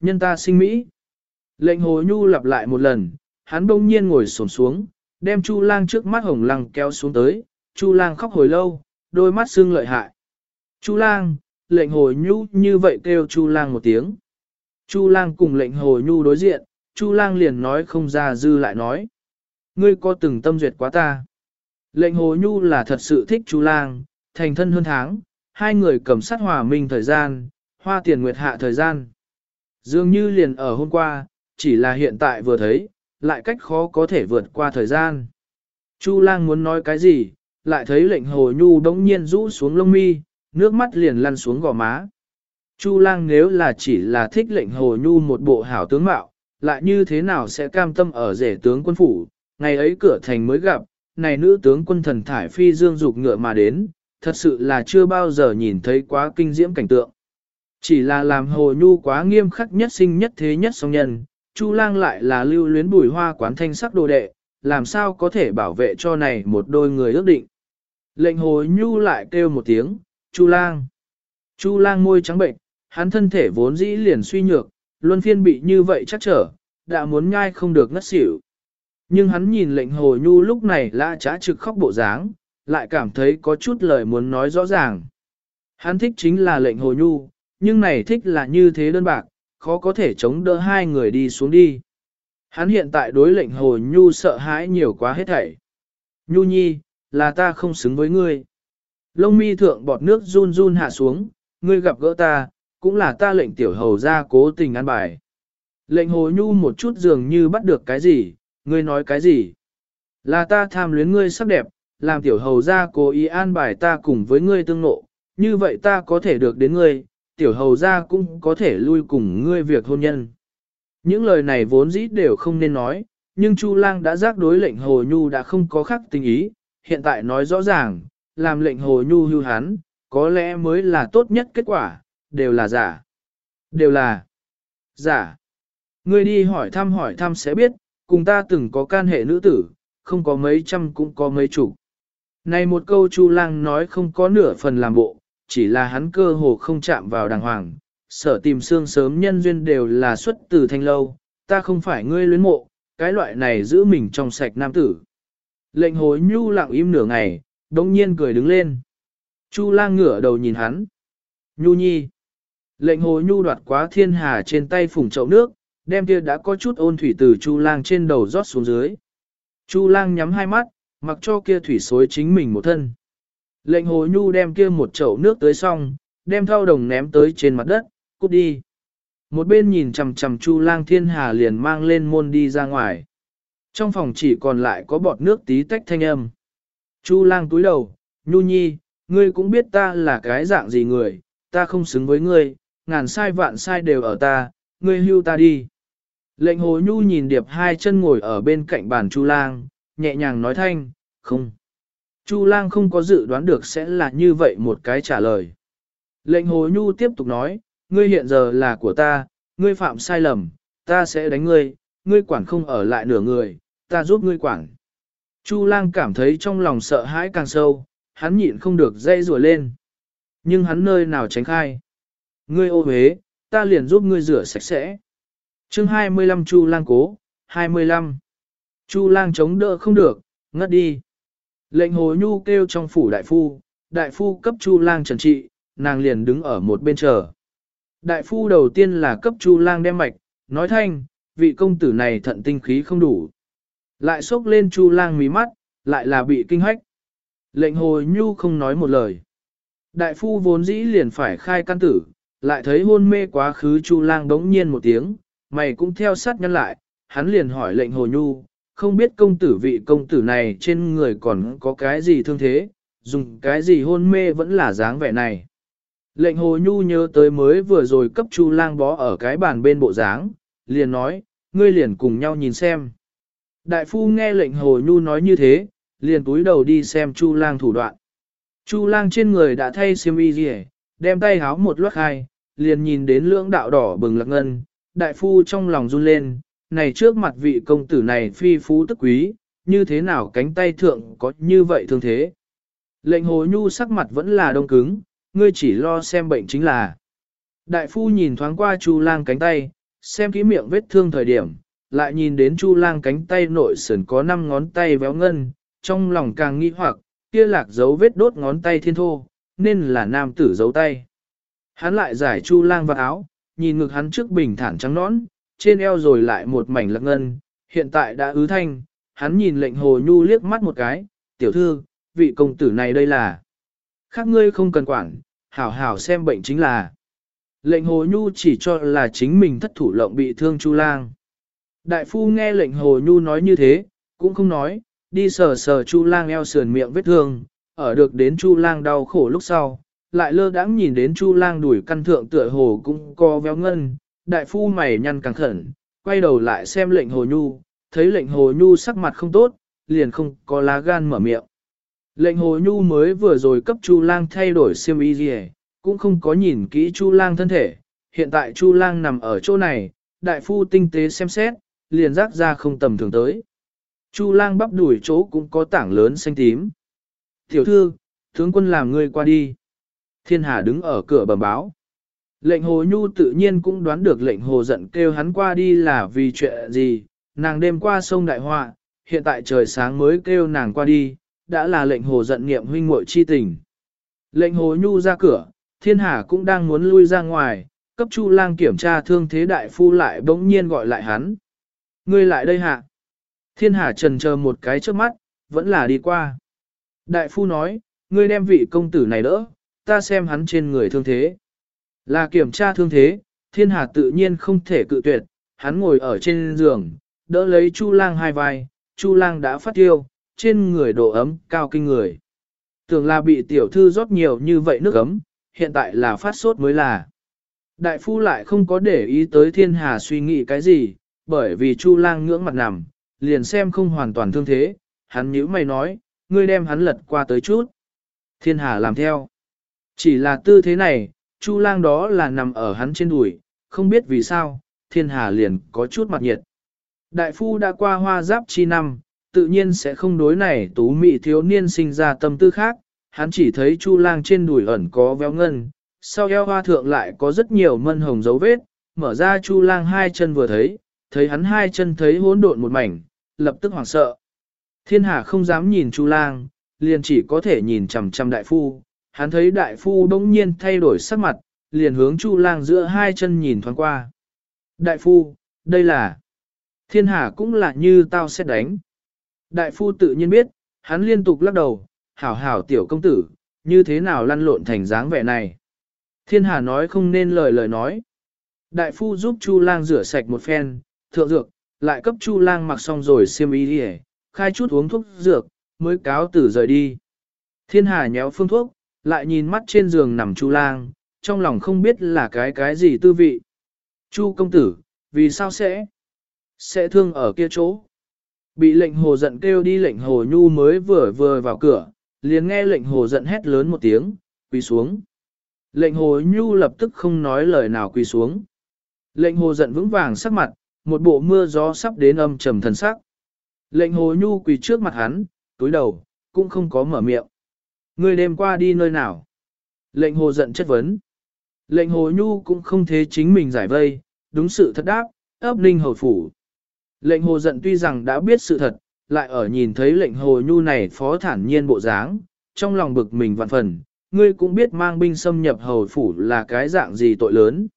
Nhân ta sinh Mỹ. Lệnh hồ nhu lặp lại một lần, hắn bỗng nhiên ngồi xổm xuống, đem Chu lang trước mắt hồng lăng kéo xuống tới, Chu lang khóc hồi lâu, đôi mắt sưng lợi hại. Chu lang, lệnh hồ nhu như vậy kêu Chu lang một tiếng. Chu lang cùng lệnh hồ nhu đối diện, Chu lang liền nói không ra dư lại nói. Ngươi có từng tâm duyệt quá ta. Lệnh hồ nhu là thật sự thích Chu lang, thành thân hơn tháng, hai người cầm sát hòa minh thời gian, hoa tiền nguyệt hạ thời gian. Dường như liền ở hôm qua, chỉ là hiện tại vừa thấy, lại cách khó có thể vượt qua thời gian. Chu lang muốn nói cái gì, lại thấy lệnh hồ nhu đống nhiên rũ xuống lông mi, nước mắt liền lăn xuống gò má. Chu lang nếu là chỉ là thích lệnh hồ nhu một bộ hảo tướng mạo, lại như thế nào sẽ cam tâm ở rể tướng quân phủ, ngày ấy cửa thành mới gặp, này nữ tướng quân thần thải phi dương dục ngựa mà đến, thật sự là chưa bao giờ nhìn thấy quá kinh diễm cảnh tượng. Chỉ là làm hồ nhu quá nghiêm khắc nhất sinh nhất thế nhất song nhân, Chu lang lại là lưu luyến bùi hoa quán thanh sắc đồ đệ, làm sao có thể bảo vệ cho này một đôi người ước định. Lệnh hồ nhu lại kêu một tiếng, Chu lang. Chu lang môi trắng bệnh, hắn thân thể vốn dĩ liền suy nhược, luân phiên bị như vậy chắc trở, đã muốn nhai không được ngất xỉu. Nhưng hắn nhìn lệnh hồ nhu lúc này lã trá trực khóc bộ dáng, lại cảm thấy có chút lời muốn nói rõ ràng. Hắn thích chính là lệnh hồ nhu, nhưng này thích là như thế đơn bạc, khó có thể chống đỡ hai người đi xuống đi. Hắn hiện tại đối lệnh hồ nhu sợ hãi nhiều quá hết thảy. Nhu nhi, là ta không xứng với ngươi. Lông mi thượng bọt nước run run hạ xuống, ngươi gặp gỡ ta, cũng là ta lệnh tiểu hầu ra cố tình ăn bài. Lệnh hồ nhu một chút dường như bắt được cái gì, ngươi nói cái gì. Là ta tham luyến ngươi sắc đẹp, làm tiểu hầu ra cố ý an bài ta cùng với ngươi tương nộ, như vậy ta có thể được đến ngươi, tiểu hầu ra cũng có thể lui cùng ngươi việc hôn nhân. Những lời này vốn dĩ đều không nên nói, nhưng Chu Lang đã giác đối lệnh Hồ Nhu đã không có khác tình ý, hiện tại nói rõ ràng, làm lệnh Hồ Nhu hưu hắn, có lẽ mới là tốt nhất kết quả, đều là giả. Đều là giả. Ngươi đi hỏi thăm hỏi thăm sẽ biết, cùng ta từng có can hệ nữ tử, không có mấy trăm cũng có mấy chục. Này một câu Chu Lang nói không có nửa phần làm bộ, chỉ là hắn cơ hồ không chạm vào đàng hoàng. Sở tìm xương sớm nhân duyên đều là xuất từ thanh lâu, ta không phải ngươi luyến mộ, cái loại này giữ mình trong sạch nam tử. Lệnh hối nhu lặng im nửa ngày, đông nhiên cười đứng lên. Chu lang ngửa đầu nhìn hắn. Nhu nhi. Lệnh hồ nhu đoạt quá thiên hà trên tay phủng chậu nước, đem kia đã có chút ôn thủy từ chu lang trên đầu rót xuống dưới. Chu lang nhắm hai mắt, mặc cho kia thủy xối chính mình một thân. Lệnh hồ nhu đem kia một chậu nước tới xong, đem thao đồng ném tới trên mặt đất, cút đi. Một bên nhìn chằm chằm Chu Lang Thiên Hà liền mang lên môn đi ra ngoài. Trong phòng chỉ còn lại có bọt nước tí tách thanh âm. Chu Lang túi đầu, Nhu Nhi, ngươi cũng biết ta là cái dạng gì người, ta không xứng với ngươi, ngàn sai vạn sai đều ở ta, ngươi hưu ta đi. Lệnh hồ Nhu nhìn điệp hai chân ngồi ở bên cạnh bàn Chu Lang, nhẹ nhàng nói thanh, không. Chu lang không có dự đoán được sẽ là như vậy một cái trả lời. Lệnh hồ nhu tiếp tục nói, ngươi hiện giờ là của ta, ngươi phạm sai lầm, ta sẽ đánh ngươi, ngươi quản không ở lại nửa người, ta giúp ngươi quản. Chu lang cảm thấy trong lòng sợ hãi càng sâu, hắn nhịn không được dây rùa lên. Nhưng hắn nơi nào tránh khai. Ngươi ô huế, ta liền giúp ngươi rửa sạch sẽ. chương 25 Chu lang cố, 25. Chu lang chống đỡ không được, ngất đi. Lệnh hồ nhu kêu trong phủ đại phu, đại phu cấp chu lang trần trị, nàng liền đứng ở một bên chờ. Đại phu đầu tiên là cấp chu lang đem mạch, nói thanh, vị công tử này thận tinh khí không đủ. Lại xốc lên chu lang mí mắt, lại là bị kinh hách. Lệnh hồ nhu không nói một lời. Đại phu vốn dĩ liền phải khai căn tử, lại thấy hôn mê quá khứ chu lang đống nhiên một tiếng, mày cũng theo sát nhân lại, hắn liền hỏi lệnh hồ nhu, không biết công tử vị công tử này trên người còn có cái gì thương thế, dùng cái gì hôn mê vẫn là dáng vẻ này. Lệnh hồ nhu nhớ tới mới vừa rồi cấp chu lang bó ở cái bàn bên bộ dáng, liền nói, ngươi liền cùng nhau nhìn xem. Đại phu nghe lệnh hồ nhu nói như thế, liền túi đầu đi xem chu lang thủ đoạn. Chu lang trên người đã thay xiêm y gì đem tay háo một loát hai, liền nhìn đến lưỡng đạo đỏ bừng lạc ngân, đại phu trong lòng run lên, này trước mặt vị công tử này phi phú tức quý, như thế nào cánh tay thượng có như vậy thương thế. Lệnh hồ nhu sắc mặt vẫn là đông cứng, ngươi chỉ lo xem bệnh chính là. Đại phu nhìn thoáng qua chu lang cánh tay, xem kỹ miệng vết thương thời điểm, lại nhìn đến Chu Lang cánh tay nội sườn có 5 ngón tay véo ngân, trong lòng càng nghi hoặc, kia lạc dấu vết đốt ngón tay thiên thô, nên là nam tử dấu tay. Hắn lại giải Chu Lang vào áo, nhìn ngực hắn trước bình thản trắng nõn, trên eo rồi lại một mảnh lạc ngân, hiện tại đã ứ thanh, hắn nhìn lệnh hồ nhu liếc mắt một cái, tiểu thư, vị công tử này đây là. Khác ngươi không cần quản, hảo hảo xem bệnh chính là. Lệnh hồ nhu chỉ cho là chính mình thất thủ lộng bị thương Chu Lang. Đại phu nghe lệnh hồ nhu nói như thế, cũng không nói, đi sờ sờ Chu Lang eo sườn miệng vết thương, ở được đến Chu Lang đau khổ lúc sau, lại lơ đãng nhìn đến Chu Lang đuổi căn thượng tựa hồ cũng co véo ngân, đại phu mày nhăn càng khẩn, quay đầu lại xem lệnh hồ nhu, thấy lệnh hồ nhu sắc mặt không tốt, liền không có lá gan mở miệng. Lệnh hồ nhu mới vừa rồi cấp Chu Lang thay đổi xiêm y gì cũng không có nhìn kỹ Chu Lang thân thể, hiện tại Chu Lang nằm ở chỗ này, đại phu tinh tế xem xét, liền rác ra không tầm thường tới. Chu Lang bắp đuổi chỗ cũng có tảng lớn xanh tím. Tiểu thư, tướng quân làm ngươi qua đi. Thiên Hà đứng ở cửa bẩm báo. Lệnh hồ nhu tự nhiên cũng đoán được lệnh hồ giận kêu hắn qua đi là vì chuyện gì, nàng đêm qua sông đại họa, hiện tại trời sáng mới kêu nàng qua đi, đã là lệnh hồ giận niệm huynh muội chi tình. Lệnh hồ nhu ra cửa, thiên hà cũng đang muốn lui ra ngoài, cấp chu lang kiểm tra thương thế đại phu lại bỗng nhiên gọi lại hắn. Ngươi lại đây hạ. Thiên hà trần chờ một cái trước mắt, vẫn là đi qua. Đại phu nói, ngươi đem vị công tử này đỡ, ta xem hắn trên người thương thế. Là kiểm tra thương thế, thiên hà tự nhiên không thể cự tuyệt, hắn ngồi ở trên giường, đỡ lấy chu lang hai vai, chu lang đã phát tiêu, trên người độ ấm cao kinh người. Tưởng là bị tiểu thư rót nhiều như vậy nước ấm, hiện tại là phát sốt mới là. Đại phu lại không có để ý tới thiên hà suy nghĩ cái gì, bởi vì chu lang ngưỡng mặt nằm, liền xem không hoàn toàn thương thế, hắn nhíu mày nói, ngươi đem hắn lật qua tới chút. Thiên hà làm theo. Chỉ là tư thế này, chu lang đó là nằm ở hắn trên đùi, không biết vì sao, thiên hà liền có chút mặt nhiệt. Đại phu đã qua hoa giáp chi năm, tự nhiên sẽ không đối này tú mị thiếu niên sinh ra tâm tư khác, hắn chỉ thấy chu lang trên đùi ẩn có véo ngân, sau eo hoa thượng lại có rất nhiều mân hồng dấu vết, mở ra chu lang hai chân vừa thấy, thấy hắn hai chân thấy hỗn độn một mảnh, lập tức hoảng sợ. Thiên hà không dám nhìn chu lang, liền chỉ có thể nhìn chằm chằm đại phu, hắn thấy đại phu bỗng nhiên thay đổi sắc mặt, liền hướng chu lang giữa hai chân nhìn thoáng qua. Đại phu, đây là... Thiên hà cũng là như tao sẽ đánh. Đại phu tự nhiên biết, hắn liên tục lắc đầu, hảo hảo tiểu công tử, như thế nào lăn lộn thành dáng vẻ này. Thiên hà nói không nên lời lời nói. Đại phu giúp Chu lang rửa sạch một phen, thượng dược, lại cấp Chu lang mặc xong rồi xiêm y đi khai chút uống thuốc dược, mới cáo tử rời đi. Thiên hà nhéo phương thuốc, lại nhìn mắt trên giường nằm Chu lang, trong lòng không biết là cái cái gì tư vị. Chu công tử, vì sao sẽ? Sẽ thương ở kia chỗ. Bị lệnh hồ giận kêu đi lệnh hồ nhu mới vừa vừa vào cửa, liền nghe lệnh hồ giận hét lớn một tiếng, quỳ xuống. Lệnh hồ nhu lập tức không nói lời nào quỳ xuống. Lệnh hồ giận vững vàng sắc mặt, một bộ mưa gió sắp đến âm trầm thần sắc. Lệnh hồ nhu quỳ trước mặt hắn, túi đầu, cũng không có mở miệng. Ngươi đêm qua đi nơi nào? Lệnh hồ giận chất vấn. Lệnh hồ nhu cũng không thế chính mình giải vây, đúng sự thật đáp, ấp ninh hầu phủ. Lệnh hồ giận tuy rằng đã biết sự thật, lại ở nhìn thấy lệnh hồ nhu này phó thản nhiên bộ dáng, trong lòng bực mình vạn phần, ngươi cũng biết mang binh xâm nhập hầu phủ là cái dạng gì tội lớn.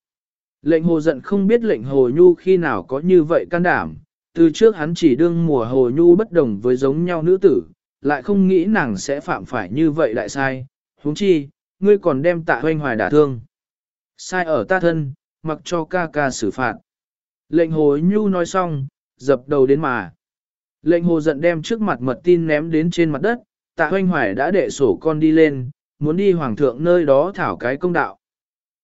Lệnh hồ giận không biết lệnh hồ nhu khi nào có như vậy can đảm, từ trước hắn chỉ đương mùa hồ nhu bất đồng với giống nhau nữ tử, lại không nghĩ nàng sẽ phạm phải như vậy đại sai, huống chi, ngươi còn đem tạ hoanh hoài đả thương. Sai ở ta thân, mặc cho ca ca xử phạt. Lệnh hồ nhu nói xong, dập đầu đến mà. Lệnh hồ giận đem trước mặt mật tin ném đến trên mặt đất, tạ hoanh hoài đã đệ sổ con đi lên, muốn đi hoàng thượng nơi đó thảo cái công đạo.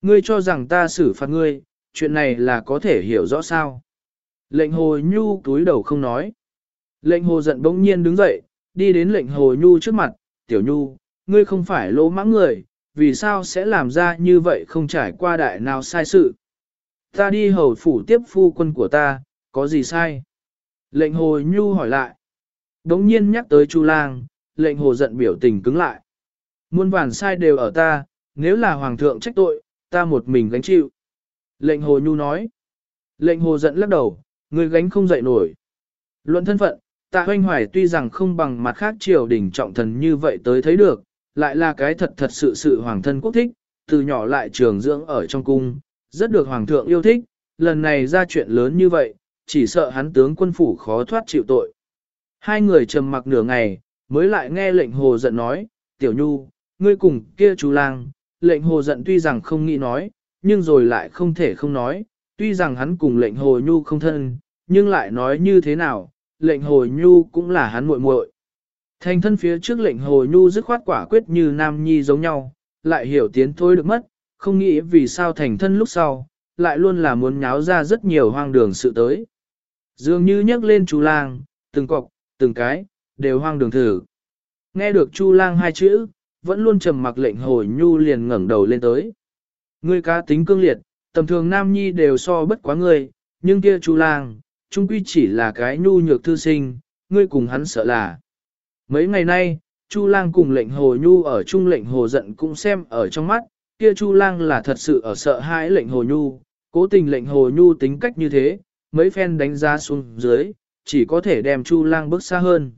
Ngươi cho rằng ta xử phạt ngươi, chuyện này là có thể hiểu rõ sao. Lệnh hồ nhu túi đầu không nói. Lệnh hồ giận bỗng nhiên đứng dậy, đi đến lệnh hồ nhu trước mặt, tiểu nhu, ngươi không phải lỗ mãng người, vì sao sẽ làm ra như vậy không trải qua đại nào sai sự. Ta đi hầu phủ tiếp phu quân của ta, có gì sai? Lệnh hồ nhu hỏi lại. Đống nhiên nhắc tới Chu lang, lệnh hồ giận biểu tình cứng lại. Muôn vàn sai đều ở ta, nếu là hoàng thượng trách tội, ta một mình gánh chịu. Lệnh hồ nhu nói. Lệnh hồ giận lắc đầu, người gánh không dậy nổi. Luận thân phận, tạ hoanh hoài tuy rằng không bằng mặt khác triều đình trọng thần như vậy tới thấy được, lại là cái thật thật sự sự hoàng thân quốc thích, từ nhỏ lại trường dưỡng ở trong cung, rất được hoàng thượng yêu thích, lần này ra chuyện lớn như vậy, chỉ sợ hắn tướng quân phủ khó thoát chịu tội. Hai người trầm mặc nửa ngày, mới lại nghe lệnh hồ giận nói, tiểu nhu, ngươi cùng kia chú lang, lệnh hồ giận tuy rằng không nghĩ nói, nhưng rồi lại không thể không nói, tuy rằng hắn cùng lệnh hồ nhu không thân, nhưng lại nói như thế nào, lệnh hồ nhu cũng là hắn muội muội. Thành thân phía trước lệnh hồ nhu dứt khoát quả quyết như nam nhi giống nhau, lại hiểu tiến thôi được mất, không nghĩ vì sao thành thân lúc sau, lại luôn là muốn nháo ra rất nhiều hoang đường sự tới. Dường như nhắc lên chú lang, từng cọc, từng cái, đều hoang đường thử. Nghe được chu lang hai chữ, vẫn luôn trầm mặc lệnh hồi nhu liền ngẩng đầu lên tới. Ngươi cá tính cương liệt, tầm thường nam nhi đều so bất quá ngươi, nhưng kia chu lang, trung quy chỉ là cái nhu nhược thư sinh, ngươi cùng hắn sợ là. Mấy ngày nay, Chu Lang cùng lệnh hồ nhu ở chung lệnh hồ giận cũng xem ở trong mắt, kia Chu Lang là thật sự ở sợ hãi lệnh hồ nhu, cố tình lệnh hồ nhu tính cách như thế, mấy phen đánh giá xuống dưới, chỉ có thể đem Chu Lang bước xa hơn.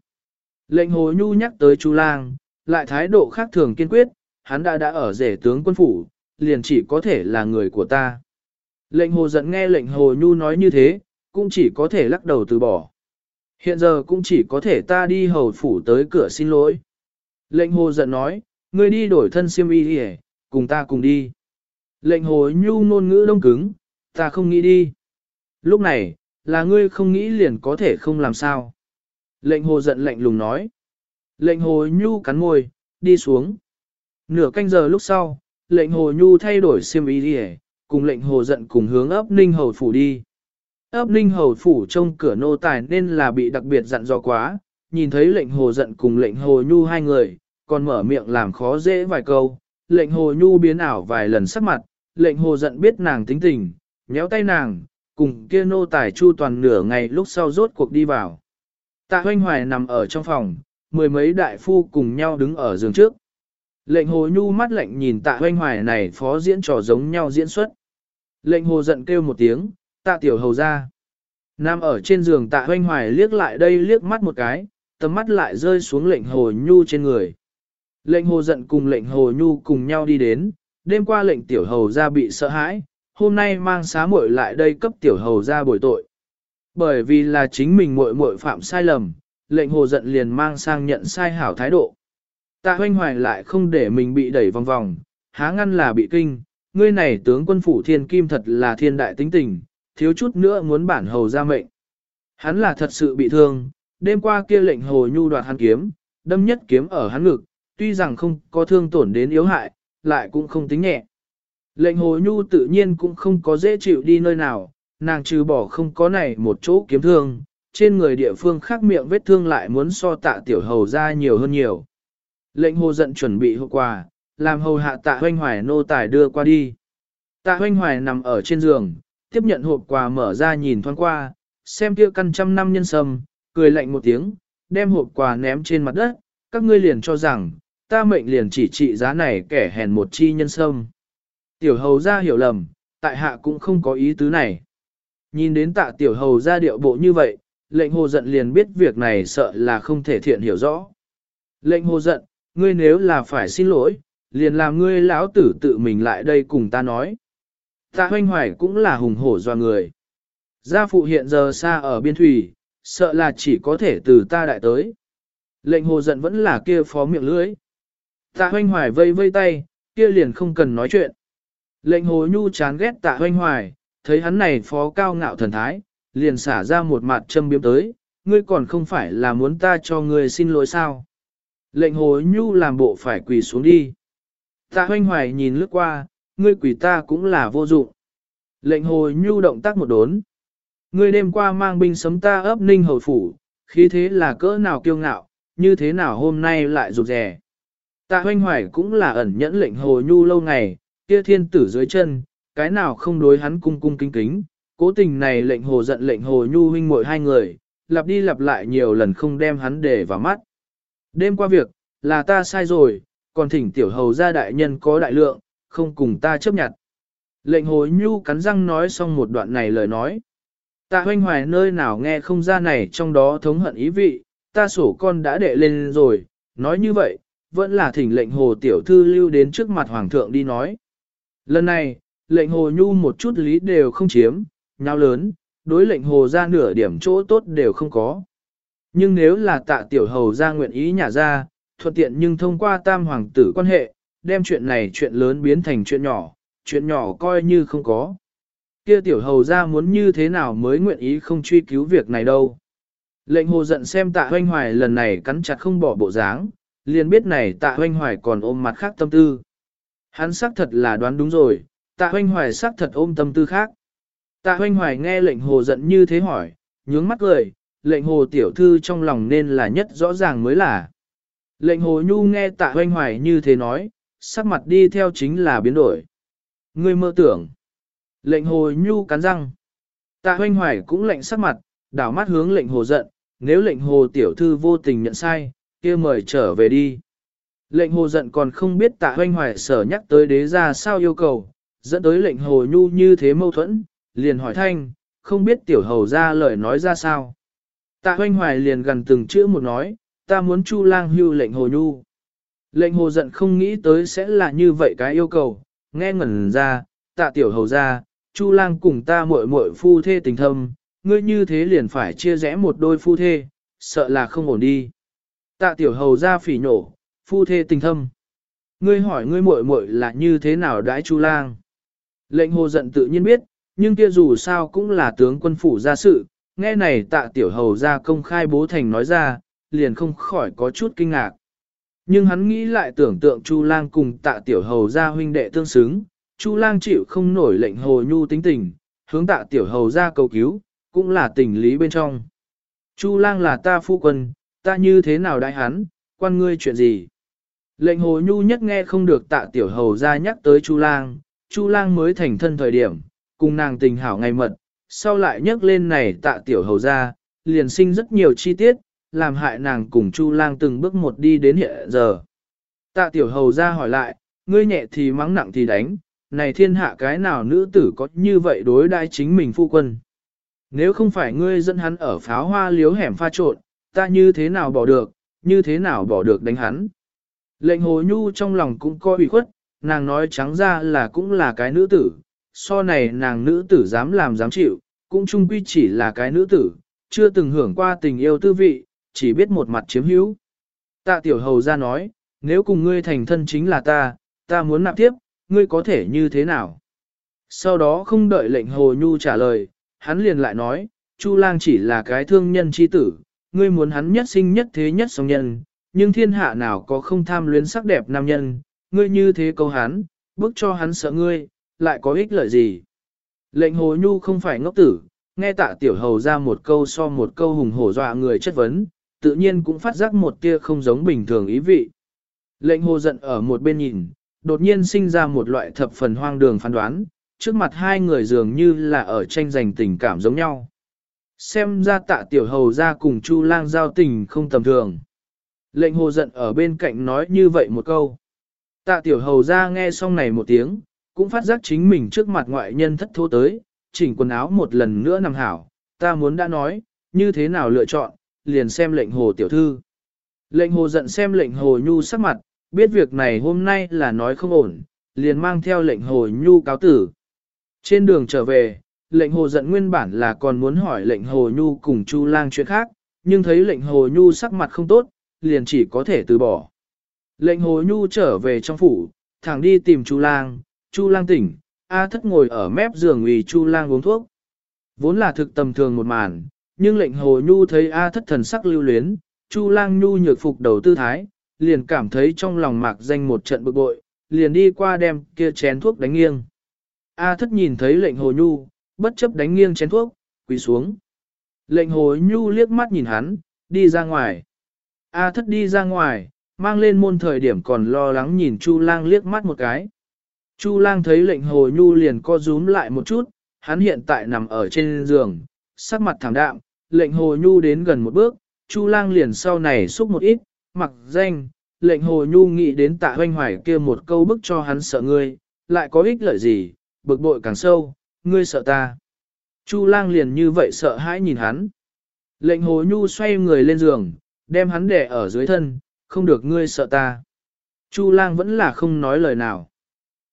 Lệnh hồ nhu nhắc tới Chu Lang, lại thái độ khác thường kiên quyết, hắn đã đã ở rể tướng quân phủ, liền chỉ có thể là người của ta. Lệnh hồ giận nghe lệnh hồ nhu nói như thế, cũng chỉ có thể lắc đầu từ bỏ. Hiện giờ cũng chỉ có thể ta đi hầu phủ tới cửa xin lỗi. Lệnh hồ giận nói, ngươi đi đổi thân siêm y đi cùng ta cùng đi. Lệnh hồ nhu ngôn ngữ đông cứng, ta không nghĩ đi. Lúc này, là ngươi không nghĩ liền có thể không làm sao. Lệnh hồ giận lạnh lùng nói. Lệnh hồ nhu cắn môi, đi xuống. Nửa canh giờ lúc sau, lệnh hồ nhu thay đổi xiêm y đi cùng lệnh hồ giận cùng hướng ấp ninh hầu phủ đi. Ấp ninh hầu phủ trong cửa nô tài nên là bị đặc biệt dặn dò quá, nhìn thấy lệnh hồ giận cùng lệnh hồ nhu hai người, còn mở miệng làm khó dễ vài câu, lệnh hồ nhu biến ảo vài lần sắc mặt, lệnh hồ giận biết nàng tính tình, nhéo tay nàng, cùng kia nô tài chu toàn nửa ngày lúc sau rốt cuộc đi vào. Tạ hoanh hoài nằm ở trong phòng, mười mấy đại phu cùng nhau đứng ở giường trước. Lệnh hồ nhu mắt lạnh nhìn tạ hoanh hoài này phó diễn trò giống nhau diễn xuất. Lệnh hồ giận kêu một tiếng, tạ tiểu hầu ra. Nam ở trên giường tạ hoanh hoài liếc lại đây liếc mắt một cái, tầm mắt lại rơi xuống lệnh hồ nhu trên người. Lệnh hồ giận cùng lệnh hồ nhu cùng nhau đi đến, đêm qua lệnh tiểu hầu ra bị sợ hãi, hôm nay mang xá muội lại đây cấp tiểu hầu ra bồi tội. Bởi vì là chính mình muội muội phạm sai lầm, lệnh hồ giận liền mang sang nhận sai hảo thái độ. Tạ hoanh hoài lại không để mình bị đẩy vòng vòng, há ngăn là bị kinh, ngươi này tướng quân phủ thiên kim thật là thiên đại tính tình, thiếu chút nữa muốn bản hầu ra mệnh. Hắn là thật sự bị thương, đêm qua kia lệnh hồ nhu đoạt hắn kiếm, đâm nhất kiếm ở hắn ngực, tuy rằng không có thương tổn đến yếu hại, lại cũng không tính nhẹ. Lệnh hồ nhu tự nhiên cũng không có dễ chịu đi nơi nào, nàng trừ bỏ không có này một chỗ kiếm thương, trên người địa phương khác miệng vết thương lại muốn so tạ tiểu hầu ra nhiều hơn nhiều. Lệnh hồ giận chuẩn bị hậu quà, làm hầu hạ tạ hoanh hoài nô tài đưa qua đi. Tạ hoanh hoài nằm ở trên giường, tiếp nhận hộp quà mở ra nhìn thoáng qua, xem kia căn trăm năm nhân sâm, cười lạnh một tiếng, đem hộp quà ném trên mặt đất, các ngươi liền cho rằng, ta mệnh liền chỉ trị giá này kẻ hèn một chi nhân sâm. Tiểu hầu ra hiểu lầm, tại hạ cũng không có ý tứ này. Nhìn đến tạ tiểu hầu ra điệu bộ như vậy, lệnh hồ giận liền biết việc này sợ là không thể thiện hiểu rõ. Lệnh hồ giận, ngươi nếu là phải xin lỗi, liền làm ngươi lão tử tự mình lại đây cùng ta nói. Tạ hoanh hoài cũng là hùng hổ doa người. Gia phụ hiện giờ xa ở biên thủy, sợ là chỉ có thể từ ta đại tới. Lệnh hồ giận vẫn là kia phó miệng lưỡi. Tạ hoanh hoài vây vây tay, kia liền không cần nói chuyện. Lệnh hồ nhu chán ghét tạ hoanh hoài, thấy hắn này phó cao ngạo thần thái, liền xả ra một mặt châm biếm tới, ngươi còn không phải là muốn ta cho ngươi xin lỗi sao. Lệnh hồ nhu làm bộ phải quỳ xuống đi. Tạ hoanh hoài nhìn lướt qua, ngươi quỷ ta cũng là vô dụng. Lệnh hồ nhu động tác một đốn. Ngươi đêm qua mang binh sấm ta ấp ninh hầu phủ, khí thế là cỡ nào kiêu ngạo, như thế nào hôm nay lại rụt rè. Tạ hoanh hoài cũng là ẩn nhẫn lệnh hồ nhu lâu ngày, kia thiên tử dưới chân, cái nào không đối hắn cung cung kính kính. Cố tình này lệnh hồ giận lệnh hồ nhu huynh muội hai người, lặp đi lặp lại nhiều lần không đem hắn để vào mắt. Đêm qua việc, là ta sai rồi, còn thỉnh tiểu hầu ra đại nhân có đại lượng, không cùng ta chấp nhận. Lệnh hồ nhu cắn răng nói xong một đoạn này lời nói. Tạ hoanh hoài nơi nào nghe không ra này trong đó thống hận ý vị, ta sổ con đã đệ lên rồi, nói như vậy, vẫn là thỉnh lệnh hồ tiểu thư lưu đến trước mặt hoàng thượng đi nói. Lần này, lệnh hồ nhu một chút lý đều không chiếm, nhau lớn, đối lệnh hồ ra nửa điểm chỗ tốt đều không có. Nhưng nếu là tạ tiểu hầu ra nguyện ý nhả ra, thuận tiện nhưng thông qua tam hoàng tử quan hệ, đem chuyện này chuyện lớn biến thành chuyện nhỏ, chuyện nhỏ coi như không có. Kia tiểu hầu ra muốn như thế nào mới nguyện ý không truy cứu việc này đâu. Lệnh hồ giận xem tạ hoanh hoài lần này cắn chặt không bỏ bộ dáng, liền biết này tạ hoanh hoài còn ôm mặt khác tâm tư. Hắn xác thật là đoán đúng rồi, tạ hoanh hoài xác thật ôm tâm tư khác. Tạ hoanh hoài nghe lệnh hồ giận như thế hỏi, nhướng mắt cười, lệnh hồ tiểu thư trong lòng nên là nhất rõ ràng mới là. Lệnh hồ nhu nghe tạ hoanh hoài như thế nói, sắc mặt đi theo chính là biến đổi. Ngươi mơ tưởng. Lệnh hồ nhu cắn răng. Tạ hoanh hoài cũng lệnh sắc mặt, đảo mắt hướng lệnh hồ giận, nếu lệnh hồ tiểu thư vô tình nhận sai, kia mời trở về đi. Lệnh hồ giận còn không biết tạ hoanh hoài sở nhắc tới đế ra sao yêu cầu, dẫn tới lệnh hồ nhu như thế mâu thuẫn, liền hỏi thanh, không biết tiểu hầu ra lời nói ra sao. Tạ hoanh hoài liền gần từng chữ một nói, ta muốn chu lang hưu lệnh hồ nhu. Lệnh hồ giận không nghĩ tới sẽ là như vậy cái yêu cầu, nghe ngẩn ra, tạ tiểu hầu ra, chu lang cùng ta muội muội phu thê tình thâm, ngươi như thế liền phải chia rẽ một đôi phu thê, sợ là không ổn đi. Tạ tiểu hầu ra phỉ nổ, phu thê tình thâm. Ngươi hỏi ngươi muội muội là như thế nào đãi chu lang. Lệnh hồ giận tự nhiên biết, nhưng kia dù sao cũng là tướng quân phủ ra sự, nghe này tạ tiểu hầu ra công khai bố thành nói ra, liền không khỏi có chút kinh ngạc. Nhưng hắn nghĩ lại tưởng tượng Chu Lang cùng tạ tiểu hầu ra huynh đệ tương xứng, Chu Lang chịu không nổi lệnh hồ nhu tính tình, hướng tạ tiểu hầu ra cầu cứu, cũng là tình lý bên trong. Chu Lang là ta phu quân, ta như thế nào đại hắn, quan ngươi chuyện gì? Lệnh hồ nhu nhất nghe không được tạ tiểu hầu ra nhắc tới Chu Lang, Chu Lang mới thành thân thời điểm, cùng nàng tình hảo ngày mật, sau lại nhắc lên này tạ tiểu hầu ra, liền sinh rất nhiều chi tiết, làm hại nàng cùng Chu Lang từng bước một đi đến hiện giờ. Tạ tiểu hầu ra hỏi lại, ngươi nhẹ thì mắng nặng thì đánh, này thiên hạ cái nào nữ tử có như vậy đối đãi chính mình phu quân. Nếu không phải ngươi dẫn hắn ở pháo hoa liếu hẻm pha trộn, ta như thế nào bỏ được, như thế nào bỏ được đánh hắn. Lệnh hồ nhu trong lòng cũng coi ủy khuất, nàng nói trắng ra là cũng là cái nữ tử, so này nàng nữ tử dám làm dám chịu, cũng chung quy chỉ là cái nữ tử, chưa từng hưởng qua tình yêu tư vị, chỉ biết một mặt chiếm hữu. Tạ tiểu hầu ra nói, nếu cùng ngươi thành thân chính là ta, ta muốn nạp tiếp, ngươi có thể như thế nào? Sau đó không đợi lệnh hồ nhu trả lời, hắn liền lại nói, Chu lang chỉ là cái thương nhân chi tử, ngươi muốn hắn nhất sinh nhất thế nhất song nhân, nhưng thiên hạ nào có không tham luyến sắc đẹp nam nhân, ngươi như thế câu hắn, bức cho hắn sợ ngươi, lại có ích lợi gì? Lệnh hồ nhu không phải ngốc tử, nghe tạ tiểu hầu ra một câu so một câu hùng hổ dọa người chất vấn, tự nhiên cũng phát giác một tia không giống bình thường ý vị. Lệnh hồ giận ở một bên nhìn, đột nhiên sinh ra một loại thập phần hoang đường phán đoán, trước mặt hai người dường như là ở tranh giành tình cảm giống nhau. Xem ra tạ tiểu hầu ra cùng Chu lang giao tình không tầm thường. Lệnh hồ giận ở bên cạnh nói như vậy một câu. Tạ tiểu hầu ra nghe xong này một tiếng, cũng phát giác chính mình trước mặt ngoại nhân thất thố tới, chỉnh quần áo một lần nữa nằm hảo, ta muốn đã nói, như thế nào lựa chọn, liền xem lệnh hồ tiểu thư. Lệnh hồ giận xem lệnh hồ nhu sắc mặt, biết việc này hôm nay là nói không ổn, liền mang theo lệnh hồ nhu cáo tử. Trên đường trở về, lệnh hồ giận nguyên bản là còn muốn hỏi lệnh hồ nhu cùng chu lang chuyện khác, nhưng thấy lệnh hồ nhu sắc mặt không tốt, liền chỉ có thể từ bỏ. Lệnh hồ nhu trở về trong phủ, thẳng đi tìm chu lang, chu lang tỉnh, A thất ngồi ở mép giường ủy chu lang uống thuốc. Vốn là thực tầm thường một màn, nhưng lệnh hồ nhu thấy A thất thần sắc lưu luyến, chu lang nhu nhược phục đầu tư thái, liền cảm thấy trong lòng mạc danh một trận bực bội, liền đi qua đem kia chén thuốc đánh nghiêng. A thất nhìn thấy lệnh hồ nhu, bất chấp đánh nghiêng chén thuốc, quỳ xuống. Lệnh hồ nhu liếc mắt nhìn hắn, đi ra ngoài. A thất đi ra ngoài, mang lên môn thời điểm còn lo lắng nhìn Chu lang liếc mắt một cái. Chu lang thấy lệnh hồ nhu liền co rúm lại một chút, hắn hiện tại nằm ở trên giường, sắc mặt thảm đạm, lệnh hồ nhu đến gần một bước, Chu lang liền sau này xúc một ít, mặc danh, lệnh hồ nhu nghĩ đến tạ hoanh hoài kia một câu bức cho hắn sợ ngươi, lại có ích lợi gì, bực bội càng sâu, ngươi sợ ta. Chu lang liền như vậy sợ hãi nhìn hắn. Lệnh hồ nhu xoay người lên giường, đem hắn đè ở dưới thân, không được ngươi sợ ta. Chu lang vẫn là không nói lời nào.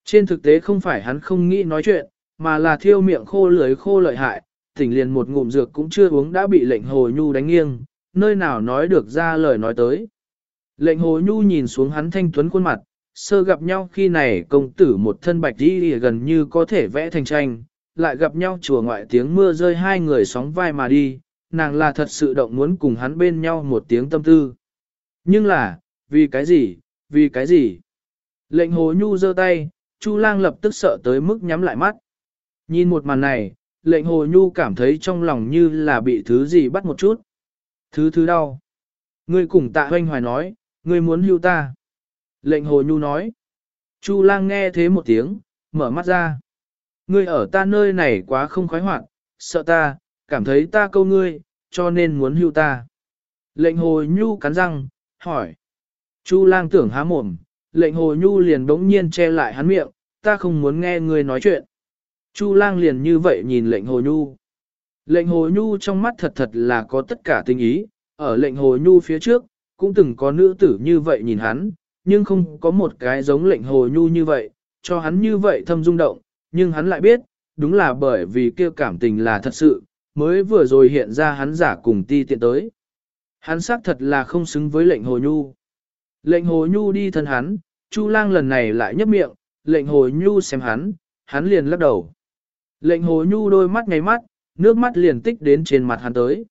Trên thực tế không phải hắn không nghĩ nói chuyện, mà là thiêu miệng khô lưới khô lợi hại, tỉnh liền một ngụm dược cũng chưa uống đã bị lệnh hồ nhu đánh nghiêng, nơi nào nói được ra lời nói tới. Lệnh hồ nhu nhìn xuống hắn thanh tuấn khuôn mặt, sơ gặp nhau khi này công tử một thân bạch đi gần như có thể vẽ thành tranh, lại gặp nhau chùa ngoại tiếng mưa rơi hai người sóng vai mà đi, nàng là thật sự động muốn cùng hắn bên nhau một tiếng tâm tư. Nhưng là, vì cái gì, vì cái gì? Lệnh hồ nhu giơ tay, Chu lang lập tức sợ tới mức nhắm lại mắt. Nhìn một màn này, lệnh hồ nhu cảm thấy trong lòng như là bị thứ gì bắt một chút. Thứ thứ đau. Ngươi cùng tạ hoanh hoài nói, ngươi muốn hưu ta. Lệnh hồ nhu nói. Chu lang nghe thế một tiếng, mở mắt ra. Ngươi ở ta nơi này quá không khoái hoạt, sợ ta, cảm thấy ta câu ngươi, cho nên muốn hưu ta. Lệnh hồ nhu cắn răng, hỏi. Chu lang tưởng há mồm, lệnh hồ nhu liền đống nhiên che lại hắn miệng, ta không muốn nghe ngươi nói chuyện. Chu lang liền như vậy nhìn lệnh hồ nhu. Lệnh hồ nhu trong mắt thật thật là có tất cả tình ý, ở lệnh hồ nhu phía trước, cũng từng có nữ tử như vậy nhìn hắn, nhưng không có một cái giống lệnh hồ nhu như vậy, cho hắn như vậy thâm rung động, nhưng hắn lại biết, đúng là bởi vì kia cảm tình là thật sự, mới vừa rồi hiện ra hắn giả cùng ti tiện tới. Hắn xác thật là không xứng với lệnh hồ nhu. Lệnh hồ nhu đi thân hắn, Chu lang lần này lại nhấp miệng, lệnh hồ nhu xem hắn, hắn liền lắc đầu. Lệnh hồ nhu đôi mắt ngáy mắt, nước mắt liền tích đến trên mặt hắn tới.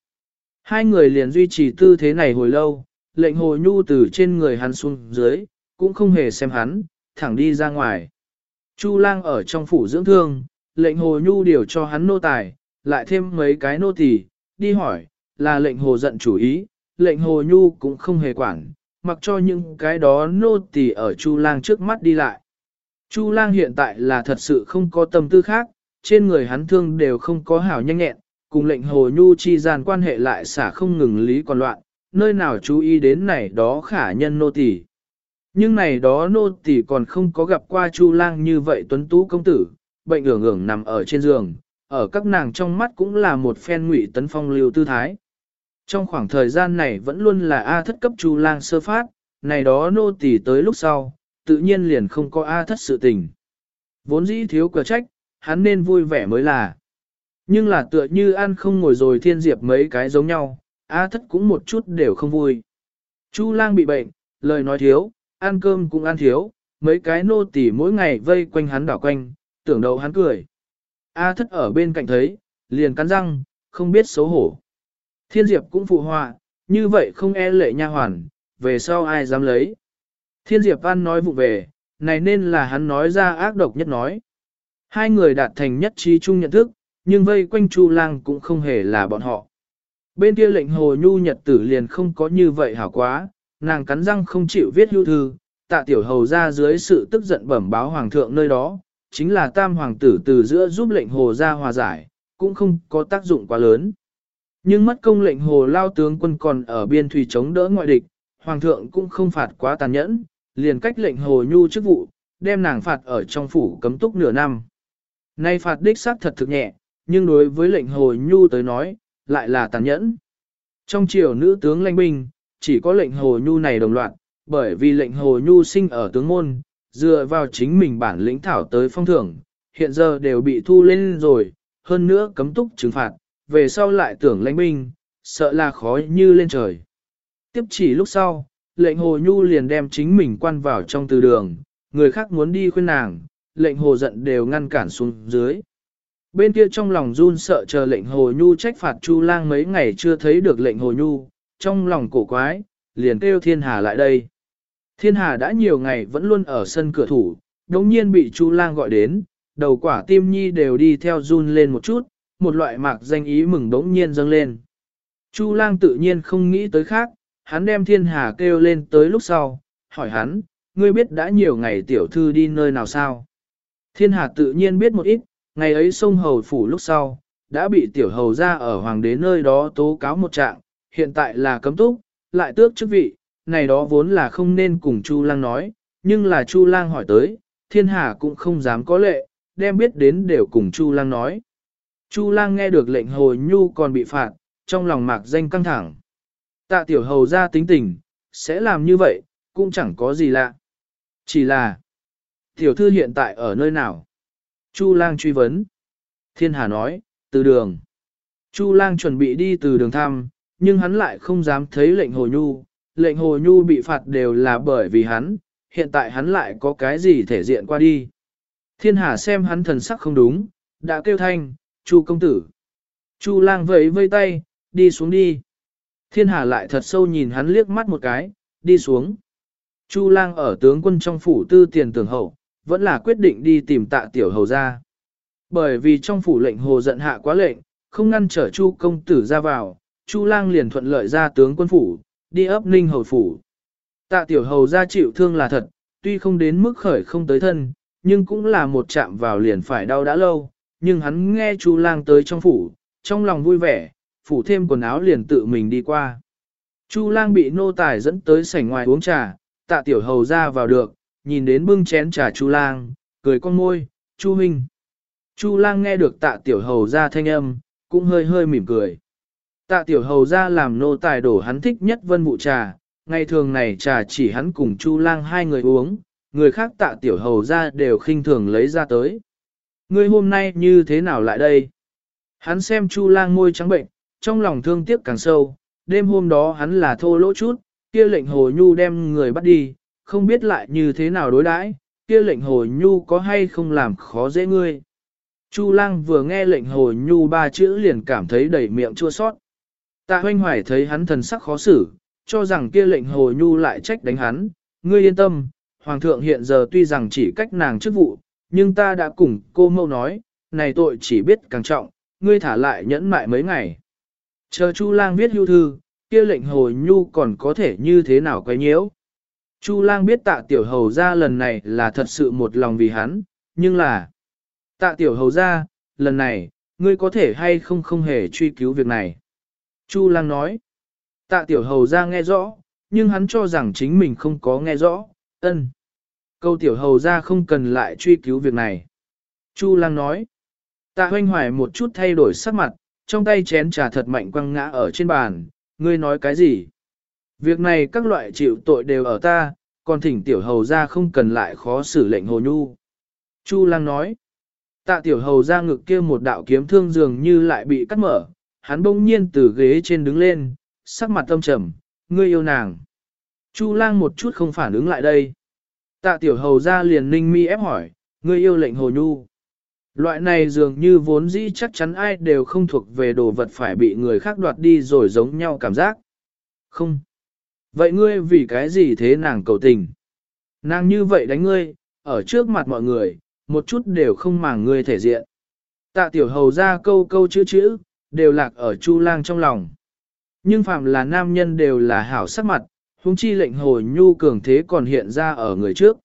Hai người liền duy trì tư thế này hồi lâu, lệnh hồ nhu từ trên người hắn xuống dưới, cũng không hề xem hắn, thẳng đi ra ngoài. Chu lang ở trong phủ dưỡng thương, lệnh hồ nhu điều cho hắn nô tài, lại thêm mấy cái nô tỳ, đi hỏi, là lệnh hồ giận chủ ý, lệnh hồ nhu cũng không hề quản, mặc cho những cái đó nô tỳ ở Chu lang trước mắt đi lại. Chu lang hiện tại là thật sự không có tâm tư khác, trên người hắn thương đều không có hảo nhanh nhẹn, cùng lệnh hồ nhu chi gian quan hệ lại xả không ngừng lý còn loạn, nơi nào chú ý đến này đó khả nhân nô tỳ. Nhưng này đó nô tỳ còn không có gặp qua Chu Lang như vậy tuấn tú công tử, bệnh ưởng ưởng nằm ở trên giường, ở các nàng trong mắt cũng là một phen ngụy tấn phong lưu tư thái. Trong khoảng thời gian này vẫn luôn là A thất cấp Chu Lang sơ phát, này đó nô tỳ tới lúc sau, tự nhiên liền không có A thất sự tình. Vốn dĩ thiếu cửa trách, hắn nên vui vẻ mới là. Nhưng là tựa như ăn không ngồi rồi thiên diệp mấy cái giống nhau, A thất cũng một chút đều không vui. Chu lang bị bệnh, lời nói thiếu, ăn cơm cũng ăn thiếu, mấy cái nô tỳ mỗi ngày vây quanh hắn đảo quanh, tưởng đầu hắn cười. A thất ở bên cạnh thấy, liền cắn răng, không biết xấu hổ. Thiên diệp cũng phụ họa, như vậy không e lệ nha hoàn, về sau ai dám lấy. Thiên diệp ăn nói vụ về, này nên là hắn nói ra ác độc nhất nói. Hai người đạt thành nhất trí chung nhận thức, nhưng vây quanh Chu Lang cũng không hề là bọn họ. Bên kia lệnh hồ nhu nhật tử liền không có như vậy hảo quá, nàng cắn răng không chịu viết hưu thư, tạ tiểu hầu ra dưới sự tức giận bẩm báo hoàng thượng nơi đó, chính là tam hoàng tử từ giữa giúp lệnh hồ ra hòa giải, cũng không có tác dụng quá lớn. Nhưng mất công lệnh hồ lao tướng quân còn ở biên thủy chống đỡ ngoại địch, hoàng thượng cũng không phạt quá tàn nhẫn, liền cách lệnh hồ nhu chức vụ, đem nàng phạt ở trong phủ cấm túc nửa năm. Nay phạt đích xác thật thực nhẹ, nhưng đối với lệnh hồ nhu tới nói, lại là tàn nhẫn. Trong triều nữ tướng lãnh binh, chỉ có lệnh hồ nhu này đồng loạt, bởi vì lệnh hồ nhu sinh ở tướng môn, dựa vào chính mình bản lĩnh thảo tới phong thưởng, hiện giờ đều bị thu lên rồi, hơn nữa cấm túc trừng phạt, về sau lại tưởng lãnh binh, sợ là khó như lên trời. Tiếp chỉ lúc sau, lệnh hồ nhu liền đem chính mình quan vào trong từ đường, người khác muốn đi khuyên nàng, lệnh hồ giận đều ngăn cản xuống dưới. Bên kia trong lòng run sợ chờ lệnh hồ nhu trách phạt Chu lang mấy ngày chưa thấy được lệnh hồ nhu, trong lòng cổ quái, liền kêu thiên hà lại đây. Thiên hà đã nhiều ngày vẫn luôn ở sân cửa thủ, đống nhiên bị Chu lang gọi đến, đầu quả tim nhi đều đi theo run lên một chút, một loại mạc danh ý mừng đống nhiên dâng lên. Chu lang tự nhiên không nghĩ tới khác, hắn đem thiên hà kêu lên tới lúc sau, hỏi hắn, ngươi biết đã nhiều ngày tiểu thư đi nơi nào sao? Thiên hà tự nhiên biết một ít, ngày ấy sông hầu phủ lúc sau, đã bị tiểu hầu ra ở hoàng đế nơi đó tố cáo một trạng, hiện tại là cấm túc, lại tước chức vị, này đó vốn là không nên cùng Chu Lang nói, nhưng là Chu Lang hỏi tới, thiên hà cũng không dám có lệ, đem biết đến đều cùng Chu Lang nói. Chu lang nghe được lệnh hồi nhu còn bị phạt, trong lòng mạc danh căng thẳng. Tạ tiểu hầu ra tính tình, sẽ làm như vậy, cũng chẳng có gì lạ. Chỉ là, tiểu thư hiện tại ở nơi nào? Chu lang truy vấn. Thiên Hà nói, từ đường. Chu lang chuẩn bị đi từ đường thăm, nhưng hắn lại không dám thấy lệnh hồ nhu. Lệnh hồ nhu bị phạt đều là bởi vì hắn, hiện tại hắn lại có cái gì thể diện qua đi. Thiên Hà xem hắn thần sắc không đúng, đã kêu thanh, Chu công tử. Chu lang vẫy vây tay, đi xuống đi. Thiên Hà lại thật sâu nhìn hắn liếc mắt một cái, đi xuống. Chu lang ở tướng quân trong phủ tư tiền tưởng hậu, vẫn là quyết định đi tìm tạ tiểu hầu ra. Bởi vì trong phủ lệnh hồ giận hạ quá lệnh, không ngăn trở Chu công tử ra vào, Chu lang liền thuận lợi ra tướng quân phủ, đi ấp ninh hầu phủ. Tạ tiểu hầu ra chịu thương là thật, tuy không đến mức khởi không tới thân, nhưng cũng là một chạm vào liền phải đau đã lâu, nhưng hắn nghe Chu lang tới trong phủ, trong lòng vui vẻ, phủ thêm quần áo liền tự mình đi qua. Chu lang bị nô tài dẫn tới sảnh ngoài uống trà, tạ tiểu hầu ra vào được, nhìn đến bưng chén trà Chu lang, cười con môi, Chu huynh. Chu lang nghe được tạ tiểu hầu ra thanh âm, cũng hơi hơi mỉm cười. Tạ tiểu hầu ra làm nô tài đổ hắn thích nhất vân vụ trà, ngày thường này trà chỉ hắn cùng Chu lang hai người uống, người khác tạ tiểu hầu ra đều khinh thường lấy ra tới. Ngươi hôm nay như thế nào lại đây? Hắn xem Chu lang môi trắng bệnh, trong lòng thương tiếc càng sâu, đêm hôm đó hắn là thô lỗ chút, kia lệnh hồ nhu đem người bắt đi, không biết lại như thế nào đối đãi, kia lệnh hồ nhu có hay không làm khó dễ ngươi. Chu lang vừa nghe lệnh hồ nhu ba chữ liền cảm thấy đầy miệng chua sót. Tạ hoanh hoài thấy hắn thần sắc khó xử, cho rằng kia lệnh hồ nhu lại trách đánh hắn, ngươi yên tâm, hoàng thượng hiện giờ tuy rằng chỉ cách nàng chức vụ, nhưng ta đã cùng cô mâu nói, này tội chỉ biết càng trọng, ngươi thả lại nhẫn mại mấy ngày. Chờ Chu lang viết hưu thư, kia lệnh hồ nhu còn có thể như thế nào quay nhiễu. Chu lang biết tạ tiểu hầu ra lần này là thật sự một lòng vì hắn, nhưng là tạ tiểu hầu ra, lần này, ngươi có thể hay không không hề truy cứu việc này. Chu lang nói, tạ tiểu hầu ra nghe rõ, nhưng hắn cho rằng chính mình không có nghe rõ, ân. Câu tiểu hầu ra không cần lại truy cứu việc này. Chu lang nói, tạ hoanh hoài một chút thay đổi sắc mặt, trong tay chén trà thật mạnh quăng ngã ở trên bàn, ngươi nói cái gì? Việc này các loại chịu tội đều ở ta, còn thỉnh tiểu hầu ra không cần lại khó xử lệnh hồ nhu. Chu lang nói, tạ tiểu hầu ra ngực kia một đạo kiếm thương dường như lại bị cắt mở, hắn bỗng nhiên từ ghế trên đứng lên, sắc mặt tâm trầm, ngươi yêu nàng. Chu lang một chút không phản ứng lại đây. Tạ tiểu hầu ra liền ninh mi ép hỏi, ngươi yêu lệnh hồ nhu. Loại này dường như vốn dĩ chắc chắn ai đều không thuộc về đồ vật phải bị người khác đoạt đi rồi giống nhau cảm giác. Không. Vậy ngươi vì cái gì thế nàng cầu tình? Nàng như vậy đánh ngươi, ở trước mặt mọi người, một chút đều không màng ngươi thể diện. Tạ tiểu hầu ra câu câu chữ chữ, đều lạc ở chu lang trong lòng. Nhưng phạm là nam nhân đều là hảo sắc mặt, huống chi lệnh hồi nhu cường thế còn hiện ra ở người trước.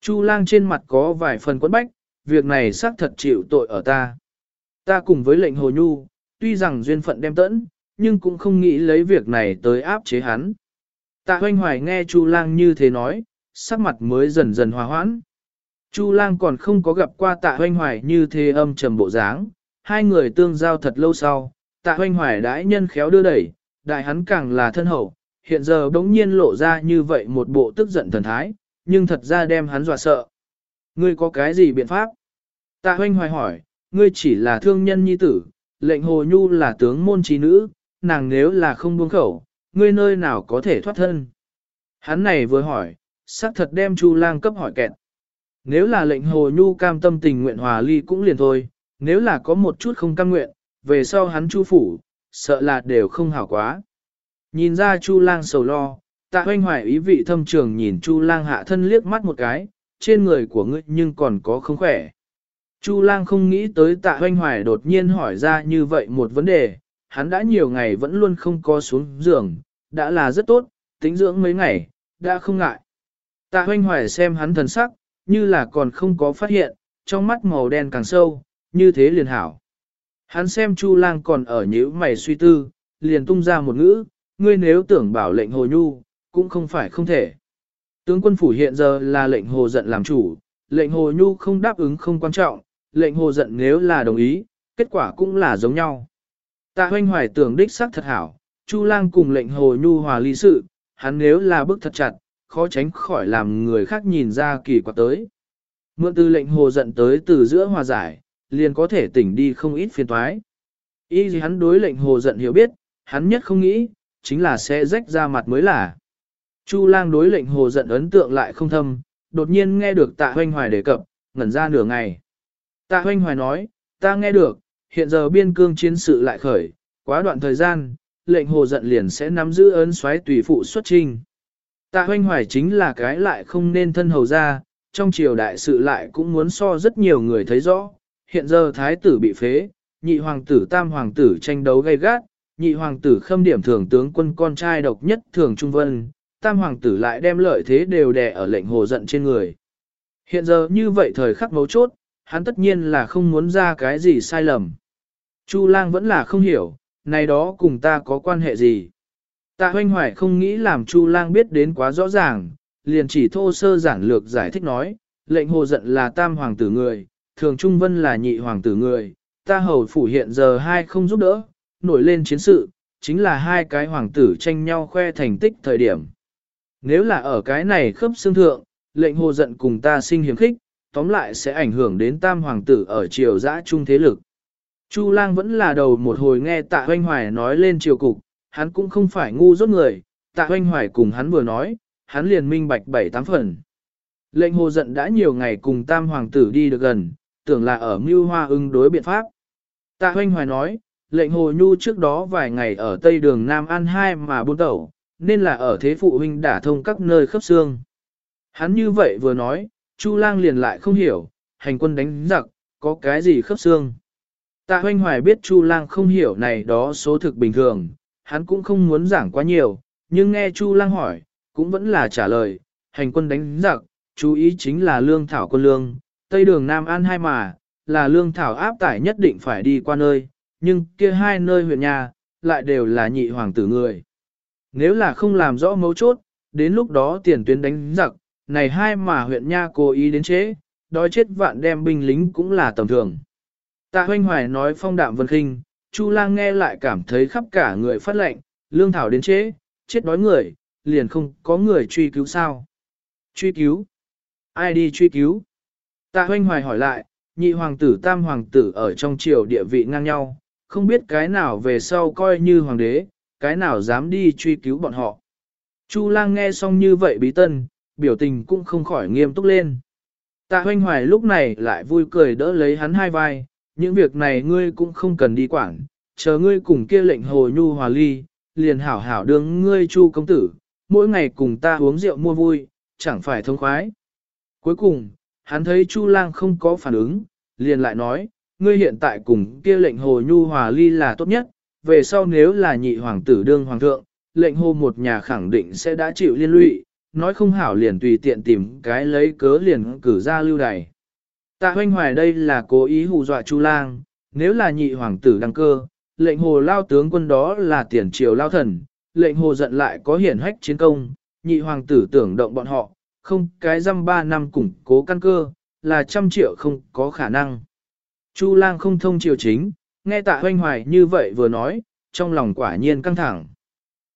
Chu lang trên mặt có vài phần quấn bách, việc này xác thật chịu tội ở ta. Ta cùng với lệnh hồ nhu, tuy rằng duyên phận đem tẫn, nhưng cũng không nghĩ lấy việc này tới áp chế hắn. Tạ hoanh hoài nghe Chu lang như thế nói, sắc mặt mới dần dần hòa hoãn. Chu lang còn không có gặp qua tạ hoanh hoài như thế âm trầm bộ dáng, hai người tương giao thật lâu sau, tạ hoanh hoài đãi nhân khéo đưa đẩy, đại hắn càng là thân hậu, hiện giờ đống nhiên lộ ra như vậy một bộ tức giận thần thái, nhưng thật ra đem hắn dọa sợ. Ngươi có cái gì biện pháp? Tạ hoanh hoài hỏi, ngươi chỉ là thương nhân nhi tử, lệnh hồ nhu là tướng môn trí nữ, nàng nếu là không buông khẩu, ngươi nơi nào có thể thoát thân. Hắn này vừa hỏi, xác thật đem Chu lang cấp hỏi kẹt. Nếu là lệnh hồ nhu cam tâm tình nguyện hòa ly cũng liền thôi, nếu là có một chút không cam nguyện, về sau hắn chu phủ, sợ là đều không hảo quá. Nhìn ra Chu lang sầu lo, tạ Hoành hoài ý vị thâm trường nhìn Chu lang hạ thân liếc mắt một cái, trên người của ngươi nhưng còn có không khỏe. Chu lang không nghĩ tới tạ Hoành hoài đột nhiên hỏi ra như vậy một vấn đề, hắn đã nhiều ngày vẫn luôn không có xuống giường, đã là rất tốt, tính dưỡng mấy ngày, đã không ngại. Tạ hoanh hoài xem hắn thần sắc, như là còn không có phát hiện, trong mắt màu đen càng sâu, như thế liền hảo. Hắn xem Chu lang còn ở nhíu mày suy tư, liền tung ra một ngữ, ngươi nếu tưởng bảo lệnh hồ nhu, cũng không phải không thể. Tướng quân phủ hiện giờ là lệnh hồ giận làm chủ, lệnh hồ nhu không đáp ứng không quan trọng, lệnh hồ giận nếu là đồng ý, kết quả cũng là giống nhau. Tạ hoanh hoài tưởng đích xác thật hảo, Chu lang cùng lệnh hồ nhu hòa ly sự, hắn nếu là bức thật chặt, khó tránh khỏi làm người khác nhìn ra kỳ quặc tới. Mượn từ lệnh hồ giận tới từ giữa hòa giải, liền có thể tỉnh đi không ít phiền toái. Ý gì hắn đối lệnh hồ giận hiểu biết, hắn nhất không nghĩ, chính là sẽ rách ra mặt mới là. Chu lang đối lệnh hồ giận ấn tượng lại không thâm, đột nhiên nghe được tạ hoanh hoài đề cập, ngẩn ra nửa ngày. Tạ hoanh hoài nói, ta nghe được, hiện giờ biên cương chiến sự lại khởi, quá đoạn thời gian, lệnh hồ giận liền sẽ nắm giữ ấn xoáy tùy phụ xuất trình. Tạ hoanh hoài chính là cái lại không nên thân hầu ra, trong triều đại sự lại cũng muốn so rất nhiều người thấy rõ. Hiện giờ thái tử bị phế, nhị hoàng tử tam hoàng tử tranh đấu gay gắt, nhị hoàng tử khâm điểm thường tướng quân con trai độc nhất thường trung vân, tam hoàng tử lại đem lợi thế đều đè ở lệnh hồ giận trên người. Hiện giờ như vậy thời khắc mấu chốt, hắn tất nhiên là không muốn ra cái gì sai lầm. Chu lang vẫn là không hiểu, này đó cùng ta có quan hệ gì. Tạ hoanh hoài không nghĩ làm Chu lang biết đến quá rõ ràng, liền chỉ thô sơ giản lược giải thích nói, lệnh hồ giận là tam hoàng tử người, thường trung vân là nhị hoàng tử người, ta hầu phủ hiện giờ hai không giúp đỡ, nổi lên chiến sự, chính là hai cái hoàng tử tranh nhau khoe thành tích thời điểm. Nếu là ở cái này khớp xương thượng, lệnh hồ giận cùng ta sinh hiếm khích, tóm lại sẽ ảnh hưởng đến tam hoàng tử ở triều giã trung thế lực. Chu lang vẫn là đầu một hồi nghe tạ hoanh hoài nói lên triều cục, hắn cũng không phải ngu rốt người, tạ hoanh hoài cùng hắn vừa nói, hắn liền minh bạch bảy tám phần. Lệnh hồ giận đã nhiều ngày cùng tam hoàng tử đi được gần, tưởng là ở mưu hoa ưng đối biện pháp. Tạ hoanh hoài nói, lệnh hồ nhu trước đó vài ngày ở tây đường Nam An 2 mà buôn tẩu, nên là ở thế phụ huynh đả thông các nơi khớp xương. Hắn như vậy vừa nói, Chu lang liền lại không hiểu, hành quân đánh giặc, có cái gì khớp xương. Tạ hoanh hoài biết Chu lang không hiểu này đó số thực bình thường, hắn cũng không muốn giảng quá nhiều, nhưng nghe Chu lang hỏi, cũng vẫn là trả lời, hành quân đánh giặc, chú ý chính là lương thảo quân lương, Tây đường Nam An hai mà, là lương thảo áp tải nhất định phải đi qua nơi, nhưng kia hai nơi huyện nhà, lại đều là nhị hoàng tử người. Nếu là không làm rõ mấu chốt, đến lúc đó tiền tuyến đánh giặc, này hai mà huyện nha cố ý đến chế, đói chết vạn đem binh lính cũng là tầm thường. Tạ hoanh hoài nói phong đạm vân khinh, Chu lang nghe lại cảm thấy khắp cả người phát lệnh, lương thảo đến chế, chết đói người, liền không có người truy cứu sao. Truy cứu? Ai đi truy cứu? Tạ hoanh hoài hỏi lại, nhị hoàng tử tam hoàng tử ở trong triều địa vị ngang nhau, không biết cái nào về sau coi như hoàng đế, cái nào dám đi truy cứu bọn họ. Chu lang nghe xong như vậy bí tân, biểu tình cũng không khỏi nghiêm túc lên. Tạ hoanh hoài lúc này lại vui cười đỡ lấy hắn hai vai, những việc này ngươi cũng không cần đi quản, chờ ngươi cùng kia lệnh hồ nhu hòa ly, liền hảo hảo đương ngươi chu công tử, mỗi ngày cùng ta uống rượu mua vui, chẳng phải thông khoái. Cuối cùng, hắn thấy chu lang không có phản ứng, liền lại nói, ngươi hiện tại cùng kia lệnh hồ nhu hòa ly là tốt nhất, về sau nếu là nhị hoàng tử đương hoàng thượng, lệnh hồ một nhà khẳng định sẽ đã chịu liên lụy, nói không hảo liền tùy tiện tìm cái lấy cớ liền cử ra lưu đày. Tạ hoanh hoài đây là cố ý hù dọa Chu Lang, nếu là nhị hoàng tử đăng cơ, lệnh hồ lao tướng quân đó là tiền triều lao thần, lệnh hồ giận lại có hiển hách chiến công, nhị hoàng tử tưởng động bọn họ, không cái dăm ba năm củng cố căn cơ, là trăm triệu không có khả năng. Chu lang không thông triều chính, nghe tạ hoanh hoài như vậy vừa nói, trong lòng quả nhiên căng thẳng.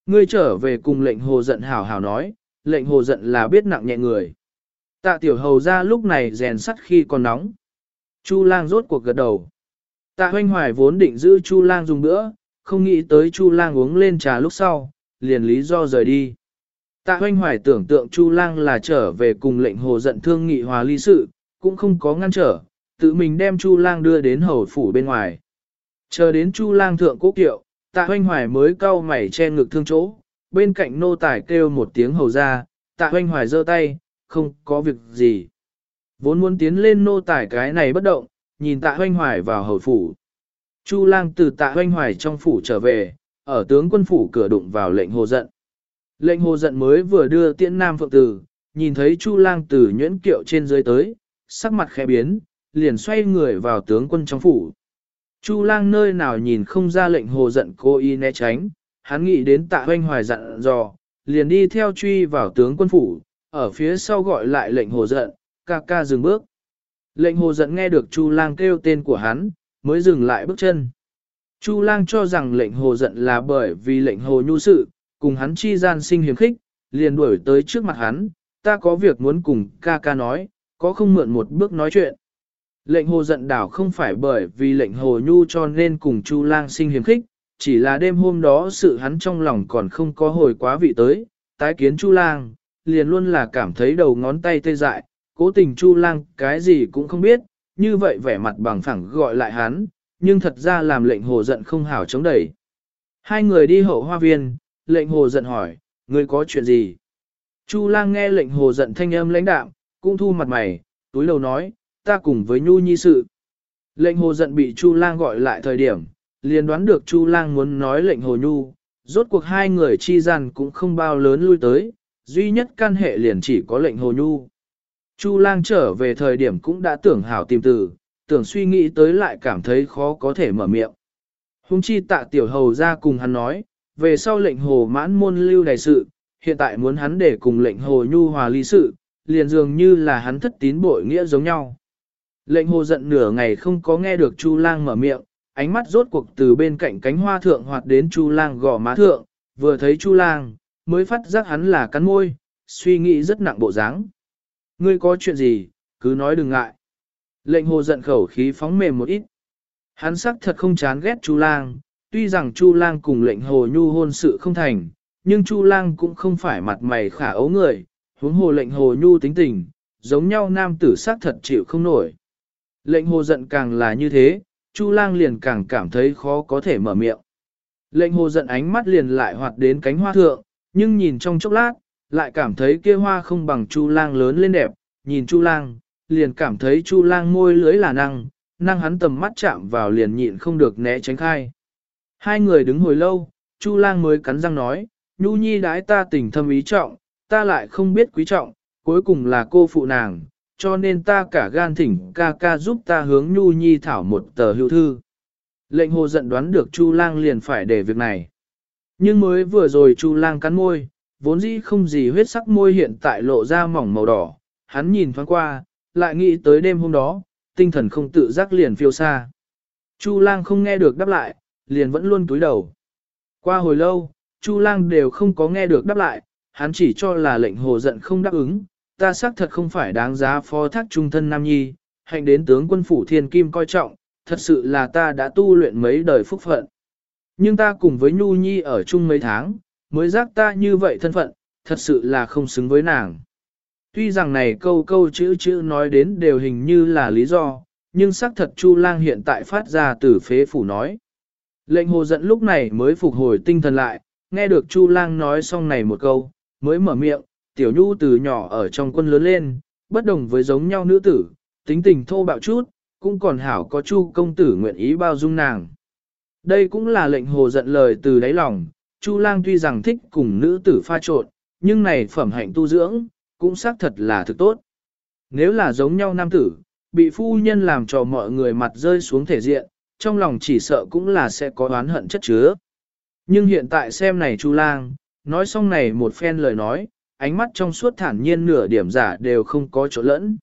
Ngươi trở về cùng lệnh hồ giận hào hào nói, lệnh hồ giận là biết nặng nhẹ người. Tạ tiểu hầu ra lúc này rèn sắt khi còn nóng. Chu lang rốt cuộc gật đầu. Tạ hoanh hoài vốn định giữ chu lang dùng bữa, không nghĩ tới chu lang uống lên trà lúc sau, liền lý do rời đi. Tạ hoanh hoài tưởng tượng chu lang là trở về cùng lệnh hồ giận thương nghị hòa ly sự, cũng không có ngăn trở, tự mình đem chu lang đưa đến hầu phủ bên ngoài. Chờ đến chu lang thượng cố kiệu, tạ hoanh hoài mới cau mày che ngực thương chỗ, bên cạnh nô tài kêu một tiếng hầu ra, tạ hoanh hoài giơ tay, không có việc gì. Vốn muốn tiến lên nô tài cái này bất động, nhìn tạ hoanh hoài vào hầu phủ. Chu lang từ tạ hoanh hoài trong phủ trở về, ở tướng quân phủ cửa đụng vào lệnh hồ giận. Lệnh hồ giận mới vừa đưa tiễn nam phượng tử, nhìn thấy chu lang từ nhuyễn kiệu trên dưới tới, sắc mặt khẽ biến, liền xoay người vào tướng quân trong phủ. Chu lang nơi nào nhìn không ra lệnh hồ giận cô y né tránh, hắn nghĩ đến tạ hoanh hoài dặn dò, liền đi theo truy vào tướng quân phủ, ở phía sau gọi lại lệnh hồ giận, ca ca dừng bước. Lệnh hồ giận nghe được Chu lang kêu tên của hắn, mới dừng lại bước chân. Chu lang cho rằng lệnh hồ giận là bởi vì lệnh hồ nhu sự, cùng hắn chi gian sinh hiếm khích, liền đuổi tới trước mặt hắn, ta có việc muốn cùng ca ca nói, có không mượn một bước nói chuyện. Lệnh hồ giận đảo không phải bởi vì lệnh hồ nhu cho nên cùng Chu lang sinh hiếm khích, chỉ là đêm hôm đó sự hắn trong lòng còn không có hồi quá vị tới, tái kiến Chu lang, liền luôn là cảm thấy đầu ngón tay tê dại, cố tình Chu lang cái gì cũng không biết, như vậy vẻ mặt bằng phẳng gọi lại hắn, nhưng thật ra làm lệnh hồ giận không hảo chống đẩy. Hai người đi hậu hoa viên, lệnh hồ giận hỏi, ngươi có chuyện gì? Chu lang nghe lệnh hồ giận thanh âm lãnh đạm, cũng thu mặt mày, túi lầu nói, ta cùng với nhu nhi sự. Lệnh hồ giận bị Chu lang gọi lại thời điểm, liền đoán được Chu lang muốn nói lệnh hồ nhu, rốt cuộc hai người chi gian cũng không bao lớn lui tới, duy nhất căn hệ liền chỉ có lệnh hồ nhu. Chu lang trở về thời điểm cũng đã tưởng hảo tìm từ, tưởng suy nghĩ tới lại cảm thấy khó có thể mở miệng. Hùng chi tạ tiểu hầu ra cùng hắn nói, về sau lệnh hồ mãn môn lưu đại sự, hiện tại muốn hắn để cùng lệnh hồ nhu hòa ly sự, liền dường như là hắn thất tín bội nghĩa giống nhau. Lệnh hồ giận nửa ngày không có nghe được Chu lang mở miệng, ánh mắt rốt cuộc từ bên cạnh cánh hoa thượng hoạt đến Chu lang gò má thượng, vừa thấy Chu lang, mới phát giác hắn là cắn môi, suy nghĩ rất nặng bộ dáng. Ngươi có chuyện gì, cứ nói đừng ngại. Lệnh hồ giận khẩu khí phóng mềm một ít. Hắn sắc thật không chán ghét Chu lang, tuy rằng Chu lang cùng lệnh hồ nhu hôn sự không thành, nhưng Chu lang cũng không phải mặt mày khả ấu người, huống hồ lệnh hồ nhu tính tình, giống nhau nam tử sắc thật chịu không nổi. Lệnh hồ giận càng là như thế, Chu lang liền càng cảm thấy khó có thể mở miệng. Lệnh hồ giận ánh mắt liền lại hoạt đến cánh hoa thượng, nhưng nhìn trong chốc lát, lại cảm thấy kia hoa không bằng Chu lang lớn lên đẹp, nhìn Chu lang, liền cảm thấy Chu lang môi lưới là năng, năng hắn tầm mắt chạm vào liền nhịn không được né tránh khai. Hai người đứng hồi lâu, Chu lang mới cắn răng nói, Nhu Nhi đái ta tình thâm ý trọng, ta lại không biết quý trọng, cuối cùng là cô phụ nàng, cho nên ta cả gan thỉnh ca ca giúp ta hướng Nhu Nhi thảo một tờ hữu thư. Lệnh hồ giận đoán được Chu lang liền phải để việc này. Nhưng mới vừa rồi Chu lang cắn môi, vốn dĩ không gì huyết sắc môi hiện tại lộ ra mỏng màu đỏ, hắn nhìn thoáng qua, lại nghĩ tới đêm hôm đó, tinh thần không tự giác liền phiêu xa. Chu lang không nghe được đáp lại, liền vẫn luôn cúi đầu. Qua hồi lâu, Chu lang đều không có nghe được đáp lại, hắn chỉ cho là lệnh hồ giận không đáp ứng, ta xác thật không phải đáng giá phó thác trung thân Nam Nhi, hạnh đến tướng quân phủ thiên kim coi trọng, thật sự là ta đã tu luyện mấy đời phúc phận. Nhưng ta cùng với Nhu Nhi ở chung mấy tháng, mới giác ta như vậy thân phận, thật sự là không xứng với nàng. Tuy rằng này câu câu chữ chữ nói đến đều hình như là lý do, nhưng xác thật Chu Lang hiện tại phát ra từ phế phủ nói. Lệnh hồ giận lúc này mới phục hồi tinh thần lại, nghe được Chu Lang nói xong này một câu, mới mở miệng, tiểu nhu từ nhỏ ở trong quân lớn lên, bất đồng với giống nhau nữ tử, tính tình thô bạo chút, cũng còn hảo có Chu công tử nguyện ý bao dung nàng. Đây cũng là lệnh hồ giận lời từ đáy lòng, Chu Lang tuy rằng thích cùng nữ tử pha trộn, nhưng này phẩm hạnh tu dưỡng, cũng xác thật là thực tốt. Nếu là giống nhau nam tử, bị phu nhân làm cho mọi người mặt rơi xuống thể diện, trong lòng chỉ sợ cũng là sẽ có oán hận chất chứa. Nhưng hiện tại xem này Chu Lang, nói xong này một phen lời nói, ánh mắt trong suốt thản nhiên nửa điểm giả đều không có chỗ lẫn.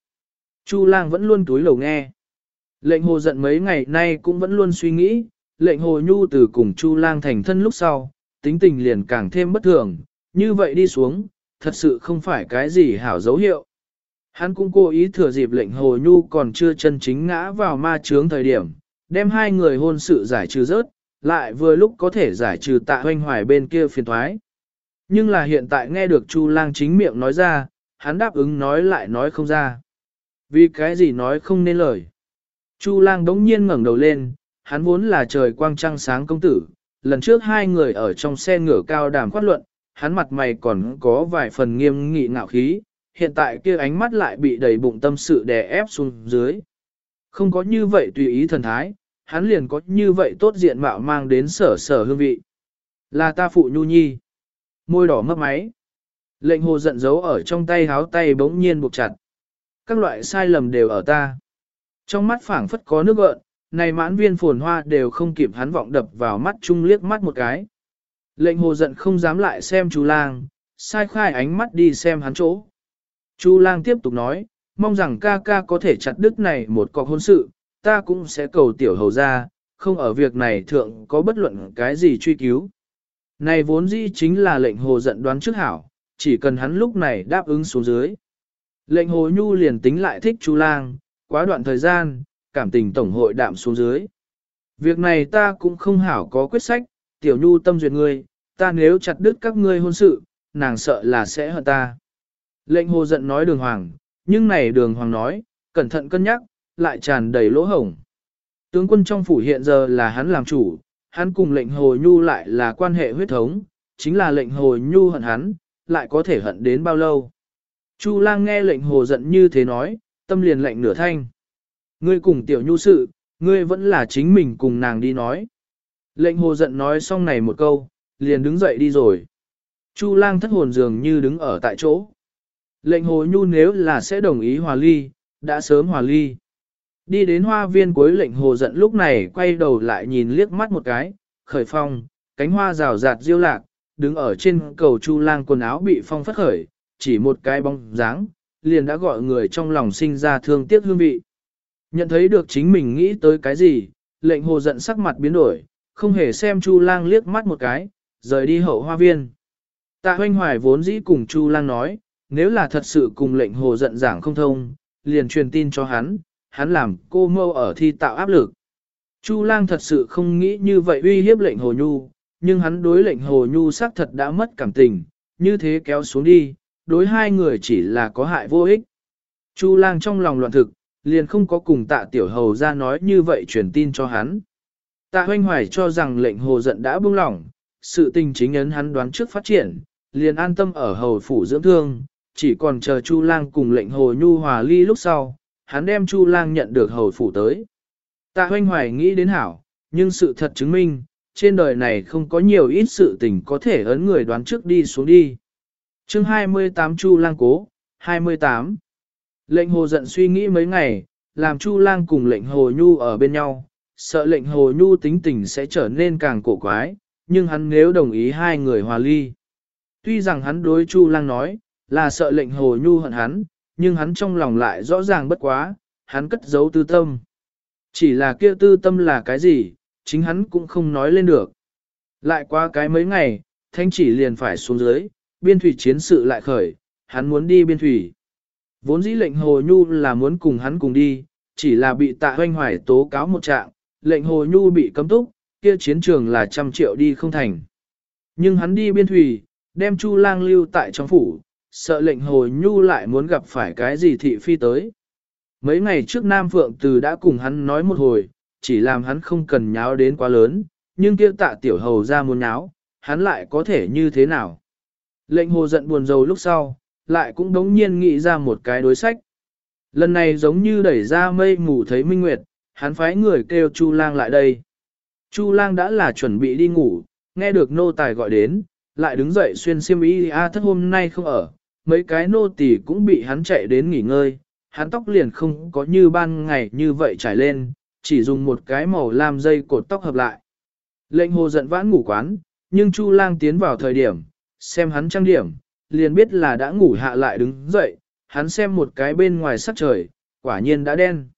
Chu Lang vẫn luôn túi lầu nghe. Lệnh hồ giận mấy ngày nay cũng vẫn luôn suy nghĩ, lệnh hồ nhu từ cùng Chu Lang thành thân lúc sau, tính tình liền càng thêm bất thường, như vậy đi xuống, thật sự không phải cái gì hảo dấu hiệu. Hắn cũng cố ý thừa dịp lệnh hồ nhu còn chưa chân chính ngã vào ma chướng thời điểm, đem hai người hôn sự giải trừ rớt, lại vừa lúc có thể giải trừ tạ hoanh hoài bên kia phiền thoái. Nhưng là hiện tại nghe được Chu lang chính miệng nói ra, hắn đáp ứng nói lại nói không ra. Vì cái gì nói không nên lời. Chu lang đống nhiên ngẩng đầu lên, hắn vốn là trời quang trăng sáng công tử, lần trước hai người ở trong xe ngựa cao đàm khoát luận, hắn mặt mày còn có vài phần nghiêm nghị ngạo khí, hiện tại kia ánh mắt lại bị đầy bụng tâm sự đè ép xuống dưới. Không có như vậy tùy ý thần thái, hắn liền có như vậy tốt diện mạo mang đến sở sở hương vị. Là ta phụ nhu nhi. Môi đỏ mấp máy. Lệnh hồ giận dấu ở trong tay háo tay bỗng nhiên buộc chặt. Các loại sai lầm đều ở ta. Trong mắt phảng phất có nước gợn, này mãn viên phồn hoa đều không kịp hắn vọng đập vào mắt chung liếc mắt một cái. Lệnh hồ giận không dám lại xem chú lang, sai khai ánh mắt đi xem hắn chỗ. Chu lang tiếp tục nói, mong rằng ca ca có thể chặt đứt này một cọc hôn sự, ta cũng sẽ cầu tiểu hầu ra, không ở việc này thượng có bất luận cái gì truy cứu. Này vốn dĩ chính là lệnh hồ giận đoán trước hảo, chỉ cần hắn lúc này đáp ứng xuống dưới. Lệnh hồ nhu liền tính lại thích chú lang, quá đoạn thời gian, cảm tình tổng hội đạm xuống dưới. Việc này ta cũng không hảo có quyết sách, tiểu nhu tâm duyệt ngươi, ta nếu chặt đứt các ngươi hôn sự, nàng sợ là sẽ hận ta. Lệnh hồ giận nói đường hoàng, nhưng này đường hoàng nói, cẩn thận cân nhắc, lại tràn đầy lỗ hổng. Tướng quân trong phủ hiện giờ là hắn làm chủ, hắn cùng lệnh hồ nhu lại là quan hệ huyết thống, chính là lệnh hồ nhu hận hắn, lại có thể hận đến bao lâu. Chu lang nghe lệnh hồ giận như thế nói, tâm liền lệnh nửa thanh. Ngươi cùng tiểu nhu sự, ngươi vẫn là chính mình cùng nàng đi nói. Lệnh hồ giận nói xong này một câu, liền đứng dậy đi rồi. Chu lang thất hồn dường như đứng ở tại chỗ. Lệnh hồ nhu nếu là sẽ đồng ý hòa ly, đã sớm hòa ly. Đi đến hoa viên cuối lệnh hồ giận lúc này quay đầu lại nhìn liếc mắt một cái, khởi phong, cánh hoa rào rạt diêu lạc, đứng ở trên cầu chu lang quần áo bị phong phất khởi, chỉ một cái bóng dáng, liền đã gọi người trong lòng sinh ra thương tiếc hương vị. Nhận thấy được chính mình nghĩ tới cái gì, lệnh hồ giận sắc mặt biến đổi, không hề xem chu lang liếc mắt một cái, rời đi hậu hoa viên. Tạ hoanh hoài vốn dĩ cùng chu lang nói, nếu là thật sự cùng lệnh hồ giận giảng không thông, liền truyền tin cho hắn, hắn làm cô mâu ở thi tạo áp lực. Chu lang thật sự không nghĩ như vậy uy hiếp lệnh hồ nhu, nhưng hắn đối lệnh hồ nhu xác thật đã mất cảm tình, như thế kéo xuống đi, đối hai người chỉ là có hại vô ích. Chu lang trong lòng loạn thực, liền không có cùng tạ tiểu hầu ra nói như vậy truyền tin cho hắn. Tạ hoanh hoài cho rằng lệnh hồ giận đã buông lỏng, sự tình chính ấn hắn đoán trước phát triển, liền an tâm ở hầu phủ dưỡng thương, chỉ còn chờ Chu lang cùng lệnh hồ nhu hòa ly lúc sau, hắn đem Chu lang nhận được hầu phủ tới. Tạ hoanh hoài nghĩ đến hảo, nhưng sự thật chứng minh, trên đời này không có nhiều ít sự tình có thể ấn người đoán trước đi xuống đi. chương 28 Chu lang cố, 28 Lệnh hồ giận suy nghĩ mấy ngày, làm Chu lang cùng lệnh hồ nhu ở bên nhau, sợ lệnh hồ nhu tính tình sẽ trở nên càng cổ quái, nhưng hắn nếu đồng ý hai người hòa ly. Tuy rằng hắn đối Chu lang nói, là sợ lệnh hồ nhu hận hắn, nhưng hắn trong lòng lại rõ ràng bất quá, hắn cất giấu tư tâm. Chỉ là kia tư tâm là cái gì, chính hắn cũng không nói lên được. Lại qua cái mấy ngày, thanh chỉ liền phải xuống dưới, biên thủy chiến sự lại khởi, hắn muốn đi biên thủy. Vốn dĩ lệnh Hồ Nhu là muốn cùng hắn cùng đi, chỉ là bị tạ hoanh hoài tố cáo một trạng, lệnh Hồ Nhu bị cấm túc, kia chiến trường là trăm triệu đi không thành. Nhưng hắn đi biên thủy, đem Chu lang lưu tại trong phủ, sợ lệnh Hồ Nhu lại muốn gặp phải cái gì thị phi tới. Mấy ngày trước Nam Phượng Từ đã cùng hắn nói một hồi, chỉ làm hắn không cần nháo đến quá lớn, nhưng kia tạ tiểu hầu ra muốn nháo, hắn lại có thể như thế nào. Lệnh hồ giận buồn rầu lúc sau, lại cũng đống nhiên nghĩ ra một cái đối sách. Lần này giống như đẩy ra mây mù thấy minh nguyệt, hắn phái người kêu Chu lang lại đây. Chu lang đã là chuẩn bị đi ngủ, nghe được nô tài gọi đến, lại đứng dậy xuyên xiêm y a thất hôm nay không ở, mấy cái nô tỳ cũng bị hắn chạy đến nghỉ ngơi, hắn tóc liền không có như ban ngày như vậy trải lên, chỉ dùng một cái màu lam dây cột tóc hợp lại. Lệnh hồ giận vãn ngủ quán, nhưng Chu lang tiến vào thời điểm, xem hắn trang điểm, liền biết là đã ngủ hạ lại đứng dậy, hắn xem một cái bên ngoài sắc trời, quả nhiên đã đen.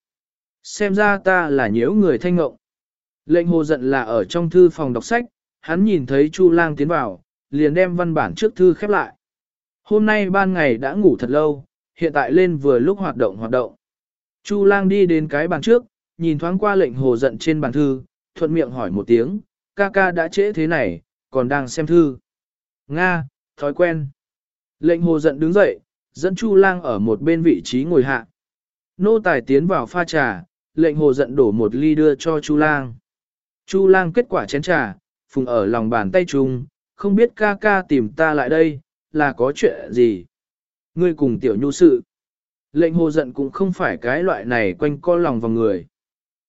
Xem ra ta là nhiễu người thanh ngộng. Lệnh hồ giận là ở trong thư phòng đọc sách, hắn nhìn thấy Chu lang tiến vào, liền đem văn bản trước thư khép lại. Hôm nay ban ngày đã ngủ thật lâu, hiện tại lên vừa lúc hoạt động hoạt động. Chu lang đi đến cái bàn trước, nhìn thoáng qua lệnh hồ giận trên bàn thư, thuận miệng hỏi một tiếng, ca ca đã trễ thế này, còn đang xem thư. Nga, thói quen. Lệnh hồ giận đứng dậy, dẫn Chu lang ở một bên vị trí ngồi hạ. Nô tài tiến vào pha trà, lệnh hồ giận đổ một ly đưa cho Chu lang. Chu lang kết quả chén trà, phùng ở lòng bàn tay chung, không biết ca ca tìm ta lại đây, là có chuyện gì. Ngươi cùng tiểu nhu sự. Lệnh hồ giận cũng không phải cái loại này quanh co lòng vào người.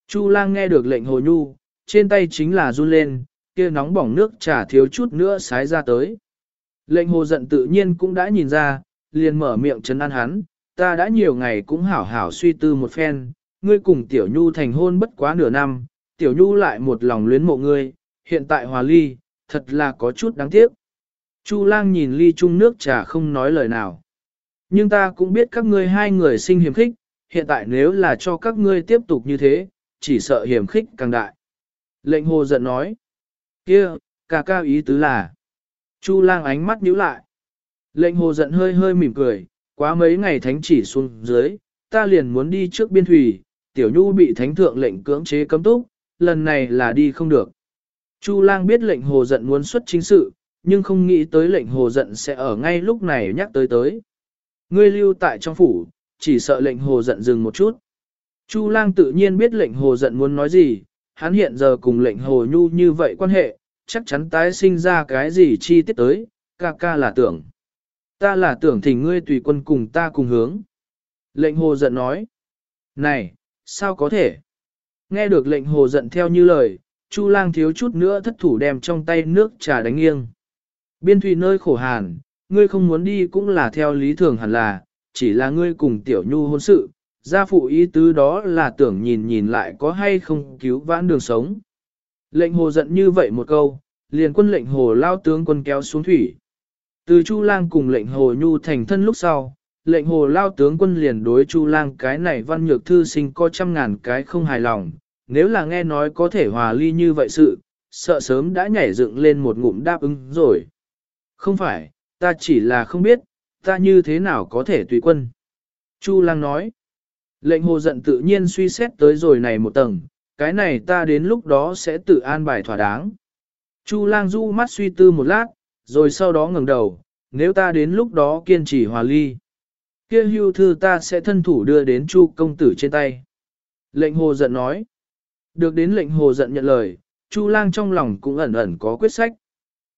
Chu lang nghe được lệnh hồ nhu, trên tay chính là run lên, kia nóng bỏng nước trà thiếu chút nữa sái ra tới. Lệnh hồ giận tự nhiên cũng đã nhìn ra, liền mở miệng chấn an hắn, ta đã nhiều ngày cũng hảo hảo suy tư một phen, ngươi cùng tiểu nhu thành hôn bất quá nửa năm, tiểu nhu lại một lòng luyến mộ ngươi, hiện tại hòa ly, thật là có chút đáng tiếc. Chu lang nhìn ly chung nước trà không nói lời nào. Nhưng ta cũng biết các ngươi hai người sinh hiểm khích, hiện tại nếu là cho các ngươi tiếp tục như thế, chỉ sợ hiểm khích càng đại. Lệnh hồ giận nói, kia, ca ca ý tứ là, Chu lang ánh mắt nhíu lại. Lệnh hồ giận hơi hơi mỉm cười, quá mấy ngày thánh chỉ xuống dưới, ta liền muốn đi trước biên thủy, tiểu nhu bị thánh thượng lệnh cưỡng chế cấm túc, lần này là đi không được. Chu lang biết lệnh hồ giận muốn xuất chính sự, nhưng không nghĩ tới lệnh hồ giận sẽ ở ngay lúc này nhắc tới tới. Ngươi lưu tại trong phủ, chỉ sợ lệnh hồ giận dừng một chút. Chu lang tự nhiên biết lệnh hồ giận muốn nói gì, hắn hiện giờ cùng lệnh hồ nhu như vậy quan hệ, chắc chắn tái sinh ra cái gì chi tiết tới, ca ca là tưởng. Ta là tưởng thỉnh ngươi tùy quân cùng ta cùng hướng. Lệnh hồ giận nói. Này, sao có thể? Nghe được lệnh hồ giận theo như lời, Chu lang thiếu chút nữa thất thủ đem trong tay nước trà đánh nghiêng. Biên thủy nơi khổ hàn, ngươi không muốn đi cũng là theo lý thường hẳn là, chỉ là ngươi cùng tiểu nhu hôn sự, gia phụ ý tứ đó là tưởng nhìn nhìn lại có hay không cứu vãn đường sống. Lệnh hồ giận như vậy một câu, liền quân lệnh hồ lao tướng quân kéo xuống thủy. Từ Chu Lang cùng lệnh hồ nhu thành thân lúc sau, lệnh hồ lao tướng quân liền đối Chu Lang cái này văn nhược thư sinh có trăm ngàn cái không hài lòng, nếu là nghe nói có thể hòa ly như vậy sự, sợ sớm đã nhảy dựng lên một ngụm đáp ứng rồi. Không phải, ta chỉ là không biết, ta như thế nào có thể tùy quân. Chu Lang nói, lệnh hồ giận tự nhiên suy xét tới rồi này một tầng, cái này ta đến lúc đó sẽ tự an bài thỏa đáng. Chu lang du mắt suy tư một lát, rồi sau đó ngẩng đầu, nếu ta đến lúc đó kiên trì hòa ly. kia hưu thư ta sẽ thân thủ đưa đến chu công tử trên tay. Lệnh hồ giận nói. Được đến lệnh hồ giận nhận lời, chu lang trong lòng cũng ẩn ẩn có quyết sách.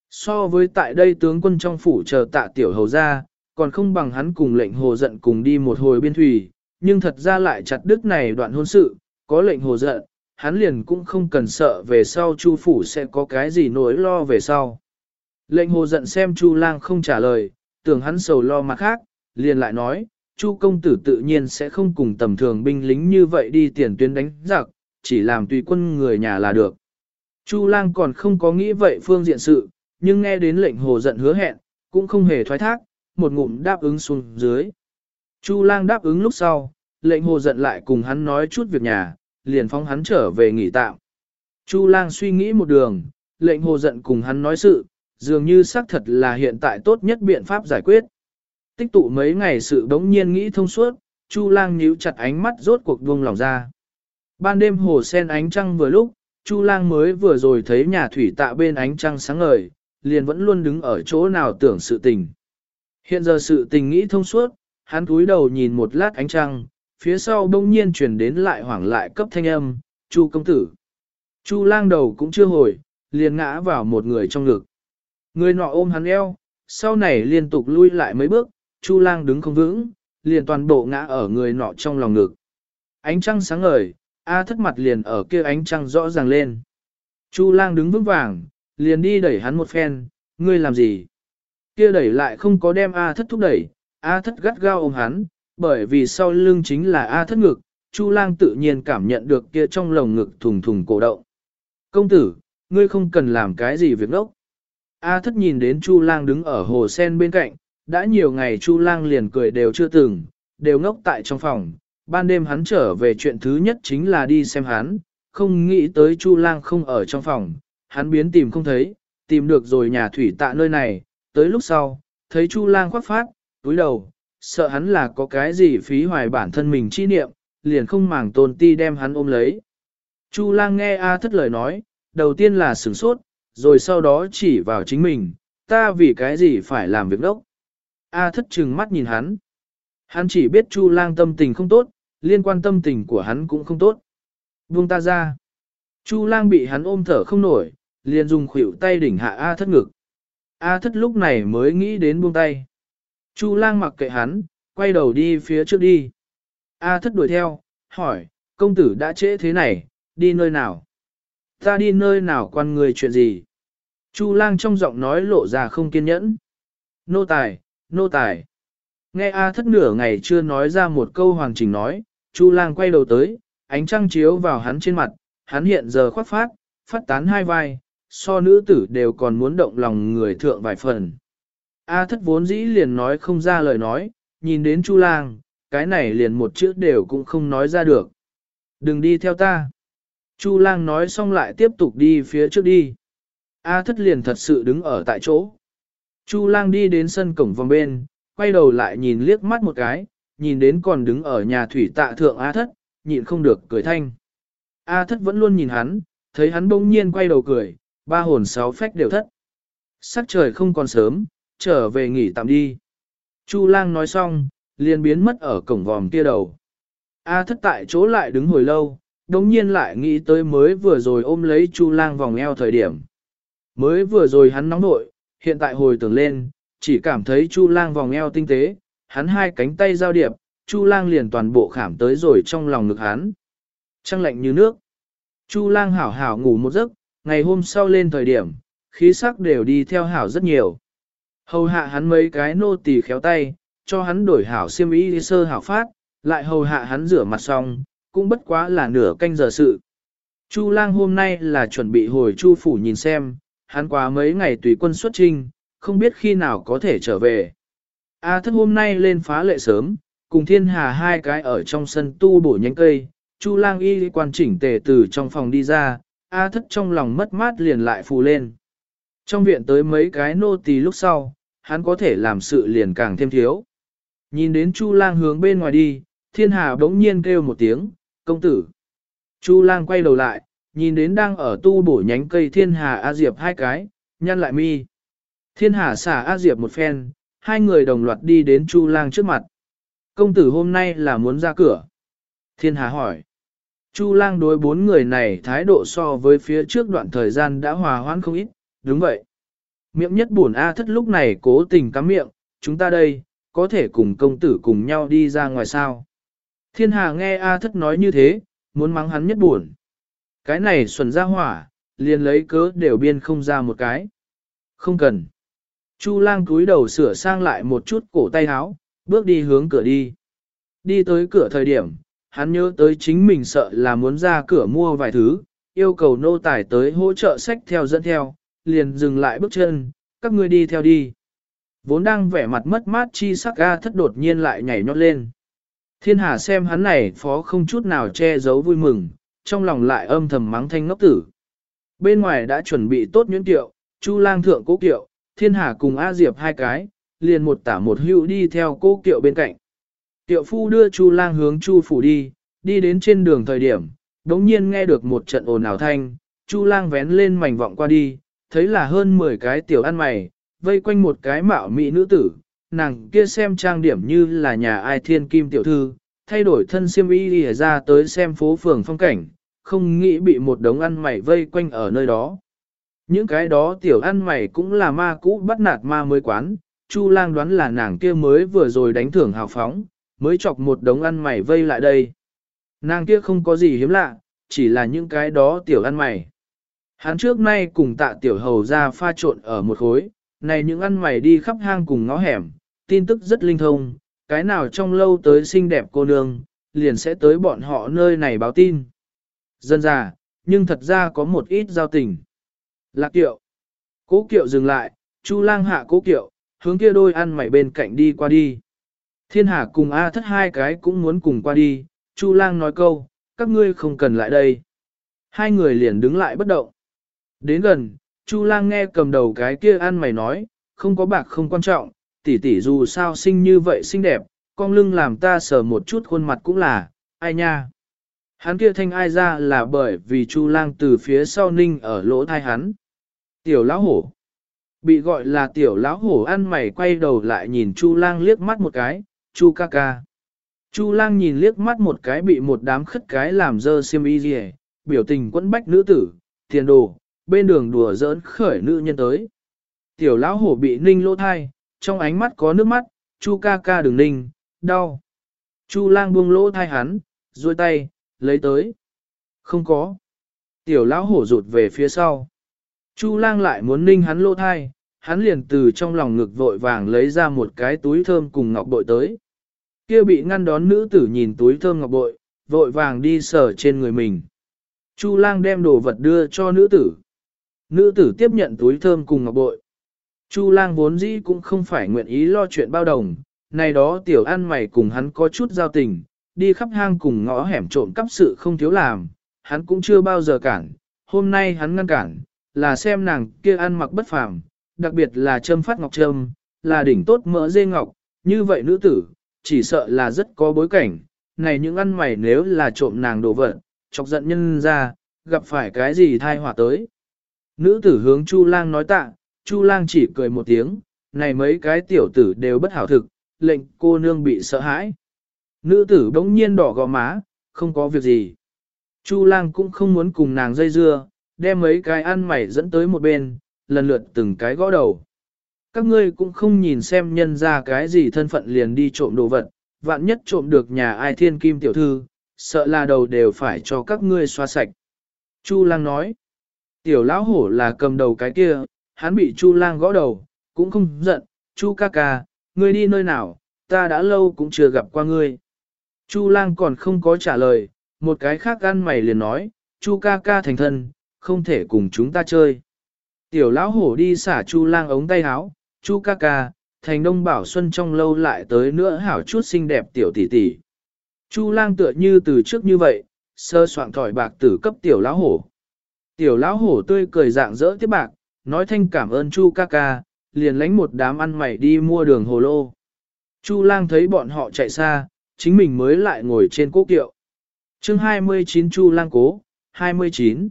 So với tại đây tướng quân trong phủ chờ tạ tiểu hầu ra, còn không bằng hắn cùng lệnh hồ giận cùng đi một hồi biên thủy, nhưng thật ra lại chặt đứt này đoạn hôn sự, có lệnh hồ giận, hắn liền cũng không cần sợ về sau Chu phủ sẽ có cái gì nỗi lo về sau. Lệnh hồ giận xem Chu lang không trả lời, tưởng hắn sầu lo mặt khác, liền lại nói, Chu công tử tự nhiên sẽ không cùng tầm thường binh lính như vậy đi tiền tuyến đánh giặc, chỉ làm tùy quân người nhà là được. Chu lang còn không có nghĩ vậy phương diện sự, nhưng nghe đến lệnh hồ giận hứa hẹn, cũng không hề thoái thác, một ngụm đáp ứng xuống dưới. Chu lang đáp ứng lúc sau, lệnh hồ giận lại cùng hắn nói chút việc nhà, liền phóng hắn trở về nghỉ tạm. Chu lang suy nghĩ một đường, lệnh hồ giận cùng hắn nói sự, dường như xác thật là hiện tại tốt nhất biện pháp giải quyết. Tích tụ mấy ngày sự đống nhiên nghĩ thông suốt, Chu lang nhíu chặt ánh mắt rốt cuộc buông lòng ra. Ban đêm hồ sen ánh trăng vừa lúc, Chu lang mới vừa rồi thấy nhà thủy tạ bên ánh trăng sáng ngời, liền vẫn luôn đứng ở chỗ nào tưởng sự tình. Hiện giờ sự tình nghĩ thông suốt, hắn cúi đầu nhìn một lát ánh trăng, phía sau bỗng nhiên truyền đến lại hoảng lại cấp thanh âm, Chu công tử. Chu lang đầu cũng chưa hồi, liền ngã vào một người trong ngực. Người nọ ôm hắn eo, sau này liên tục lui lại mấy bước, Chu lang đứng không vững, liền toàn bộ ngã ở người nọ trong lòng ngực. Ánh trăng sáng ngời, A thất mặt liền ở kia ánh trăng rõ ràng lên. Chu lang đứng vững vàng, liền đi đẩy hắn một phen, ngươi làm gì? Kia đẩy lại không có đem A thất thúc đẩy, A thất gắt gao ôm hắn, bởi vì sau lưng chính là A thất ngực, Chu lang tự nhiên cảm nhận được kia trong lồng ngực thùng thùng cổ động. Công tử, ngươi không cần làm cái gì việc đốc. A thất nhìn đến Chu lang đứng ở hồ sen bên cạnh, đã nhiều ngày Chu lang liền cười đều chưa từng, đều ngốc tại trong phòng. Ban đêm hắn trở về chuyện thứ nhất chính là đi xem hắn, không nghĩ tới Chu lang không ở trong phòng, hắn biến tìm không thấy, tìm được rồi nhà thủy tạ nơi này, tới lúc sau, thấy Chu lang khoác phát, túi đầu, sợ hắn là có cái gì phí hoài bản thân mình chi niệm, liền không màng tôn ti đem hắn ôm lấy. Chu lang nghe A thất lời nói, đầu tiên là sửng sốt, rồi sau đó chỉ vào chính mình, ta vì cái gì phải làm việc đốc. A thất trừng mắt nhìn hắn. Hắn chỉ biết Chu lang tâm tình không tốt, liên quan tâm tình của hắn cũng không tốt. Buông ta ra. Chu lang bị hắn ôm thở không nổi, liền dùng khuỷu tay đỉnh hạ A thất ngực. A thất lúc này mới nghĩ đến buông tay. Chu lang mặc kệ hắn, quay đầu đi phía trước đi. A thất đuổi theo, hỏi, công tử đã trễ thế này, đi nơi nào? Ta đi nơi nào quan người chuyện gì? Chu lang trong giọng nói lộ ra không kiên nhẫn. Nô tài, nô tài. Nghe A thất nửa ngày chưa nói ra một câu hoàn chỉnh nói, Chu lang quay đầu tới, ánh trăng chiếu vào hắn trên mặt, hắn hiện giờ khoác phát, phát tán hai vai, so nữ tử đều còn muốn động lòng người thượng vài phần. A thất vốn dĩ liền nói không ra lời nói, nhìn đến Chu lang, cái này liền một chữ đều cũng không nói ra được. Đừng đi theo ta. Chu lang nói xong lại tiếp tục đi phía trước đi. A thất liền thật sự đứng ở tại chỗ. Chu lang đi đến sân cổng vòng bên, quay đầu lại nhìn liếc mắt một cái, nhìn đến còn đứng ở nhà thủy tạ thượng A thất, nhịn không được cười thanh. A thất vẫn luôn nhìn hắn, thấy hắn bỗng nhiên quay đầu cười, ba hồn sáu phách đều thất. Sắc trời không còn sớm, trở về nghỉ tạm đi. Chu lang nói xong, liền biến mất ở cổng vòm kia đầu. A thất tại chỗ lại đứng hồi lâu, đồng nhiên lại nghĩ tới mới vừa rồi ôm lấy Chu lang vòng eo thời điểm. Mới vừa rồi hắn nóng nội, hiện tại hồi tưởng lên, chỉ cảm thấy Chu lang vòng eo tinh tế, hắn hai cánh tay giao điệp, Chu lang liền toàn bộ khảm tới rồi trong lòng ngực hắn. Trăng lạnh như nước. Chu lang hảo hảo ngủ một giấc, ngày hôm sau lên thời điểm, khí sắc đều đi theo hảo rất nhiều. Hầu hạ hắn mấy cái nô tỳ khéo tay, cho hắn đổi hảo xiêm y sơ hảo phát, lại hầu hạ hắn rửa mặt xong, cũng bất quá là nửa canh giờ sự. Chu lang hôm nay là chuẩn bị hồi chu phủ nhìn xem, hắn quá mấy ngày tùy quân xuất trinh, không biết khi nào có thể trở về. A thất hôm nay lên phá lệ sớm, cùng thiên hà hai cái ở trong sân tu bổ nhánh cây, chu lang y quan chỉnh tề từ trong phòng đi ra, A thất trong lòng mất mát liền lại phù lên. Trong viện tới mấy cái nô tỳ lúc sau, hắn có thể làm sự liền càng thêm thiếu. Nhìn đến Chu lang hướng bên ngoài đi, thiên hà bỗng nhiên kêu một tiếng, công tử. Chu lang quay đầu lại, nhìn đến đang ở tu bổ nhánh cây thiên hà A Diệp hai cái, nhăn lại mi. Thiên hà xả A Diệp một phen, hai người đồng loạt đi đến Chu lang trước mặt. Công tử hôm nay là muốn ra cửa. Thiên hà hỏi. Chu lang đối bốn người này thái độ so với phía trước đoạn thời gian đã hòa hoãn không ít, đúng vậy. Miệng nhất buồn A thất lúc này cố tình cắm miệng, chúng ta đây, có thể cùng công tử cùng nhau đi ra ngoài sao. Thiên hà nghe A thất nói như thế, muốn mắng hắn nhất buồn. Cái này xuẩn ra hỏa, liền lấy cớ đều biên không ra một cái. Không cần. Chu lang cúi đầu sửa sang lại một chút cổ tay áo, bước đi hướng cửa đi. Đi tới cửa thời điểm, hắn nhớ tới chính mình sợ là muốn ra cửa mua vài thứ, yêu cầu nô tài tới hỗ trợ sách theo dẫn theo, liền dừng lại bước chân, các ngươi đi theo đi. Vốn đang vẻ mặt mất mát chi sắc ga thất đột nhiên lại nhảy nhót lên. Thiên hà xem hắn này phó không chút nào che giấu vui mừng, trong lòng lại âm thầm mắng thanh ngốc tử. Bên ngoài đã chuẩn bị tốt nhuyễn tiệu, chu lang thượng cố kiệu, thiên hà cùng A Diệp hai cái, liền một tả một hữu đi theo cố kiệu bên cạnh. Tiệu phu đưa chu lang hướng chu phủ đi, đi đến trên đường thời điểm, đống nhiên nghe được một trận ồn ào thanh, chu lang vén lên mảnh vọng qua đi, thấy là hơn 10 cái tiểu ăn mày, vây quanh một cái mạo mỹ nữ tử, nàng kia xem trang điểm như là nhà ai thiên kim tiểu thư, thay đổi thân siêm y đi ra tới xem phố phường phong cảnh, không nghĩ bị một đống ăn mày vây quanh ở nơi đó. Những cái đó tiểu ăn mày cũng là ma cũ bắt nạt ma mới quán, Chu lang đoán là nàng kia mới vừa rồi đánh thưởng hào phóng, mới chọc một đống ăn mày vây lại đây. Nàng kia không có gì hiếm lạ, chỉ là những cái đó tiểu ăn mày. Hắn trước nay cùng tạ tiểu hầu ra pha trộn ở một khối, này những ăn mày đi khắp hang cùng ngõ hẻm, tin tức rất linh thông, cái nào trong lâu tới xinh đẹp cô nương, liền sẽ tới bọn họ nơi này báo tin. Dân già, nhưng thật ra có một ít giao tình. Lạc kiệu. Cố kiệu dừng lại, Chu lang hạ cố kiệu, hướng kia đôi ăn mày bên cạnh đi qua đi. Thiên Hà cùng A thất hai cái cũng muốn cùng qua đi, Chu lang nói câu, các ngươi không cần lại đây. Hai người liền đứng lại bất động. Đến gần, Chu lang nghe cầm đầu cái kia ăn mày nói, không có bạc không quan trọng, tỷ tỷ dù sao xinh như vậy xinh đẹp, con lưng làm ta sờ một chút khuôn mặt cũng là, ai nha. Hắn kia thanh ai ra là bởi vì Chu lang từ phía sau ninh ở lỗ thai hắn. Tiểu lão hổ. Bị gọi là tiểu lão hổ ăn mày quay đầu lại nhìn Chu lang liếc mắt một cái, Chu ca ca. Chu lang nhìn liếc mắt một cái bị một đám khất cái làm dơ xiêm y gì biểu tình quẫn bách nữ tử, tiền đồ, bên đường đùa giỡn khởi nữ nhân tới. Tiểu lão hổ bị ninh lỗ thai, trong ánh mắt có nước mắt, chu ca ca đừng ninh, đau. Chu lang buông lỗ thai hắn, duỗi tay, lấy tới. Không có. Tiểu lão hổ rụt về phía sau. Chu lang lại muốn ninh hắn lỗ thai, hắn liền từ trong lòng ngực vội vàng lấy ra một cái túi thơm cùng ngọc bội tới. Kia bị ngăn đón nữ tử nhìn túi thơm ngọc bội, vội vàng đi sờ trên người mình. Chu lang đem đồ vật đưa cho nữ tử. Nữ tử tiếp nhận túi thơm cùng ngọc bội. Chu lang vốn dĩ cũng không phải nguyện ý lo chuyện bao đồng, này đó tiểu ăn mày cùng hắn có chút giao tình, đi khắp hang cùng ngõ hẻm trộm cắp sự không thiếu làm, hắn cũng chưa bao giờ cản, hôm nay hắn ngăn cản, là xem nàng kia ăn mặc bất phàm, đặc biệt là châm phát ngọc trâm, là đỉnh tốt mỡ dê ngọc, như vậy nữ tử, chỉ sợ là rất có bối cảnh, này những ăn mày nếu là trộm nàng đồ vật, chọc giận nhân ra, gặp phải cái gì thai hỏa tới. Nữ tử hướng Chu Lang nói tạ, Chu Lang chỉ cười một tiếng, này mấy cái tiểu tử đều bất hảo thực, lệnh cô nương bị sợ hãi. Nữ tử đống nhiên đỏ gò má, không có việc gì. Chu Lang cũng không muốn cùng nàng dây dưa, đem mấy cái ăn mày dẫn tới một bên, lần lượt từng cái gõ đầu. Các ngươi cũng không nhìn xem nhân ra cái gì thân phận liền đi trộm đồ vật, vạn nhất trộm được nhà ai thiên kim tiểu thư, sợ là đầu đều phải cho các ngươi xoa sạch. Chu lang nói, tiểu lão hổ là cầm đầu cái kia, hắn bị chu lang gõ đầu, cũng không giận, chu ca ca, ngươi đi nơi nào, ta đã lâu cũng chưa gặp qua ngươi. Chu lang còn không có trả lời, một cái khác ăn mày liền nói, chu ca ca thành thân, không thể cùng chúng ta chơi. Tiểu lão hổ đi xả chu lang ống tay áo, chu ca ca, thành đông bảo xuân trong lâu lại tới nữa hảo chút xinh đẹp tiểu tỷ tỷ. Chu lang tựa như từ trước như vậy, sơ soạn thỏi bạc tử cấp tiểu lão hổ. Tiểu lão hổ tươi cười dạng dỡ tiếp bạc, nói thanh cảm ơn chu ca ca, liền lánh một đám ăn mày đi mua đường hồ lô. Chu lang thấy bọn họ chạy xa, chính mình mới lại ngồi trên cố kiệu. chương 29 Chu lang cố, 29.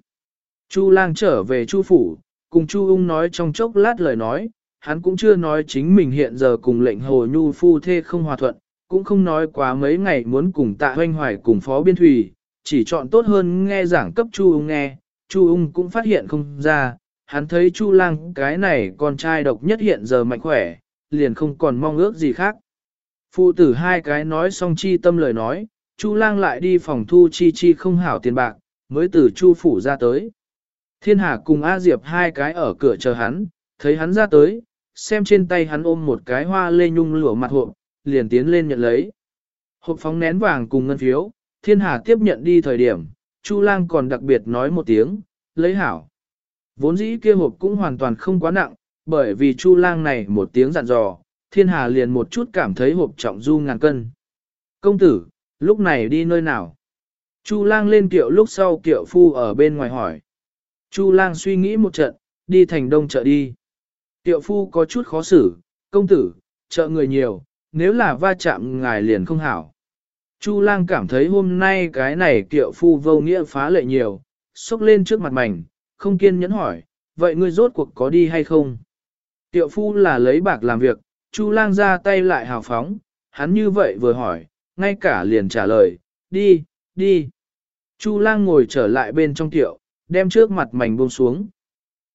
Chu lang trở về Chu phủ, cùng Chu ung nói trong chốc lát lời nói, hắn cũng chưa nói chính mình hiện giờ cùng lệnh hồ nhu phu thê không hòa thuận, cũng không nói quá mấy ngày muốn cùng tạ hoanh hoài cùng phó biên thủy, chỉ chọn tốt hơn nghe giảng cấp Chu ung nghe, Chu ung cũng phát hiện không ra, hắn thấy Chu lang cái này con trai độc nhất hiện giờ mạnh khỏe, liền không còn mong ước gì khác. Phụ tử hai cái nói xong chi tâm lời nói, Chu lang lại đi phòng thu chi chi không hảo tiền bạc, mới từ Chu phủ ra tới. Thiên Hà cùng A Diệp hai cái ở cửa chờ hắn, thấy hắn ra tới, xem trên tay hắn ôm một cái hoa lê nhung lửa mặt hộp, liền tiến lên nhận lấy. Hộp phóng nén vàng cùng ngân phiếu, Thiên Hà tiếp nhận đi thời điểm, Chu Lang còn đặc biệt nói một tiếng, lấy hảo. Vốn dĩ kia hộp cũng hoàn toàn không quá nặng, bởi vì Chu Lang này một tiếng dặn dò, Thiên Hà liền một chút cảm thấy hộp trọng du ngàn cân. Công tử, lúc này đi nơi nào? Chu Lang lên kiệu lúc sau kiệu phu ở bên ngoài hỏi. Chu lang suy nghĩ một trận, đi thành đông chợ đi. Tiệu phu có chút khó xử, công tử, chợ người nhiều, nếu là va chạm ngài liền không hảo. Chu lang cảm thấy hôm nay cái này tiệu phu vô nghĩa phá lệ nhiều, xúc lên trước mặt mảnh, không kiên nhẫn hỏi, vậy ngươi rốt cuộc có đi hay không? Tiệu phu là lấy bạc làm việc, Chu lang ra tay lại hào phóng, hắn như vậy vừa hỏi, ngay cả liền trả lời, đi, đi. Chu lang ngồi trở lại bên trong tiệu, đem trước mặt mảnh buông xuống.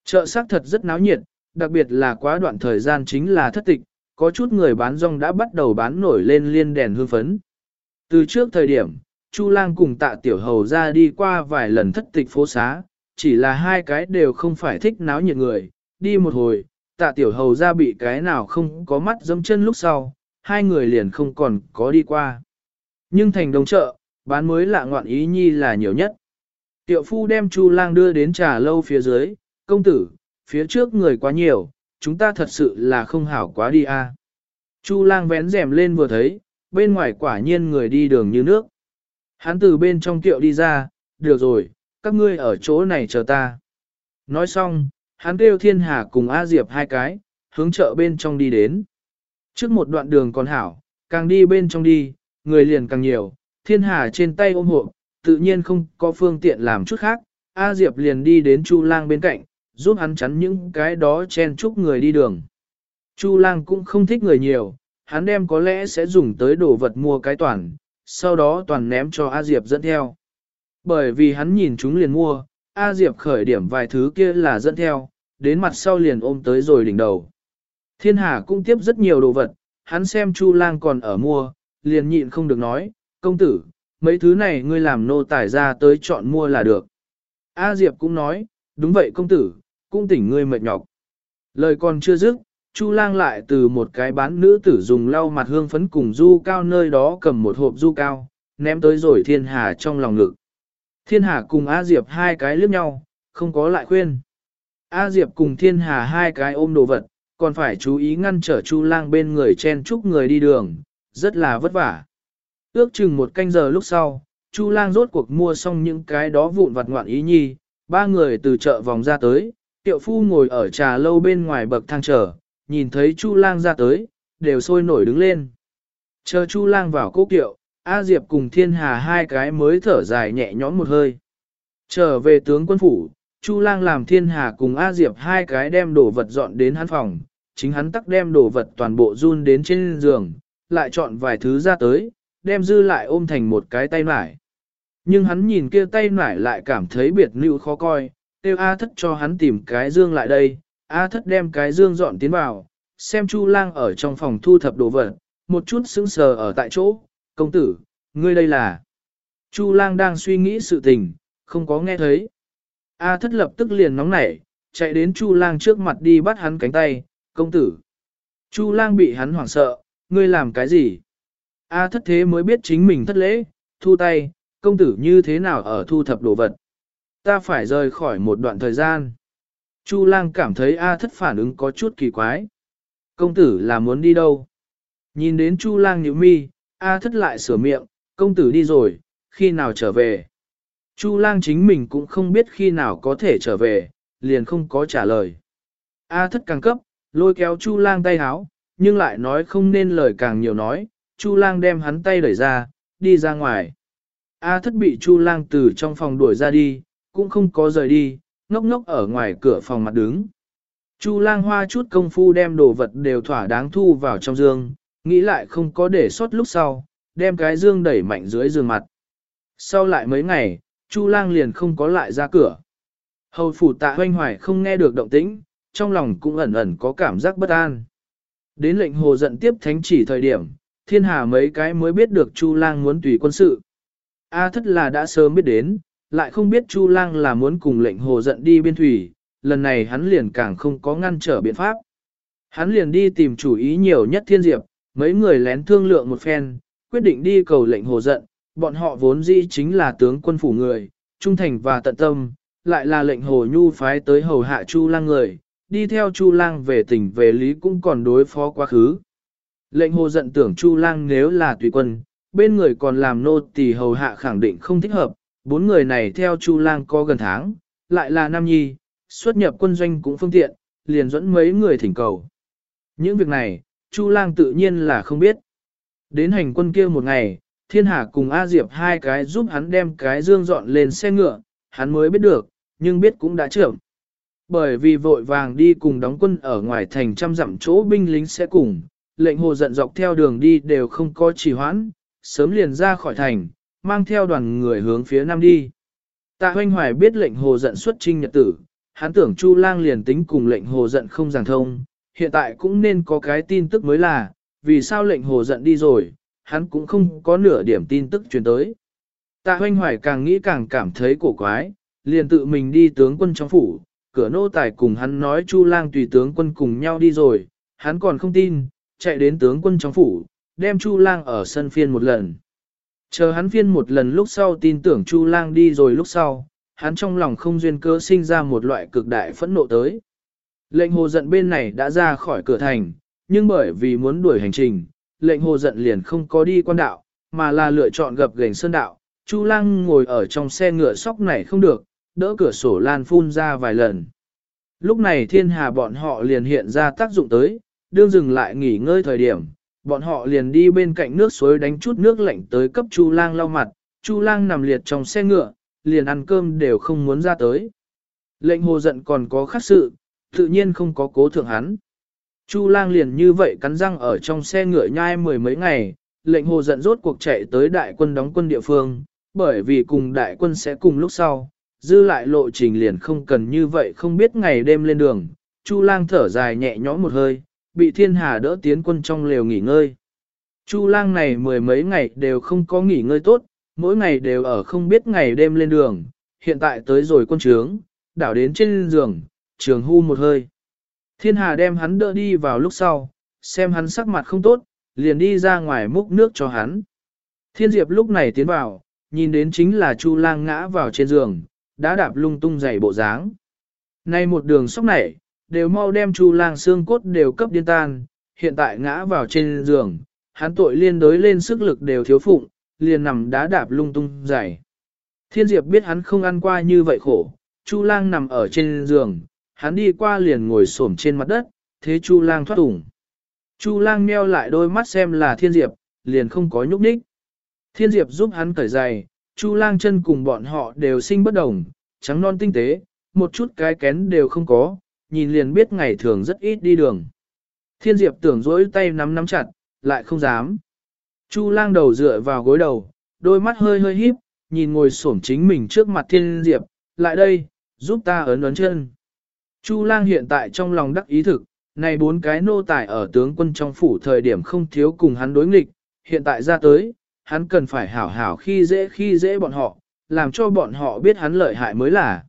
Chợ xác thật rất náo nhiệt, đặc biệt là quá đoạn thời gian chính là thất tịch, có chút người bán rong đã bắt đầu bán nổi lên liên đèn hương phấn. Từ trước thời điểm, Chu Lang cùng tạ tiểu hầu ra đi qua vài lần thất tịch phố xá, chỉ là hai cái đều không phải thích náo nhiệt người, đi một hồi, tạ tiểu hầu ra bị cái nào không có mắt dẫm chân lúc sau, hai người liền không còn có đi qua. Nhưng thành đồng chợ, bán mới lạ ngoạn ý nhi là nhiều nhất. Tiệu phu đem Chu lang đưa đến trà lâu phía dưới, công tử, phía trước người quá nhiều, chúng ta thật sự là không hảo quá đi a. Chu lang vén rèm lên vừa thấy, bên ngoài quả nhiên người đi đường như nước. Hắn từ bên trong tiệu đi ra, được rồi, các ngươi ở chỗ này chờ ta. Nói xong, hắn kêu thiên hà cùng A Diệp hai cái, hướng chợ bên trong đi đến. Trước một đoạn đường còn hảo, càng đi bên trong đi, người liền càng nhiều, thiên hà trên tay ôm hộp, tự nhiên không có phương tiện làm chút khác, A Diệp liền đi đến Chu Lang bên cạnh, giúp hắn chắn những cái đó chen chúc người đi đường. Chu Lang cũng không thích người nhiều, hắn đem có lẽ sẽ dùng tới đồ vật mua cái toàn, sau đó toàn ném cho A Diệp dẫn theo. Bởi vì hắn nhìn chúng liền mua, A Diệp khởi điểm vài thứ kia là dẫn theo, đến mặt sau liền ôm tới rồi đỉnh đầu. Thiên Hà cũng tiếp rất nhiều đồ vật, hắn xem Chu Lang còn ở mua, liền nhịn không được nói, công tử, mấy thứ này ngươi làm nô tài ra tới chọn mua là được. A Diệp cũng nói, đúng vậy công tử, cũng tỉnh ngươi mệt nhọc. Lời còn chưa dứt, Chu lang lại từ một cái bán nữ tử dùng lau mặt hương phấn cùng du cao nơi đó cầm một hộp du cao, ném tới rồi thiên hà trong lòng ngực. Thiên hà cùng A Diệp hai cái liếc nhau, không có lại khuyên. A Diệp cùng thiên hà hai cái ôm đồ vật, còn phải chú ý ngăn trở Chu lang bên người chen chúc người đi đường, rất là vất vả. Ước chừng một canh giờ lúc sau, Chu lang rốt cuộc mua xong những cái đó vụn vặt ngoạn ý nhi, ba người từ chợ vòng ra tới, tiệu phu ngồi ở trà lâu bên ngoài bậc thang chờ, nhìn thấy Chu lang ra tới, đều sôi nổi đứng lên. Chờ Chu lang vào cố kiệu, A Diệp cùng thiên hà hai cái mới thở dài nhẹ nhõm một hơi. Trở về tướng quân phủ, Chu lang làm thiên hà cùng A Diệp hai cái đem đồ vật dọn đến hắn phòng, chính hắn tắc đem đồ vật toàn bộ run đến trên giường, lại chọn vài thứ ra tới, đem dư lại ôm thành một cái tay nải. Nhưng hắn nhìn kia tay nải lại cảm thấy biệt nữ khó coi, tiêu A thất cho hắn tìm cái dương lại đây, A thất đem cái dương dọn tiến vào, xem Chu lang ở trong phòng thu thập đồ vật, một chút sững sờ ở tại chỗ, công tử, ngươi đây là. Chu lang đang suy nghĩ sự tình, không có nghe thấy. A thất lập tức liền nóng nảy, chạy đến Chu lang trước mặt đi bắt hắn cánh tay, công tử. Chu lang bị hắn hoảng sợ, ngươi làm cái gì? A thất thế mới biết chính mình thất lễ, thu tay, công tử như thế nào ở thu thập đồ vật. Ta phải rời khỏi một đoạn thời gian. Chu lang cảm thấy A thất phản ứng có chút kỳ quái. Công tử là muốn đi đâu? Nhìn đến Chu lang nhíu mi, A thất lại sửa miệng, công tử đi rồi, khi nào trở về? Chu lang chính mình cũng không biết khi nào có thể trở về, liền không có trả lời. A thất càng cấp, lôi kéo Chu lang tay háo, nhưng lại nói không nên lời càng nhiều nói, Chu lang đem hắn tay đẩy ra, đi ra ngoài. A thất bị Chu lang từ trong phòng đuổi ra đi, cũng không có rời đi, ngốc ngốc ở ngoài cửa phòng mặt đứng. Chu lang hoa chút công phu đem đồ vật đều thỏa đáng thu vào trong giường nghĩ lại không có để sót lúc sau, đem cái dương đẩy mạnh dưới giường mặt. Sau lại mấy ngày, Chu lang liền không có lại ra cửa. Hầu phủ tạ hoanh hoài không nghe được động tĩnh, trong lòng cũng ẩn ẩn có cảm giác bất an. Đến lệnh hồ giận tiếp thánh chỉ thời điểm, thiên hà mấy cái mới biết được Chu lang muốn tùy quân sự. A thất là đã sớm biết đến, lại không biết Chu lang là muốn cùng lệnh hồ giận đi biên thủy, lần này hắn liền càng không có ngăn trở biện pháp. Hắn liền đi tìm chủ ý nhiều nhất thiên diệp, mấy người lén thương lượng một phen, quyết định đi cầu lệnh hồ giận, bọn họ vốn dĩ chính là tướng quân phủ người, trung thành và tận tâm, lại là lệnh hồ nhu phái tới hầu hạ Chu lang người, đi theo Chu lang về tỉnh về lý cũng còn đối phó quá khứ. Lệnh hồ giận tưởng Chu lang nếu là tùy quân, bên người còn làm nô tỳ hầu hạ khẳng định không thích hợp, bốn người này theo Chu lang có gần tháng, lại là nam nhi, xuất nhập quân doanh cũng phương tiện, liền dẫn mấy người thỉnh cầu. Những việc này, Chu lang tự nhiên là không biết. Đến hành quân kia một ngày, thiên hà cùng A Diệp hai cái giúp hắn đem cái dương dọn lên xe ngựa, hắn mới biết được, nhưng biết cũng đã trưởng. Bởi vì vội vàng đi cùng đóng quân ở ngoài thành trăm dặm chỗ binh lính sẽ cùng, lệnh hồ giận dọc theo đường đi đều không có trì hoãn, sớm liền ra khỏi thành, mang theo đoàn người hướng phía nam đi. Tạ hoanh hoài biết lệnh hồ giận xuất trinh nhật tử, hắn tưởng Chu lang liền tính cùng lệnh hồ giận không giảng thông, hiện tại cũng nên có cái tin tức mới là, vì sao lệnh hồ giận đi rồi, hắn cũng không có nửa điểm tin tức truyền tới. Tạ hoanh hoài càng nghĩ càng cảm thấy cổ quái, liền tự mình đi tướng quân trong phủ, cửa nô tài cùng hắn nói Chu lang tùy tướng quân cùng nhau đi rồi, hắn còn không tin, chạy đến tướng quân trong phủ, đem Chu lang ở sân phiên một lần. Chờ hắn phiên một lần lúc sau tin tưởng Chu lang đi rồi lúc sau, hắn trong lòng không duyên cơ sinh ra một loại cực đại phẫn nộ tới. Lệnh hồ giận bên này đã ra khỏi cửa thành, nhưng bởi vì muốn đuổi hành trình, lệnh hồ giận liền không có đi quan đạo, mà là lựa chọn gập gành sơn đạo. Chu Lang ngồi ở trong xe ngựa sóc này không được, đỡ cửa sổ lan phun ra vài lần. Lúc này thiên hà bọn họ liền hiện ra tác dụng tới, đương dừng lại nghỉ ngơi thời điểm, bọn họ liền đi bên cạnh nước suối đánh chút nước lạnh tới cấp Chu Lang lau mặt, Chu Lang nằm liệt trong xe ngựa, liền ăn cơm đều không muốn ra tới. Lệnh hồ giận còn có khác sự, tự nhiên không có cố thượng hắn. Chu lang liền như vậy cắn răng ở trong xe ngựa nhai mười mấy ngày, lệnh hồ giận rốt cuộc chạy tới đại quân đóng quân địa phương, bởi vì cùng đại quân sẽ cùng lúc sau, dư lại lộ trình liền không cần như vậy không biết ngày đêm lên đường. Chu lang thở dài nhẹ nhõm một hơi, bị thiên hà đỡ tiến quân trong lều nghỉ ngơi. Chu lang này mười mấy ngày đều không có nghỉ ngơi tốt, mỗi ngày đều ở không biết ngày đêm lên đường, hiện tại tới rồi quân trướng, đảo đến trên giường, trường hưu một hơi. Thiên hà đem hắn đỡ đi vào lúc sau, xem hắn sắc mặt không tốt, liền đi ra ngoài múc nước cho hắn. Thiên diệp lúc này tiến vào, nhìn đến chính là Chu lang ngã vào trên giường, đã đạp lung tung dày bộ dáng. Nay một đường sóc nảy, đều mau đem Chu lang xương cốt đều cấp điên tan, hiện tại ngã vào trên giường, hắn tội liên đối lên sức lực đều thiếu phụng, liền nằm đá đạp lung tung dày. Thiên Diệp biết hắn không ăn qua như vậy khổ, Chu lang nằm ở trên giường, hắn đi qua liền ngồi xổm trên mặt đất, thế Chu lang thoát ủng. Chu lang meo lại đôi mắt xem là Thiên Diệp, liền không có nhúc nhích. Thiên Diệp giúp hắn cởi giày, Chu lang chân cùng bọn họ đều sinh bất đồng, trắng non tinh tế, một chút cái kén đều không có, nhìn liền biết ngày thường rất ít đi đường. Thiên Diệp tưởng dỗi tay nắm nắm chặt, lại không dám. Chu lang đầu dựa vào gối đầu, đôi mắt hơi hơi híp, nhìn ngồi xổm chính mình trước mặt Thiên Diệp, lại đây, giúp ta ấn ấn chân. Chu lang hiện tại trong lòng đắc ý thực, này bốn cái nô tài ở tướng quân trong phủ thời điểm không thiếu cùng hắn đối nghịch, hiện tại ra tới, hắn cần phải hảo hảo khi dễ khi dễ bọn họ, làm cho bọn họ biết hắn lợi hại mới là.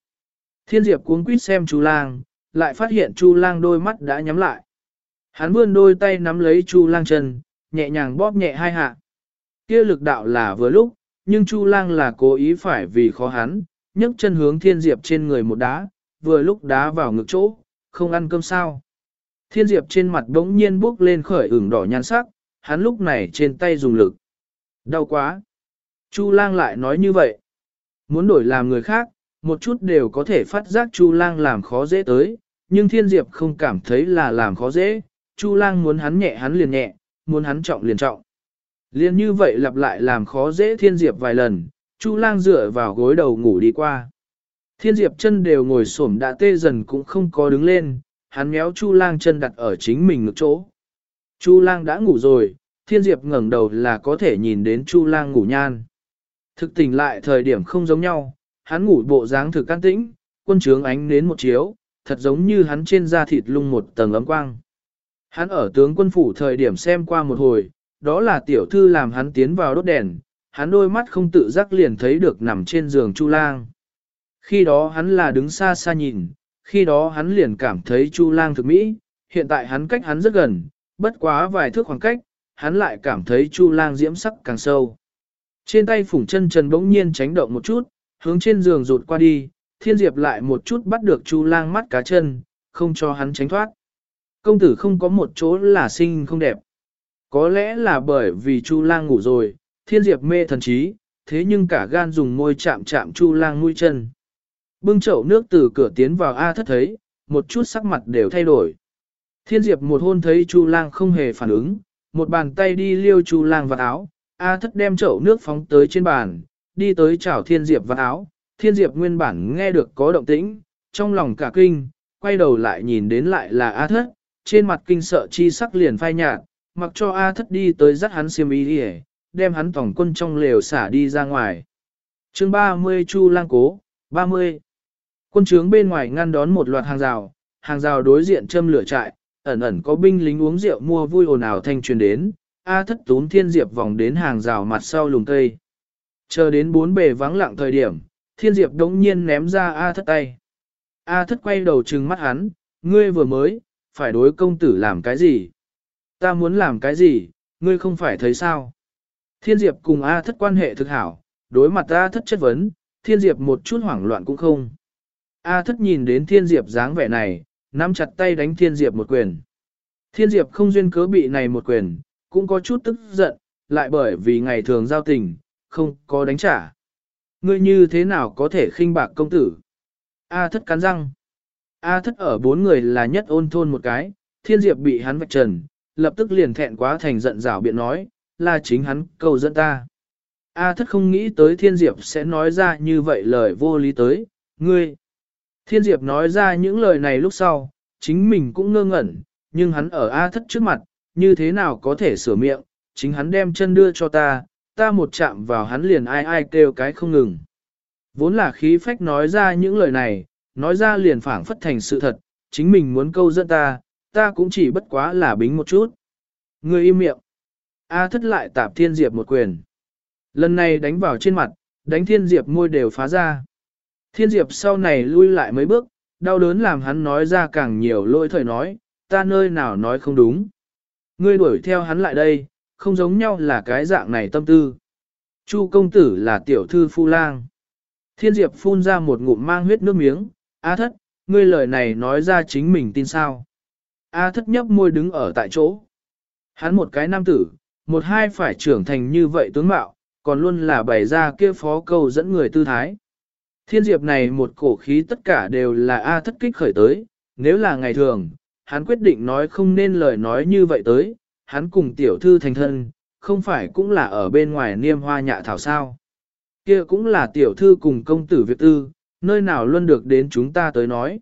Thiên Diệp cuống quýt xem Chu lang, lại phát hiện Chu lang đôi mắt đã nhắm lại. Hắn vươn đôi tay nắm lấy Chu lang chân, nhẹ nhàng bóp nhẹ hai hạ. Kia lực đạo là vừa lúc, nhưng Chu lang là cố ý phải vì khó hắn, nhấc chân hướng Thiên Diệp trên người một đá, vừa lúc đá vào ngực chỗ, không ăn cơm sao. Thiên Diệp trên mặt bỗng nhiên bước lên khởi ửng đỏ nhan sắc, hắn lúc này trên tay dùng lực. Đau quá. Chu lang lại nói như vậy. Muốn đổi làm người khác, một chút đều có thể phát giác Chu lang làm khó dễ tới, nhưng Thiên Diệp không cảm thấy là làm khó dễ. Chu lang muốn hắn nhẹ hắn liền nhẹ, muốn hắn trọng liền trọng. Liên như vậy lặp lại làm khó dễ Thiên Diệp vài lần, Chu lang dựa vào gối đầu ngủ đi qua. Thiên Diệp chân đều ngồi xổm đã tê dần cũng không có đứng lên, hắn méo Chu lang chân đặt ở chính mình ngực chỗ. Chu lang đã ngủ rồi, Thiên Diệp ngẩng đầu là có thể nhìn đến Chu lang ngủ nhan. Thực tình lại thời điểm không giống nhau, hắn ngủ bộ dáng thực can tĩnh, quân trướng ánh nến một chiếu, thật giống như hắn trên da thịt lung một tầng ấm quang. Hắn ở tướng quân phủ thời điểm xem qua một hồi, đó là tiểu thư làm hắn tiến vào đốt đèn, hắn đôi mắt không tự giác liền thấy được nằm trên giường Chu Lang. Khi đó hắn là đứng xa xa nhìn, khi đó hắn liền cảm thấy Chu Lang thực mỹ, hiện tại hắn cách hắn rất gần, bất quá vài thước khoảng cách, hắn lại cảm thấy Chu Lang diễm sắc càng sâu. Trên tay phủng chân trần bỗng nhiên tránh động một chút, hướng trên giường rụt qua đi, thiên diệp lại một chút bắt được Chu Lang mắt cá chân, không cho hắn tránh thoát. Công tử không có một chỗ là sinh không đẹp. Có lẽ là bởi vì Chu Lang ngủ rồi, thiên diệp mê thần trí, thế nhưng cả gan dùng môi chạm chạm Chu Lang mũi chân. Bưng chậu nước từ cửa tiến vào A thất thấy, một chút sắc mặt đều thay đổi. Thiên diệp một hôn thấy Chu Lang không hề phản ứng, một bàn tay đi liêu Chu Lang vào áo, A thất đem chậu nước phóng tới trên bàn, đi tới chảo thiên diệp vào áo. Thiên diệp nguyên bản nghe được có động tĩnh, trong lòng cả kinh, quay đầu lại nhìn đến lại là A thất, trên mặt kinh sợ chi sắc liền phai nhạt, mặc cho A thất đi tới dắt hắn xiêm y đi đem hắn tổng quân trong lều xả đi ra ngoài. chương 30 Chu lang cố, 30. Quân trướng bên ngoài ngăn đón một loạt hàng rào, hàng rào đối diện châm lửa trại, ẩn ẩn có binh lính uống rượu mua vui ồn ào thanh truyền đến, A thất tún thiên diệp vòng đến hàng rào mặt sau lùng cây. Chờ đến bốn bề vắng lặng thời điểm, thiên diệp đống nhiên ném ra A thất tay. A thất quay đầu trừng mắt hắn, ngươi vừa mới, phải đối công tử làm cái gì? Ta muốn làm cái gì, ngươi không phải thấy sao? Thiên diệp cùng A thất quan hệ thực hảo, đối mặt A thất chất vấn, thiên diệp một chút hoảng loạn cũng không. A thất nhìn đến thiên diệp dáng vẻ này, nắm chặt tay đánh thiên diệp một quyền. Thiên diệp không duyên cớ bị này một quyền, cũng có chút tức giận, lại bởi vì ngày thường giao tình, không có đánh trả. Ngươi như thế nào có thể khinh bạc công tử? A thất cắn răng. A thất ở bốn người là nhất ôn thôn một cái, thiên diệp bị hắn vạch trần, lập tức liền thẹn quá thành giận rảo biện nói, là chính hắn cầu dẫn ta. A thất không nghĩ tới thiên diệp sẽ nói ra như vậy lời vô lý tới, ngươi. Thiên diệp nói ra những lời này lúc sau, chính mình cũng ngơ ngẩn, nhưng hắn ở A thất trước mặt, như thế nào có thể sửa miệng, chính hắn đem chân đưa cho ta, ta một chạm vào hắn liền ai ai kêu cái không ngừng. Vốn là khí phách nói ra những lời này, nói ra liền phảng phất thành sự thật, chính mình muốn câu dẫn ta, ta cũng chỉ bất quá là bính một chút. Người im miệng. A thất lại tạp thiên diệp một quyền. Lần này đánh vào trên mặt, đánh thiên diệp môi đều phá ra. Thiên diệp sau này lui lại mấy bước, đau đớn làm hắn nói ra càng nhiều lỗi thời nói, ta nơi nào nói không đúng. Ngươi đuổi theo hắn lại đây, không giống nhau là cái dạng này tâm tư. Chu công tử là tiểu thư phu lang. Thiên diệp phun ra một ngụm mang huyết nước miếng, A thất, ngươi lời này nói ra chính mình tin sao. A thất nhấp môi đứng ở tại chỗ. Hắn một cái nam tử, một hai phải trưởng thành như vậy tướng mạo, còn luôn là bày ra kia phó câu dẫn người tư thái. Thiên diệp này một cổ khí tất cả đều là A thất kích khởi tới, nếu là ngày thường, hắn quyết định nói không nên lời nói như vậy tới, hắn cùng tiểu thư thành thân, không phải cũng là ở bên ngoài niêm hoa nhạ thảo sao. Kia cũng là tiểu thư cùng công tử Việt Tư, nơi nào luôn được đến chúng ta tới nói.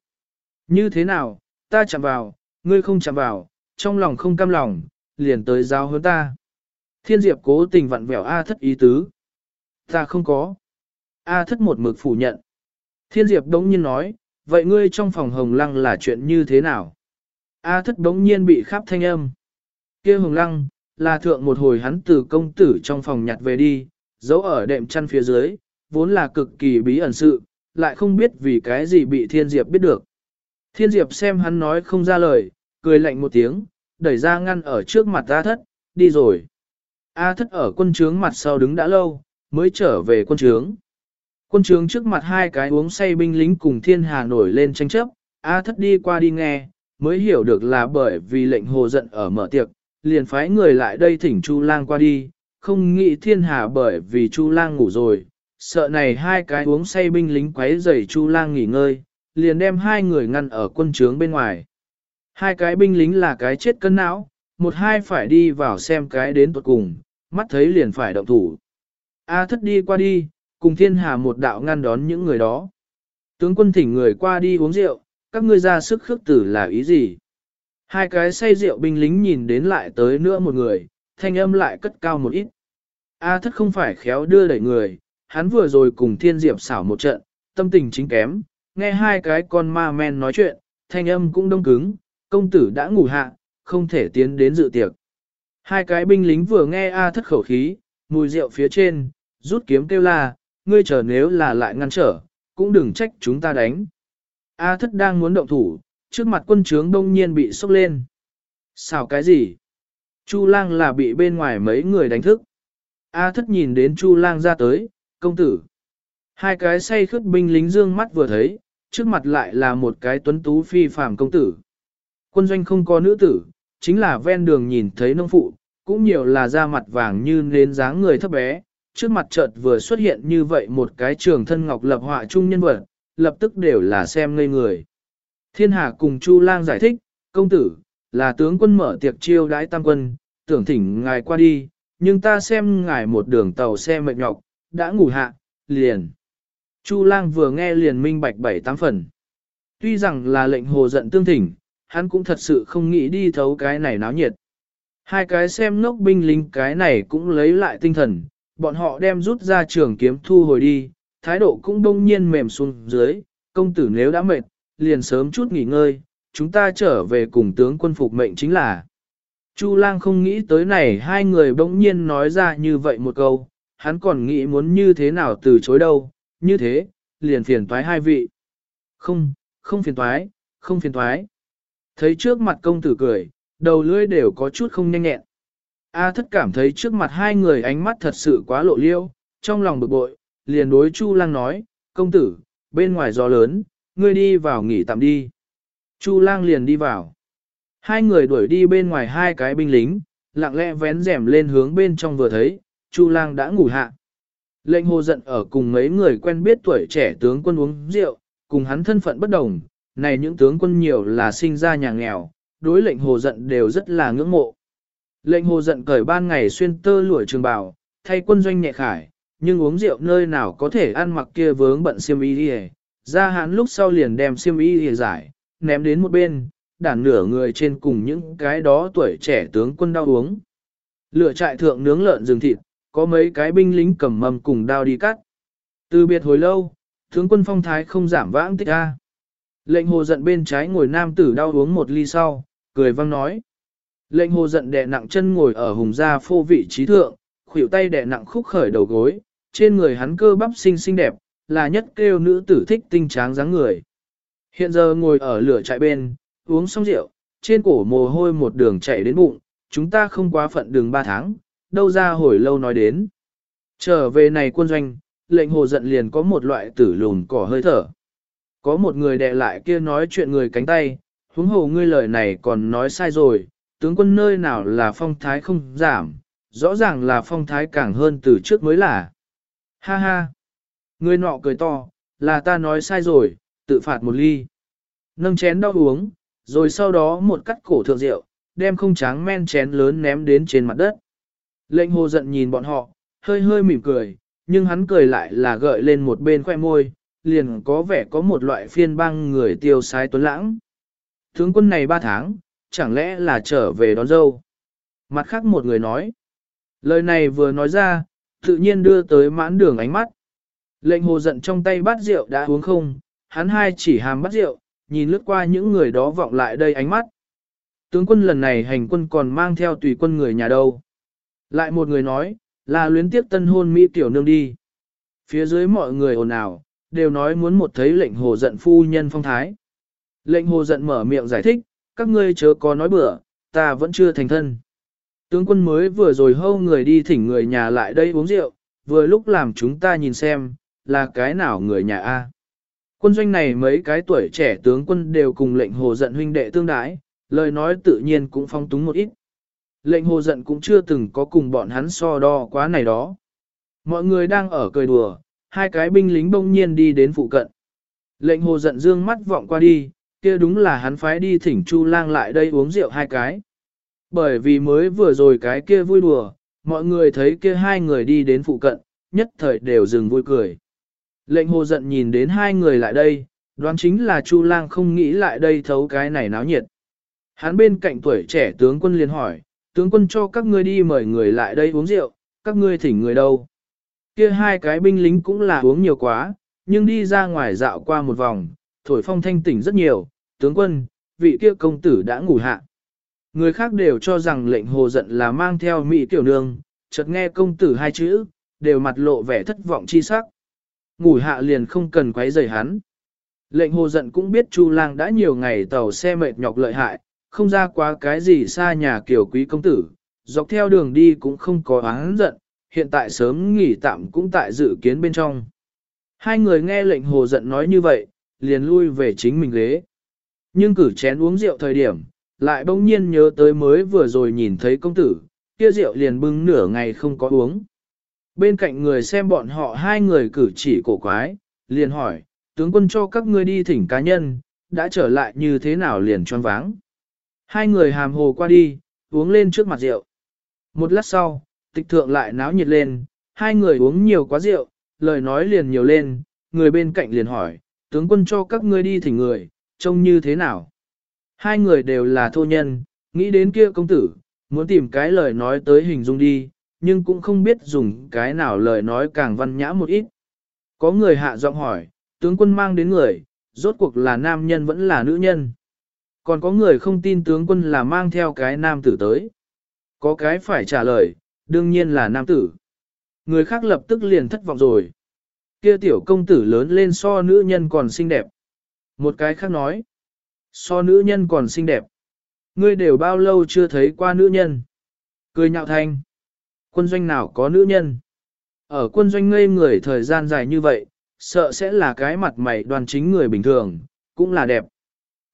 Như thế nào, ta chạm vào, ngươi không chạm vào, trong lòng không cam lòng, liền tới giao hơn ta. Thiên Diệp cố tình vặn vẹo A thất ý tứ. Ta không có. A thất một mực phủ nhận. Thiên Diệp đống nhiên nói, vậy ngươi trong phòng hồng lăng là chuyện như thế nào? A thất đống nhiên bị khắp thanh âm kia hồng lăng, là thượng một hồi hắn từ công tử trong phòng nhặt về đi, giấu ở đệm chăn phía dưới, vốn là cực kỳ bí ẩn sự, lại không biết vì cái gì bị Thiên Diệp biết được. Thiên Diệp xem hắn nói không ra lời, cười lạnh một tiếng, đẩy ra ngăn ở trước mặt A thất, đi rồi. A thất ở quân trướng mặt sau đứng đã lâu, mới trở về quân trướng. Quân trướng trước mặt hai cái uống say binh lính cùng thiên hà nổi lên tranh chấp, A thất đi qua đi nghe, mới hiểu được là bởi vì lệnh hồ giận ở mở tiệc, liền phái người lại đây thỉnh Chu lang qua đi, không nghĩ thiên hà bởi vì Chu lang ngủ rồi, sợ này hai cái uống say binh lính quấy rầy Chu lang nghỉ ngơi, liền đem hai người ngăn ở quân trướng bên ngoài. Hai cái binh lính là cái chết cân não, một hai phải đi vào xem cái đến tuột cùng, mắt thấy liền phải động thủ. A à, thất đi qua đi, cùng thiên hà một đạo ngăn đón những người đó. Tướng quân thỉnh người qua đi uống rượu, các ngươi ra sức khước tử là ý gì? Hai cái say rượu binh lính nhìn đến lại tới nữa một người, thanh âm lại cất cao một ít. A thất không phải khéo đưa đẩy người, hắn vừa rồi cùng thiên diệp xảo một trận, tâm tình chính kém, nghe hai cái con ma men nói chuyện, thanh âm cũng đông cứng, công tử đã ngủ hạ, không thể tiến đến dự tiệc. Hai cái binh lính vừa nghe A thất khẩu khí, mùi rượu phía trên, rút kiếm kêu la, ngươi chờ nếu là lại ngăn trở, cũng đừng trách chúng ta đánh. A thất đang muốn động thủ, trước mặt quân trướng đông nhiên bị sốc lên. Xào cái gì? Chu lang là bị bên ngoài mấy người đánh thức. A thất nhìn đến Chu lang ra tới, công tử. Hai cái say khướt binh lính dương mắt vừa thấy, trước mặt lại là một cái tuấn tú phi phàm công tử. Quân doanh không có nữ tử, chính là ven đường nhìn thấy nông phụ, cũng nhiều là da mặt vàng như nến dáng người thấp bé, trước mặt chợt vừa xuất hiện như vậy một cái trường thân ngọc lập họa trung nhân vật, lập tức đều là xem ngây người. Thiên Hà cùng Chu Lang giải thích, công tử, là tướng quân mở tiệc chiêu đãi tam quân, tưởng thỉnh ngài qua đi, nhưng ta xem ngài một đường tàu xe mệt nhọc, đã ngủ hạ, liền. Chu Lang vừa nghe liền minh bạch bảy tám phần. Tuy rằng là lệnh hồ giận tương thỉnh, hắn cũng thật sự không nghĩ đi thấu cái này náo nhiệt. Hai cái xem ngốc binh lính cái này cũng lấy lại tinh thần, bọn họ đem rút ra trường kiếm thu hồi đi, thái độ cũng đông nhiên mềm xuống dưới, công tử nếu đã mệt, liền sớm chút nghỉ ngơi, chúng ta trở về cùng tướng quân phục mệnh chính là. Chu lang không nghĩ tới này hai người bỗng nhiên nói ra như vậy một câu, hắn còn nghĩ muốn như thế nào từ chối đâu, như thế, liền phiền toái hai vị. Không, không phiền toái, không phiền toái. Thấy trước mặt công tử cười, đầu lưỡi đều có chút không nhanh nhẹn. A thất cảm thấy trước mặt hai người ánh mắt thật sự quá lộ liêu, trong lòng bực bội, liền đối Chu lang nói, công tử, bên ngoài gió lớn, ngươi đi vào nghỉ tạm đi. Chu lang liền đi vào. Hai người đuổi đi bên ngoài hai cái binh lính, lặng lẽ vén rèm lên hướng bên trong vừa thấy, Chu lang đã ngủ hạ. Lệnh hồ giận ở cùng mấy người quen biết tuổi trẻ tướng quân uống rượu, cùng hắn thân phận bất đồng, này những tướng quân nhiều là sinh ra nhà nghèo, đối lệnh hồ giận đều rất là ngưỡng mộ. Lệnh hồ giận cởi ban ngày xuyên tơ lụa trường bào, thay quân doanh nhẹ khải, nhưng uống rượu nơi nào có thể ăn mặc kia vướng bận xiêm y đi ra hắn lúc sau liền đem xiêm y hề giải, ném đến một bên, đàn nửa người trên cùng những cái đó tuổi trẻ tướng quân đau uống. Lửa trại thượng nướng lợn rừng thịt, có mấy cái binh lính cầm mầm cùng đao đi cắt. Từ biệt hồi lâu, tướng quân phong thái không giảm vãng tích ra. Lệnh hồ giận bên trái ngồi nam tử đau uống một ly sau, cười văng nói. Lệnh hồ giận đè nặng chân ngồi ở hùng gia phô vị trí thượng, khuỷu tay đè nặng khúc khởi đầu gối, trên người hắn cơ bắp xinh xinh đẹp, là nhất kêu nữ tử thích tinh tráng dáng người. Hiện giờ ngồi ở lửa trại bên, uống xong rượu, trên cổ mồ hôi một đường chạy đến bụng, chúng ta không quá phận đường ba tháng, đâu ra hồi lâu nói đến. Trở về này quân doanh, lệnh hồ giận liền có một loại tử lùn cỏ hơi thở. Có một người đè lại kia nói chuyện người cánh tay, huống hồ ngươi lời này còn nói sai rồi, tướng quân nơi nào là phong thái không giảm, rõ ràng là phong thái càng hơn từ trước mới là. Ha ha! Người nọ cười to, là ta nói sai rồi, tự phạt một ly. Nâng chén đau uống, rồi sau đó một cắt cổ thượng rượu, đem không tráng men chén lớn ném đến trên mặt đất. Lệnh hồ giận nhìn bọn họ, hơi hơi mỉm cười, nhưng hắn cười lại là gợi lên một bên khoe môi, liền có vẻ có một loại phiên băng người tiêu sái tuấn lãng. Tướng quân này ba tháng, chẳng lẽ là trở về đón dâu? Mặt khác một người nói. Lời này vừa nói ra, tự nhiên đưa tới mãn đường ánh mắt. Lệnh hồ giận trong tay bát rượu đã uống không, hắn hai chỉ hàm bát rượu, nhìn lướt qua những người đó vọng lại đây ánh mắt. Tướng quân lần này hành quân còn mang theo tùy quân người nhà đâu. Lại một người nói, là luyến tiếp tân hôn Mỹ tiểu nương đi. Phía dưới mọi người ồn ào, đều nói muốn một thấy lệnh hồ giận phu nhân phong thái. Lệnh hồ giận mở miệng giải thích, các ngươi chớ có nói bừa, ta vẫn chưa thành thân. Tướng quân mới vừa rồi hâu người đi thỉnh người nhà lại đây uống rượu, vừa lúc làm chúng ta nhìn xem, là cái nào người nhà A. Quân doanh này mấy cái tuổi trẻ tướng quân đều cùng lệnh hồ giận huynh đệ tương đái, lời nói tự nhiên cũng phong túng một ít. Lệnh hồ giận cũng chưa từng có cùng bọn hắn so đo quá này đó. Mọi người đang ở cười đùa, hai cái binh lính bỗng nhiên đi đến phụ cận. Lệnh hồ giận dương mắt vọng qua đi, kia đúng là hắn phái đi thỉnh Chu lang lại đây uống rượu hai cái. Bởi vì mới vừa rồi cái kia vui đùa, mọi người thấy kia hai người đi đến phụ cận, nhất thời đều dừng vui cười. Lệnh hồ giận nhìn đến hai người lại đây, đoán chính là Chu lang không nghĩ lại đây thấu cái này náo nhiệt. Hắn bên cạnh tuổi trẻ tướng quân liền hỏi, tướng quân cho các ngươi đi mời người lại đây uống rượu, các ngươi thỉnh người đâu. Kia hai cái binh lính cũng là uống nhiều quá, nhưng đi ra ngoài dạo qua một vòng, thổi phong thanh tỉnh rất nhiều, tướng quân, vị kia công tử đã ngủ hạ. Người khác đều cho rằng lệnh hồ giận là mang theo mỹ tiểu nương, chợt nghe công tử hai chữ, đều mặt lộ vẻ thất vọng chi sắc. Ngủ hạ liền không cần quấy rầy hắn. Lệnh hồ giận cũng biết Chu lang đã nhiều ngày tàu xe mệt nhọc lợi hại, không ra quá cái gì xa nhà kiểu quý công tử, dọc theo đường đi cũng không có án giận, hiện tại sớm nghỉ tạm cũng tại dự kiến bên trong. Hai người nghe lệnh hồ giận nói như vậy, liền lui về chính mình ghế. Nhưng cử chén uống rượu thời điểm, lại bỗng nhiên nhớ tới mới vừa rồi nhìn thấy công tử, kia rượu liền bưng nửa ngày không có uống. Bên cạnh người xem bọn họ hai người cử chỉ cổ quái, liền hỏi, tướng quân cho các ngươi đi thỉnh cá nhân, đã trở lại như thế nào liền choáng váng. Hai người hàm hồ qua đi, uống lên trước mặt rượu. Một lát sau, tịch thượng lại náo nhiệt lên, hai người uống nhiều quá rượu, lời nói liền nhiều lên, người bên cạnh liền hỏi, tướng quân cho các ngươi đi thỉnh người, trông như thế nào? Hai người đều là thô nhân, nghĩ đến kia công tử, muốn tìm cái lời nói tới hình dung đi, nhưng cũng không biết dùng cái nào lời nói càng văn nhã một ít. Có người hạ giọng hỏi, tướng quân mang đến người, rốt cuộc là nam nhân vẫn là nữ nhân. Còn có người không tin tướng quân là mang theo cái nam tử tới. Có cái phải trả lời, đương nhiên là nam tử. Người khác lập tức liền thất vọng rồi. Kia tiểu công tử lớn lên so nữ nhân còn xinh đẹp. Một cái khác nói, so nữ nhân còn xinh đẹp. Ngươi đều bao lâu chưa thấy qua nữ nhân? Cười nhạo thanh. Quân doanh nào có nữ nhân? Ở quân doanh ngây người thời gian dài như vậy, sợ sẽ là cái mặt mày đoàn chính người bình thường, cũng là đẹp.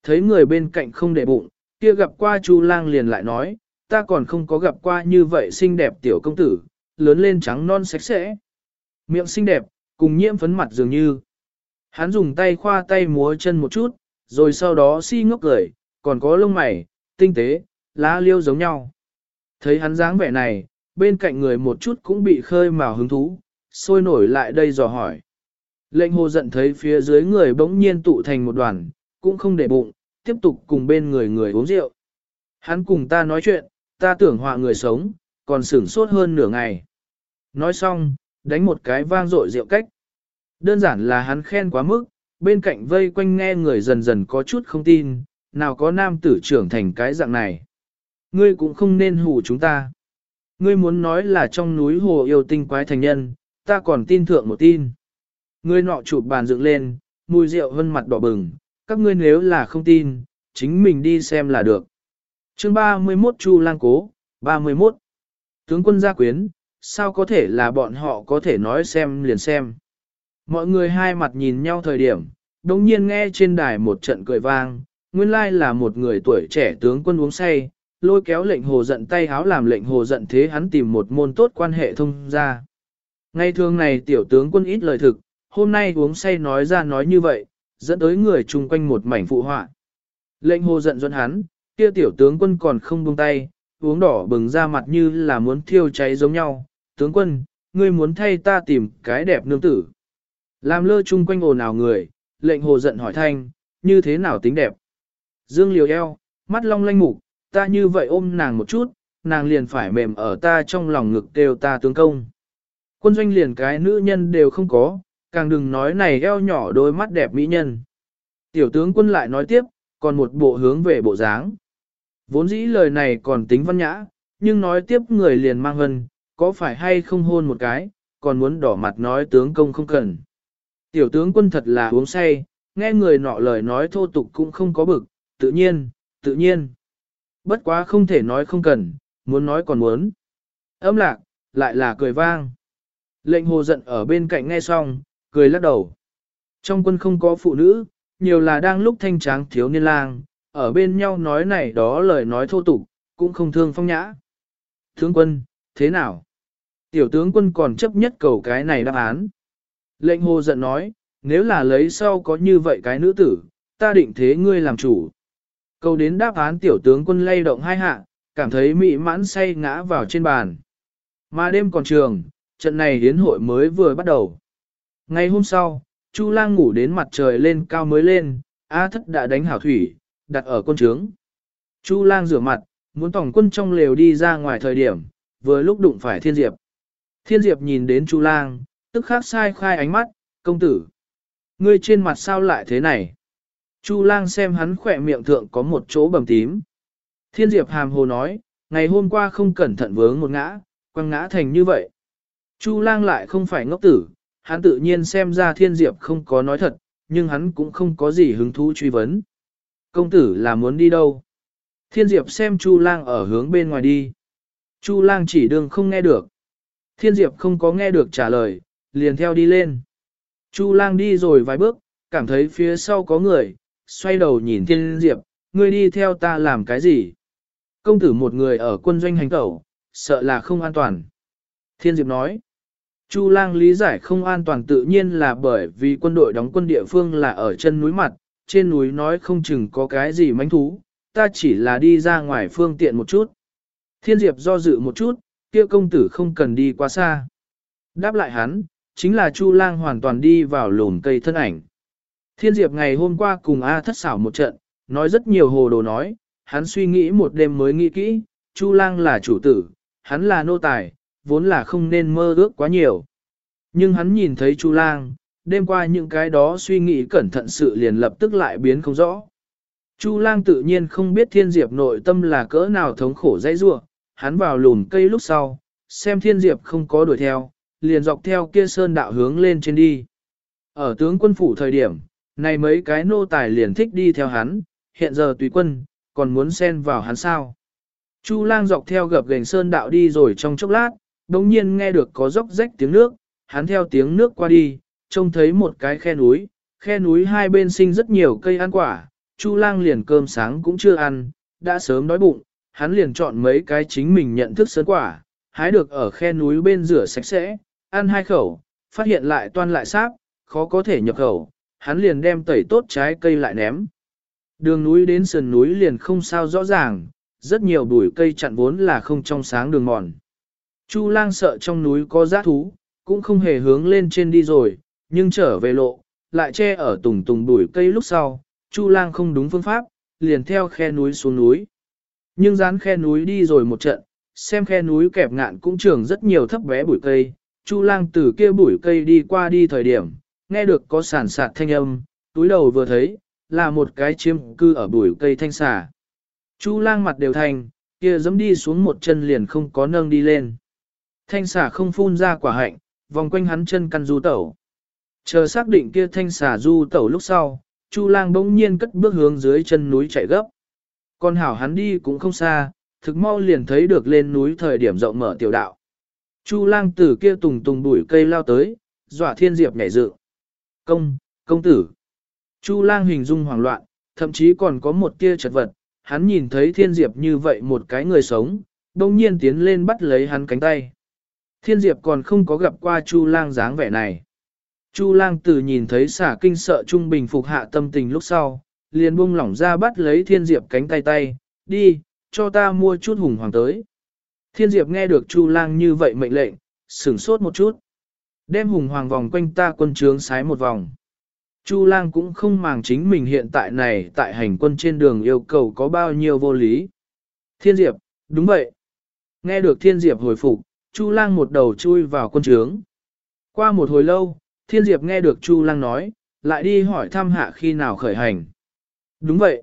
Thấy người bên cạnh không để bụng, kia gặp qua Chu lang liền lại nói, ta còn không có gặp qua như vậy xinh đẹp tiểu công tử, lớn lên trắng non sạch sẽ. Miệng xinh đẹp, cùng nhiễm phấn mặt dường như. Hắn dùng tay khoa tay múa chân một chút, rồi sau đó si ngốc cười, còn có lông mày, tinh tế, lá liêu giống nhau. Thấy hắn dáng vẻ này, bên cạnh người một chút cũng bị khơi mào hứng thú, sôi nổi lại đây dò hỏi. Lệnh hồ giận thấy phía dưới người bỗng nhiên tụ thành một đoàn, cũng không để bụng, tiếp tục cùng bên người người uống rượu. Hắn cùng ta nói chuyện, ta tưởng họa người sống, còn sửng sốt hơn nửa ngày. Nói xong, đánh một cái vang dội rượu cách. Đơn giản là hắn khen quá mức, bên cạnh vây quanh nghe người dần dần có chút không tin, nào có nam tử trưởng thành cái dạng này. Ngươi cũng không nên hù chúng ta. Ngươi muốn nói là trong núi hồ yêu tinh quái thành nhân, ta còn tin thượng một tin. Ngươi nọ chụp bàn dựng lên, mùi rượu vân mặt đỏ bừng, các ngươi nếu là không tin, chính mình đi xem là được. Chương 31 Chu Lang Cố, 31. Tướng quân gia quyến, sao có thể là bọn họ có thể nói xem liền xem. Mọi người hai mặt nhìn nhau thời điểm, đồng nhiên nghe trên đài một trận cười vang, nguyên lai là một người tuổi trẻ tướng quân uống say, lôi kéo lệnh hồ giận tay háo làm lệnh hồ giận thế hắn tìm một môn tốt quan hệ thông ra. Ngày thường này tiểu tướng quân ít lời thực, hôm nay uống say nói ra nói như vậy, dẫn tới người chung quanh một mảnh phụ họa. Lệnh hồ giận dẫn hắn, kia tiểu tướng quân còn không buông tay, uống đỏ bừng ra mặt như là muốn thiêu cháy giống nhau. Tướng quân, ngươi muốn thay ta tìm cái đẹp nương tử. Làm lơ chung quanh ồn ào người, lệnh hồ giận hỏi thanh, như thế nào tính đẹp. Dương liều eo, mắt long lanh mục, ta như vậy ôm nàng một chút, nàng liền phải mềm ở ta trong lòng ngực đều ta tướng công. Quân doanh liền cái nữ nhân đều không có, càng đừng nói này eo nhỏ đôi mắt đẹp mỹ nhân. Tiểu tướng quân lại nói tiếp, còn một bộ hướng về bộ dáng. Vốn dĩ lời này còn tính văn nhã, nhưng nói tiếp người liền mang hân, có phải hay không hôn một cái, còn muốn đỏ mặt nói tướng công không cần. Tiểu tướng quân thật là uống say, nghe người nọ lời nói thô tục cũng không có bực, tự nhiên, tự nhiên. Bất quá không thể nói không cần, muốn nói còn muốn. Âm lạc, lại là cười vang. Lệnh hồ giận ở bên cạnh nghe xong, cười lắc đầu. Trong quân không có phụ nữ, nhiều là đang lúc thanh tráng thiếu niên lang, ở bên nhau nói này đó lời nói thô tục, cũng không thương phong nhã. Tướng quân, thế nào? Tiểu tướng quân còn chấp nhất cầu cái này đáp án. Lệnh hồ giận nói, nếu là lấy sau có như vậy cái nữ tử, ta định thế ngươi làm chủ. Cầu đến đáp án tiểu tướng quân lay động hai hạ, cảm thấy mị mãn say ngã vào trên bàn. Mà đêm còn trường, trận này hiến hội mới vừa bắt đầu. Ngày hôm sau, Chu lang ngủ đến mặt trời lên cao mới lên, A thất đã đánh hảo thủy, đặt ở quân trướng. Chu lang rửa mặt, muốn tổng quân trong lều đi ra ngoài thời điểm, vừa lúc đụng phải thiên diệp. Thiên diệp nhìn đến Chu lang, tức khắc sai khai ánh mắt, công tử. Ngươi trên mặt sao lại thế này? Chu lang xem hắn khỏe miệng thượng có một chỗ bầm tím. Thiên diệp hàm hồ nói, ngày hôm qua không cẩn thận vướng một ngã, quăng ngã thành như vậy. Chu lang lại không phải ngốc tử, hắn tự nhiên xem ra thiên diệp không có nói thật, nhưng hắn cũng không có gì hứng thú truy vấn. Công tử là muốn đi đâu? Thiên diệp xem Chu lang ở hướng bên ngoài đi. Chu lang chỉ đường không nghe được. Thiên diệp không có nghe được trả lời, liền theo đi lên. Chu lang đi rồi vài bước, cảm thấy phía sau có người, xoay đầu nhìn thiên diệp, ngươi đi theo ta làm cái gì? Công tử một người ở quân doanh hành tẩu, sợ là không an toàn. Thiên diệp nói, Chu lang lý giải không an toàn tự nhiên là bởi vì quân đội đóng quân địa phương là ở chân núi mặt, trên núi nói không chừng có cái gì manh thú, ta chỉ là đi ra ngoài phương tiện một chút. Thiên Diệp do dự một chút, kia công tử không cần đi quá xa. Đáp lại hắn, chính là Chu lang hoàn toàn đi vào lồn cây thân ảnh. Thiên Diệp ngày hôm qua cùng A thất xảo một trận, nói rất nhiều hồ đồ nói, hắn suy nghĩ một đêm mới nghĩ kỹ, Chu lang là chủ tử, hắn là nô tài, vốn là không nên mơ ước quá nhiều. Nhưng hắn nhìn thấy Chu Lang, đêm qua những cái đó suy nghĩ cẩn thận sự liền lập tức lại biến không rõ. Chu Lang tự nhiên không biết Thiên Diệp nội tâm là cỡ nào thống khổ dãy rua, hắn vào lùn cây lúc sau, xem Thiên Diệp không có đuổi theo, liền dọc theo kia sơn đạo hướng lên trên đi. Ở tướng quân phủ thời điểm, này mấy cái nô tài liền thích đi theo hắn, hiện giờ tùy quân, còn muốn xen vào hắn sao. Chu lang dọc theo gập gành sơn đạo đi rồi trong chốc lát, đồng nhiên nghe được có róc rách tiếng nước, hắn theo tiếng nước qua đi, trông thấy một cái khe núi, khe núi hai bên sinh rất nhiều cây ăn quả, Chu lang liền cơm sáng cũng chưa ăn, đã sớm đói bụng, hắn liền chọn mấy cái chính mình nhận thức sơn quả, hái được ở khe núi bên rửa sạch sẽ, ăn hai khẩu, phát hiện lại toan lại sáp, khó có thể nhập khẩu, hắn liền đem tẩy tốt trái cây lại ném. Đường núi đến sườn núi liền không sao rõ ràng, rất nhiều bụi cây chặn vốn là không trong sáng đường mòn. Chu lang sợ trong núi có giã thú, cũng không hề hướng lên trên đi rồi, nhưng trở về lộ, lại che ở tùng tùng bụi cây lúc sau, Chu lang không đúng phương pháp, liền theo khe núi xuống núi. Nhưng dán khe núi đi rồi một trận, xem khe núi kẹp ngạn cũng trường rất nhiều thấp bé bụi cây, Chu lang từ kia bụi cây đi qua đi thời điểm, nghe được có sản sạt thanh âm, túi đầu vừa thấy, là một cái chiêm cư ở bụi cây thanh xà. Chu lang mặt đều thành, kia dẫm đi xuống một chân liền không có nâng đi lên. Thanh xà không phun ra quả hạnh, vòng quanh hắn chân căn du tẩu. Chờ xác định kia thanh xà du tẩu lúc sau, Chu lang bỗng nhiên cất bước hướng dưới chân núi chạy gấp. Con hảo hắn đi cũng không xa, thực mau liền thấy được lên núi thời điểm rộng mở tiểu đạo. Chu lang từ kia tùng tùng bụi cây lao tới, dọa thiên diệp nhảy dựng. Công, công tử. Chu lang hình dung hoảng loạn, thậm chí còn có một tia chật vật, hắn nhìn thấy thiên diệp như vậy một cái người sống, đông nhiên tiến lên bắt lấy hắn cánh tay. Thiên diệp còn không có gặp qua Chu lang dáng vẻ này. Chu lang từ nhìn thấy xả kinh sợ trung bình phục hạ tâm tình lúc sau, liền buông lỏng ra bắt lấy thiên diệp cánh tay tay, đi, cho ta mua chút hùng hoàng tới. Thiên diệp nghe được Chu lang như vậy mệnh lệnh, sửng sốt một chút. Đem hùng hoàng vòng quanh ta quân trướng sái một vòng. Chu lang cũng không màng chính mình hiện tại này tại hành quân trên đường yêu cầu có bao nhiêu vô lý. Thiên diệp, đúng vậy. Nghe được thiên diệp hồi phục, Chu lang một đầu chui vào quân trướng. Qua một hồi lâu, thiên diệp nghe được Chu lang nói, lại đi hỏi thăm hạ khi nào khởi hành. Đúng vậy.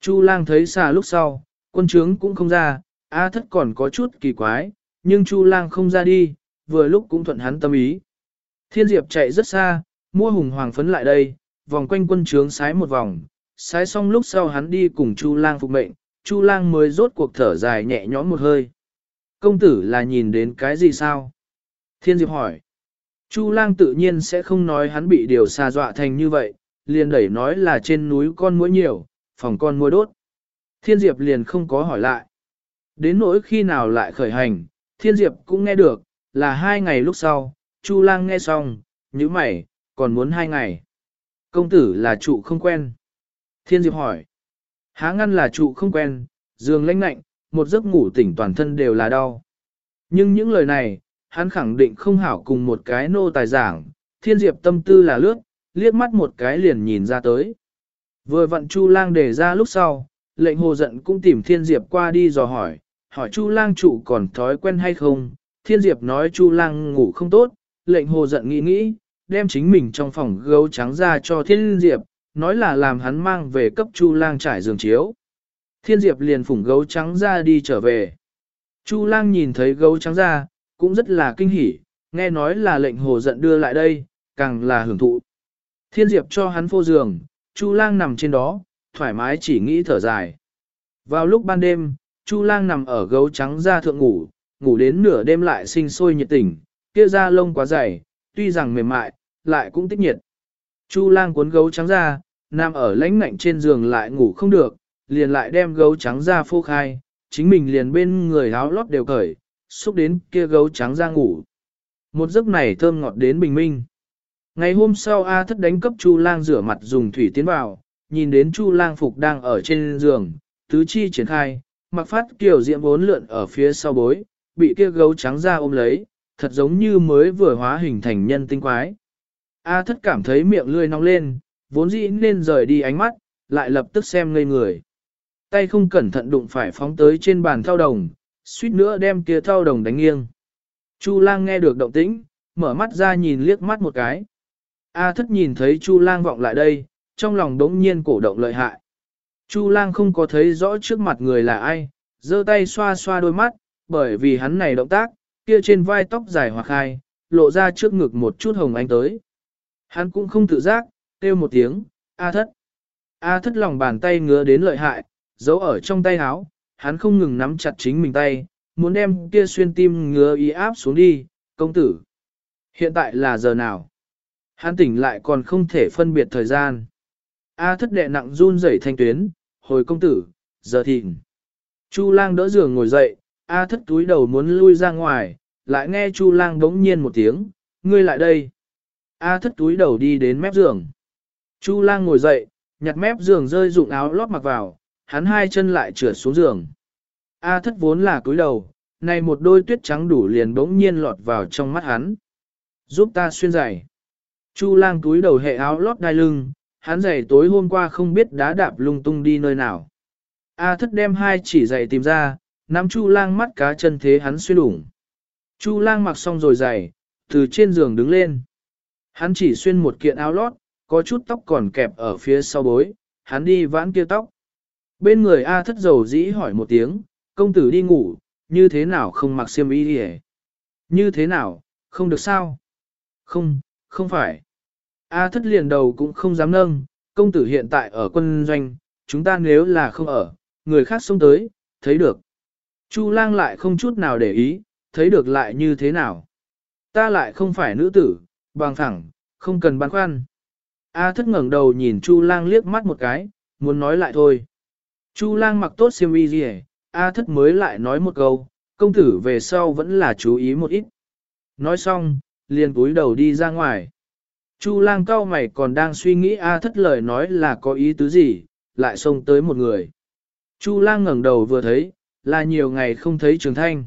Chu lang thấy xa lúc sau, quân trướng cũng không ra, A thất còn có chút kỳ quái, nhưng Chu lang không ra đi, vừa lúc cũng thuận hắn tâm ý. Thiên diệp chạy rất xa, mua hùng hoàng phấn lại đây, vòng quanh quân trướng sái một vòng, sái xong lúc sau hắn đi cùng Chu lang phục mệnh, Chu lang mới rốt cuộc thở dài nhẹ nhõm một hơi. Công tử là nhìn đến cái gì sao? Thiên diệp hỏi. Chu lang tự nhiên sẽ không nói hắn bị điều xa dọa thành như vậy, liền đẩy nói là trên núi con muỗi nhiều, phòng con muỗi đốt. Thiên diệp liền không có hỏi lại. Đến nỗi khi nào lại khởi hành, thiên diệp cũng nghe được, là hai ngày lúc sau, Chu lang nghe xong, nhíu mày, còn muốn hai ngày. Công tử là trụ không quen. Thiên diệp hỏi. Há ngăn là trụ không quen, giường lãnh lạnh, một giấc ngủ tỉnh toàn thân đều là đau. Nhưng những lời này, hắn khẳng định không hảo cùng một cái nô tài giảng, thiên diệp tâm tư là lướt, liếc mắt một cái liền nhìn ra tới. Vừa vặn Chu lang để ra lúc sau, lệnh hồ giận cũng tìm thiên diệp qua đi dò hỏi, hỏi Chu lang trụ còn thói quen hay không, thiên diệp nói Chu lang ngủ không tốt, lệnh hồ giận nghĩ nghĩ, đem chính mình trong phòng gấu trắng ra cho thiên diệp, nói là làm hắn mang về cấp Chu lang trải giường chiếu. Thiên diệp liền phủng gấu trắng ra đi trở về. Chu lang nhìn thấy gấu trắng ra, cũng rất là kinh hỉ, nghe nói là lệnh hồ giận đưa lại đây, càng là hưởng thụ. Thiên diệp cho hắn phô giường, Chu lang nằm trên đó, thoải mái chỉ nghĩ thở dài. Vào lúc ban đêm, Chu lang nằm ở gấu trắng ra thượng ngủ, ngủ đến nửa đêm lại sinh sôi nhiệt tình, kia da lông quá dày, tuy rằng mềm mại, lại cũng tích nhiệt. Chu lang cuốn gấu trắng ra, nằm ở lãnh ngạnh trên giường lại ngủ không được, liền lại đem gấu trắng ra phô khai, chính mình liền bên người áo lót đều cởi, xúc đến kia gấu trắng ra ngủ. Một giấc này thơm ngọt đến bình minh. Ngày hôm sau A thất đánh cấp Chu lang rửa mặt dùng thủy tiến vào, nhìn đến Chu lang phục đang ở trên giường, tứ chi triển khai, mặc phát kiểu diệm bốn lượn ở phía sau bối, bị kia gấu trắng ra ôm lấy, thật giống như mới vừa hóa hình thành nhân tinh quái. A thất cảm thấy miệng lươi nóng lên, vốn dĩ nên rời đi ánh mắt, lại lập tức xem ngây người. Tay không cẩn thận đụng phải phóng tới trên bàn thao đồng, suýt nữa đem kia thao đồng đánh nghiêng. Chu lang nghe được động tĩnh, mở mắt ra nhìn liếc mắt một cái. A thất nhìn thấy Chu lang vọng lại đây, trong lòng đống nhiên cổ động lợi hại. Chu lang không có thấy rõ trước mặt người là ai, giơ tay xoa xoa đôi mắt, bởi vì hắn này động tác, kia trên vai tóc dài hoặc hai, lộ ra trước ngực một chút hồng anh tới. Hắn cũng không tự giác, kêu một tiếng, A thất. A thất lòng bàn tay ngứa đến lợi hại, giấu ở trong tay áo, hắn không ngừng nắm chặt chính mình tay, muốn đem kia xuyên tim ngứa ý áp xuống đi, công tử. Hiện tại là giờ nào? Hắn tỉnh lại còn không thể phân biệt thời gian. A thất đệ nặng run rẩy thanh tuyến, hồi công tử, giờ thìn. Chu lang đỡ giường ngồi dậy, A thất túi đầu muốn lui ra ngoài, lại nghe Chu lang bỗng nhiên một tiếng, ngươi lại đây. A thất túi đầu đi đến mép giường. Chu lang ngồi dậy, nhặt mép giường rơi dụng áo lót mặc vào, hắn hai chân lại trượt xuống giường. A thất vốn là túi đầu, này một đôi tuyết trắng đủ liền bỗng nhiên lọt vào trong mắt hắn. Giúp ta xuyên giày. Chu lang túi đầu hệ áo lót đai lưng, hắn giày tối hôm qua không biết đá đạp lung tung đi nơi nào. A thất đem hai chỉ giày tìm ra, nắm chu lang mắt cá chân thế hắn xuyên đủng. Chu lang mặc xong rồi giày, từ trên giường đứng lên. Hắn chỉ xuyên một kiện áo lót, có chút tóc còn kẹp ở phía sau bối, hắn đi vãn kia tóc. Bên người A thất dầu dĩ hỏi một tiếng, công tử đi ngủ, như thế nào không mặc xiêm y đi Như thế nào, không được sao? Không, không phải. A thất liền đầu cũng không dám nâng, công tử hiện tại ở quân doanh, chúng ta nếu là không ở, người khác xông tới, thấy được. Chu lang lại không chút nào để ý, thấy được lại như thế nào. Ta lại không phải nữ tử, bằng thẳng, không cần băn khoăn. A thất ngẩng đầu nhìn Chu lang liếc mắt một cái, muốn nói lại thôi. Chu lang mặc tốt xiêm y gì A thất mới lại nói một câu, công tử về sau vẫn là chú ý một ít. Nói xong, liền cúi đầu đi ra ngoài. Chu lang cao mày còn đang suy nghĩ A thất lời nói là có ý tứ gì, lại xông tới một người. Chu lang ngẩng đầu vừa thấy, là nhiều ngày không thấy trường thanh.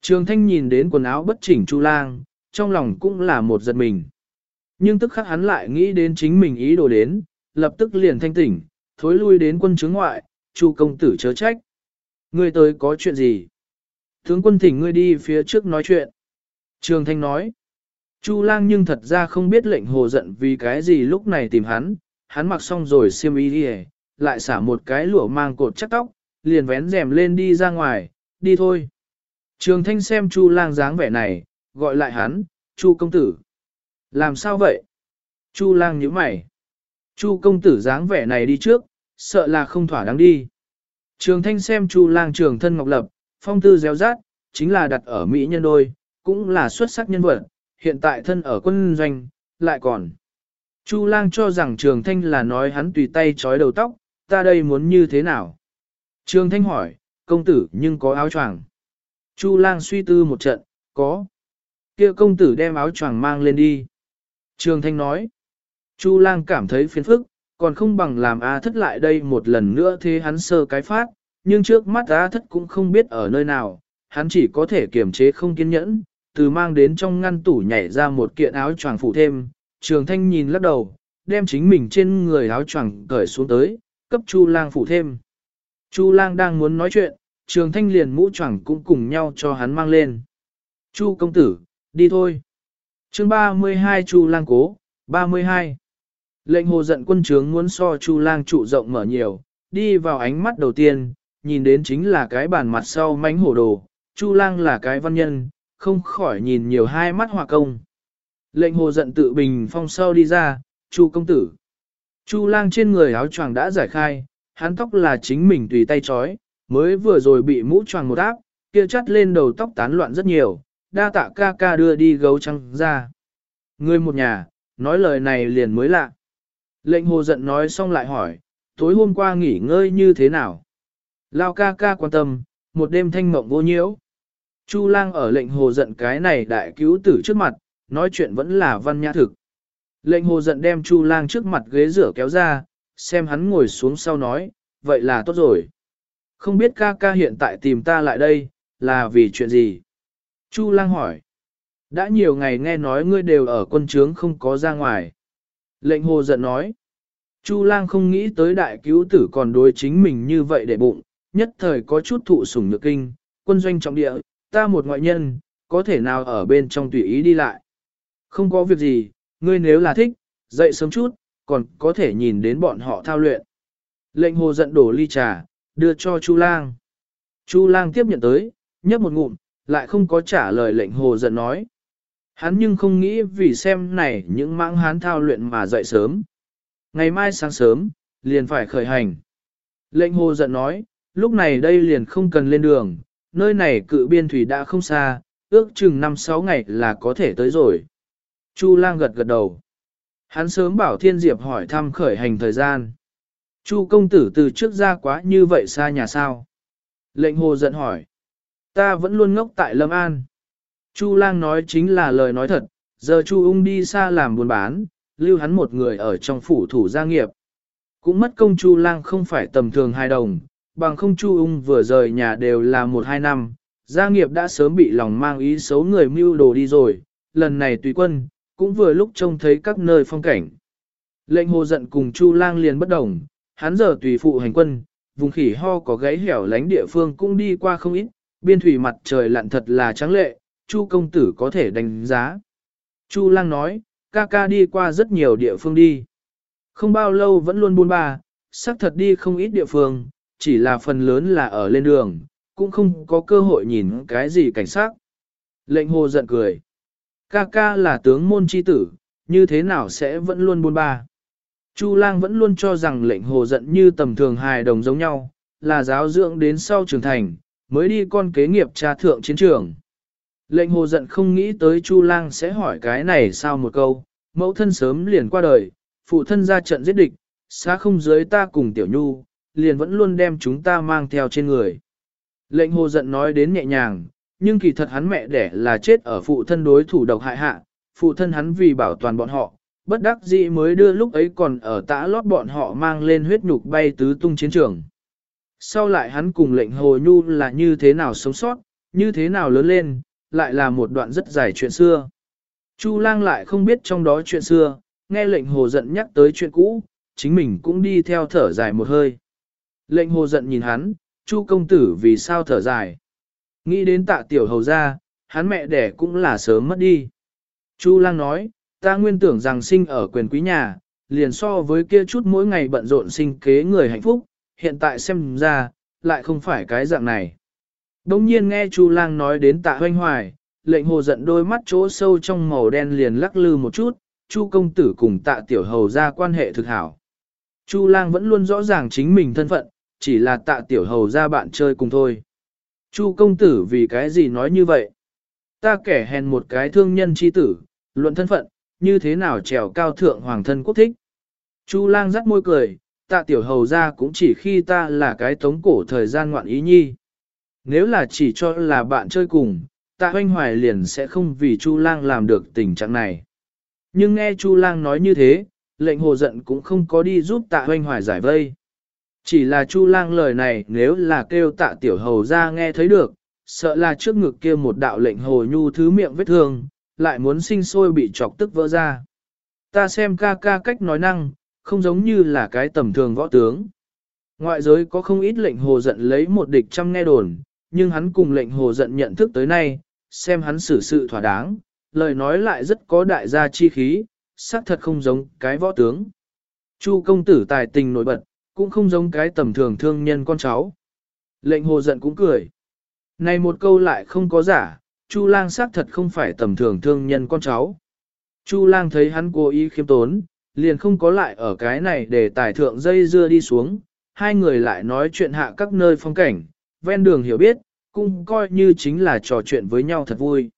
Trường thanh nhìn đến quần áo bất chỉnh Chu lang, trong lòng cũng là một giật mình. Nhưng tức khắc hắn lại nghĩ đến chính mình ý đồ đến, lập tức liền thanh tỉnh, thối lui đến quân chứng ngoại, Chu công tử chớ trách. Ngươi tới có chuyện gì? Tướng quân thỉnh ngươi đi phía trước nói chuyện. Trường Thanh nói. Chu lang nhưng thật ra không biết lệnh hồ giận vì cái gì lúc này tìm hắn, hắn mặc xong rồi xiêm y đi lại xả một cái lụa mang cột chắc tóc, liền vén rèm lên đi ra ngoài, đi thôi. Trường Thanh xem Chu lang dáng vẻ này, gọi lại hắn, Chu công tử. Làm sao vậy? Chu lang nhíu mày. Chu công tử dáng vẻ này đi trước, sợ là không thỏa đáng đi. Trường thanh xem Chu lang trường thân ngọc lập, phong tư réo rát, chính là đặt ở Mỹ nhân đôi, cũng là xuất sắc nhân vật, hiện tại thân ở quân doanh, lại còn. Chu lang cho rằng trường thanh là nói hắn tùy tay trói đầu tóc, ta đây muốn như thế nào? Trương thanh hỏi, công tử nhưng có áo choàng. Chu lang suy tư một trận, có. kia công tử đem áo choàng mang lên đi. Trương thanh nói, Chu lang cảm thấy phiền phức, còn không bằng làm A thất lại đây một lần nữa thế hắn sơ cái phát, nhưng trước mắt A thất cũng không biết ở nơi nào, hắn chỉ có thể kiềm chế không kiên nhẫn, từ mang đến trong ngăn tủ nhảy ra một kiện áo choàng phủ thêm, trường thanh nhìn lắc đầu, đem chính mình trên người áo choàng cởi xuống tới, cấp Chu lang phủ thêm. Chu lang đang muốn nói chuyện, trường thanh liền mũ choàng cũng cùng nhau cho hắn mang lên. Chu công tử, đi thôi. chương 32 Chu lang cố, 32. Lệnh hồ giận quân trướng muốn so Chu lang trụ rộng mở nhiều, đi vào ánh mắt đầu tiên, nhìn đến chính là cái bàn mặt sau mánh hổ đồ, Chu lang là cái văn nhân, không khỏi nhìn nhiều hai mắt hòa công. Lệnh hồ giận tự bình phong sau đi ra, Chu công tử. Chu lang trên người áo choàng đã giải khai, hắn tóc là chính mình tùy tay trói, mới vừa rồi bị mũ choàng một áp, kia chắt lên đầu tóc tán loạn rất nhiều, đa tạ ca ca đưa đi gấu trắng ra. Người một nhà, nói lời này liền mới lạ. Lệnh hồ giận nói xong lại hỏi, tối hôm qua nghỉ ngơi như thế nào? Lao ca ca quan tâm, một đêm thanh mộng vô nhiễu. Chu lang ở lệnh hồ giận cái này đại cứu tử trước mặt, nói chuyện vẫn là văn nhã thực. Lệnh hồ giận đem chu lang trước mặt ghế rửa kéo ra, xem hắn ngồi xuống sau nói, vậy là tốt rồi. Không biết ca ca hiện tại tìm ta lại đây, là vì chuyện gì? Chu lang hỏi. Đã nhiều ngày nghe nói ngươi đều ở quân trướng không có ra ngoài. Lệnh hồ giận nói. Chu lang không nghĩ tới đại cứu tử còn đối chính mình như vậy để bụng, nhất thời có chút thụ sủng nhược kinh, quân doanh trọng địa, ta một ngoại nhân, có thể nào ở bên trong tùy ý đi lại. Không có việc gì, ngươi nếu là thích, dậy sớm chút, còn có thể nhìn đến bọn họ thao luyện. Lệnh hồ giận đổ ly trà, đưa cho Chu lang. Chu lang tiếp nhận tới, nhấp một ngụm, lại không có trả lời lệnh hồ giận nói. Hắn nhưng không nghĩ vì xem này những mãng hán thao luyện mà dậy sớm. Ngày mai sáng sớm, liền phải khởi hành. Lệnh hồ giận nói, lúc này đây liền không cần lên đường, nơi này cự biên thủy đã không xa, ước chừng 5-6 ngày là có thể tới rồi. Chu lang gật gật đầu. Hắn sớm bảo Thiên Diệp hỏi thăm khởi hành thời gian. Chu công tử từ trước ra quá như vậy xa nhà sao? Lệnh hồ giận hỏi. Ta vẫn luôn ngốc tại Lâm An. Chu lang nói chính là lời nói thật, giờ Chu ung đi xa làm buôn bán, lưu hắn một người ở trong phủ thủ gia nghiệp. Cũng mất công Chu lang không phải tầm thường hai đồng, bằng không Chu ung vừa rời nhà đều là một hai năm, gia nghiệp đã sớm bị lòng mang ý xấu người mưu đồ đi rồi, lần này tùy quân, cũng vừa lúc trông thấy các nơi phong cảnh. Lệnh hồ giận cùng Chu lang liền bất đồng, hắn giờ tùy phụ hành quân, vùng khỉ ho có gáy hẻo lánh địa phương cũng đi qua không ít, biên thủy mặt trời lặn thật là trắng lệ, Chu công tử có thể đánh giá. Chu lang nói, ca ca đi qua rất nhiều địa phương đi. Không bao lâu vẫn luôn buôn ba, xác thật đi không ít địa phương, chỉ là phần lớn là ở lên đường, cũng không có cơ hội nhìn cái gì cảnh sát. Lệnh hồ giận cười. Ca ca là tướng môn chi tử, như thế nào sẽ vẫn luôn buôn ba. Chu lang vẫn luôn cho rằng lệnh hồ giận như tầm thường hài đồng giống nhau, là giáo dưỡng đến sau trưởng thành, mới đi con kế nghiệp cha thượng chiến trường. Lệnh hồ giận không nghĩ tới Chu lang sẽ hỏi cái này sao một câu, mẫu thân sớm liền qua đời, phụ thân ra trận giết địch, xa không dưới ta cùng tiểu nhu, liền vẫn luôn đem chúng ta mang theo trên người. Lệnh hồ giận nói đến nhẹ nhàng, nhưng kỳ thật hắn mẹ đẻ là chết ở phụ thân đối thủ độc hại hạ, phụ thân hắn vì bảo toàn bọn họ, bất đắc dĩ mới đưa lúc ấy còn ở tã lót bọn họ mang lên huyết nhục bay tứ tung chiến trường. Sau lại hắn cùng lệnh hồ nhu là như thế nào sống sót, như thế nào lớn lên, lại là một đoạn rất dài chuyện xưa. Chu lang lại không biết trong đó chuyện xưa, nghe lệnh hồ giận nhắc tới chuyện cũ, chính mình cũng đi theo thở dài một hơi. Lệnh hồ giận nhìn hắn, chu công tử vì sao thở dài. Nghĩ đến tạ tiểu hầu ra, hắn mẹ đẻ cũng là sớm mất đi. Chu lang nói, ta nguyên tưởng rằng sinh ở quyền quý nhà, liền so với kia chút mỗi ngày bận rộn sinh kế người hạnh phúc, hiện tại xem ra, lại không phải cái dạng này. Đông nhiên nghe Chu lang nói đến tạ hoanh hoài, lệnh hồ giận đôi mắt chỗ sâu trong màu đen liền lắc lư một chút, Chu công tử cùng tạ tiểu hầu ra quan hệ thực hảo. Chu lang vẫn luôn rõ ràng chính mình thân phận, chỉ là tạ tiểu hầu ra bạn chơi cùng thôi. Chu công tử vì cái gì nói như vậy? Ta kẻ hèn một cái thương nhân chi tử, luận thân phận, như thế nào trèo cao thượng hoàng thân quốc thích. Chu lang rắc môi cười, tạ tiểu hầu ra cũng chỉ khi ta là cái tống cổ thời gian ngoạn ý nhi. Nếu là chỉ cho là bạn chơi cùng, tạ hoanh hoài liền sẽ không vì Chu lang làm được tình trạng này. Nhưng nghe Chu lang nói như thế, lệnh hồ giận cũng không có đi giúp tạ hoanh hoài giải vây. Chỉ là Chu lang lời này nếu là kêu tạ tiểu hầu ra nghe thấy được, sợ là trước ngực kia một đạo lệnh hồ nhu thứ miệng vết thương, lại muốn sinh sôi bị chọc tức vỡ ra. Ta xem ca ca cách nói năng, không giống như là cái tầm thường võ tướng. Ngoại giới có không ít lệnh hồ giận lấy một địch trăm nghe đồn, nhưng hắn cùng lệnh hồ giận nhận thức tới nay, xem hắn xử sự thỏa đáng, lời nói lại rất có đại gia chi khí, xác thật không giống cái võ tướng. Chu công tử tài tình nổi bật, cũng không giống cái tầm thường thương nhân con cháu. Lệnh hồ giận cũng cười. Này một câu lại không có giả, Chu lang xác thật không phải tầm thường thương nhân con cháu. Chu lang thấy hắn cố ý khiêm tốn, liền không có lại ở cái này để tài thượng dây dưa đi xuống, hai người lại nói chuyện hạ các nơi phong cảnh, ven đường hiểu biết, cũng coi như chính là trò chuyện với nhau thật vui.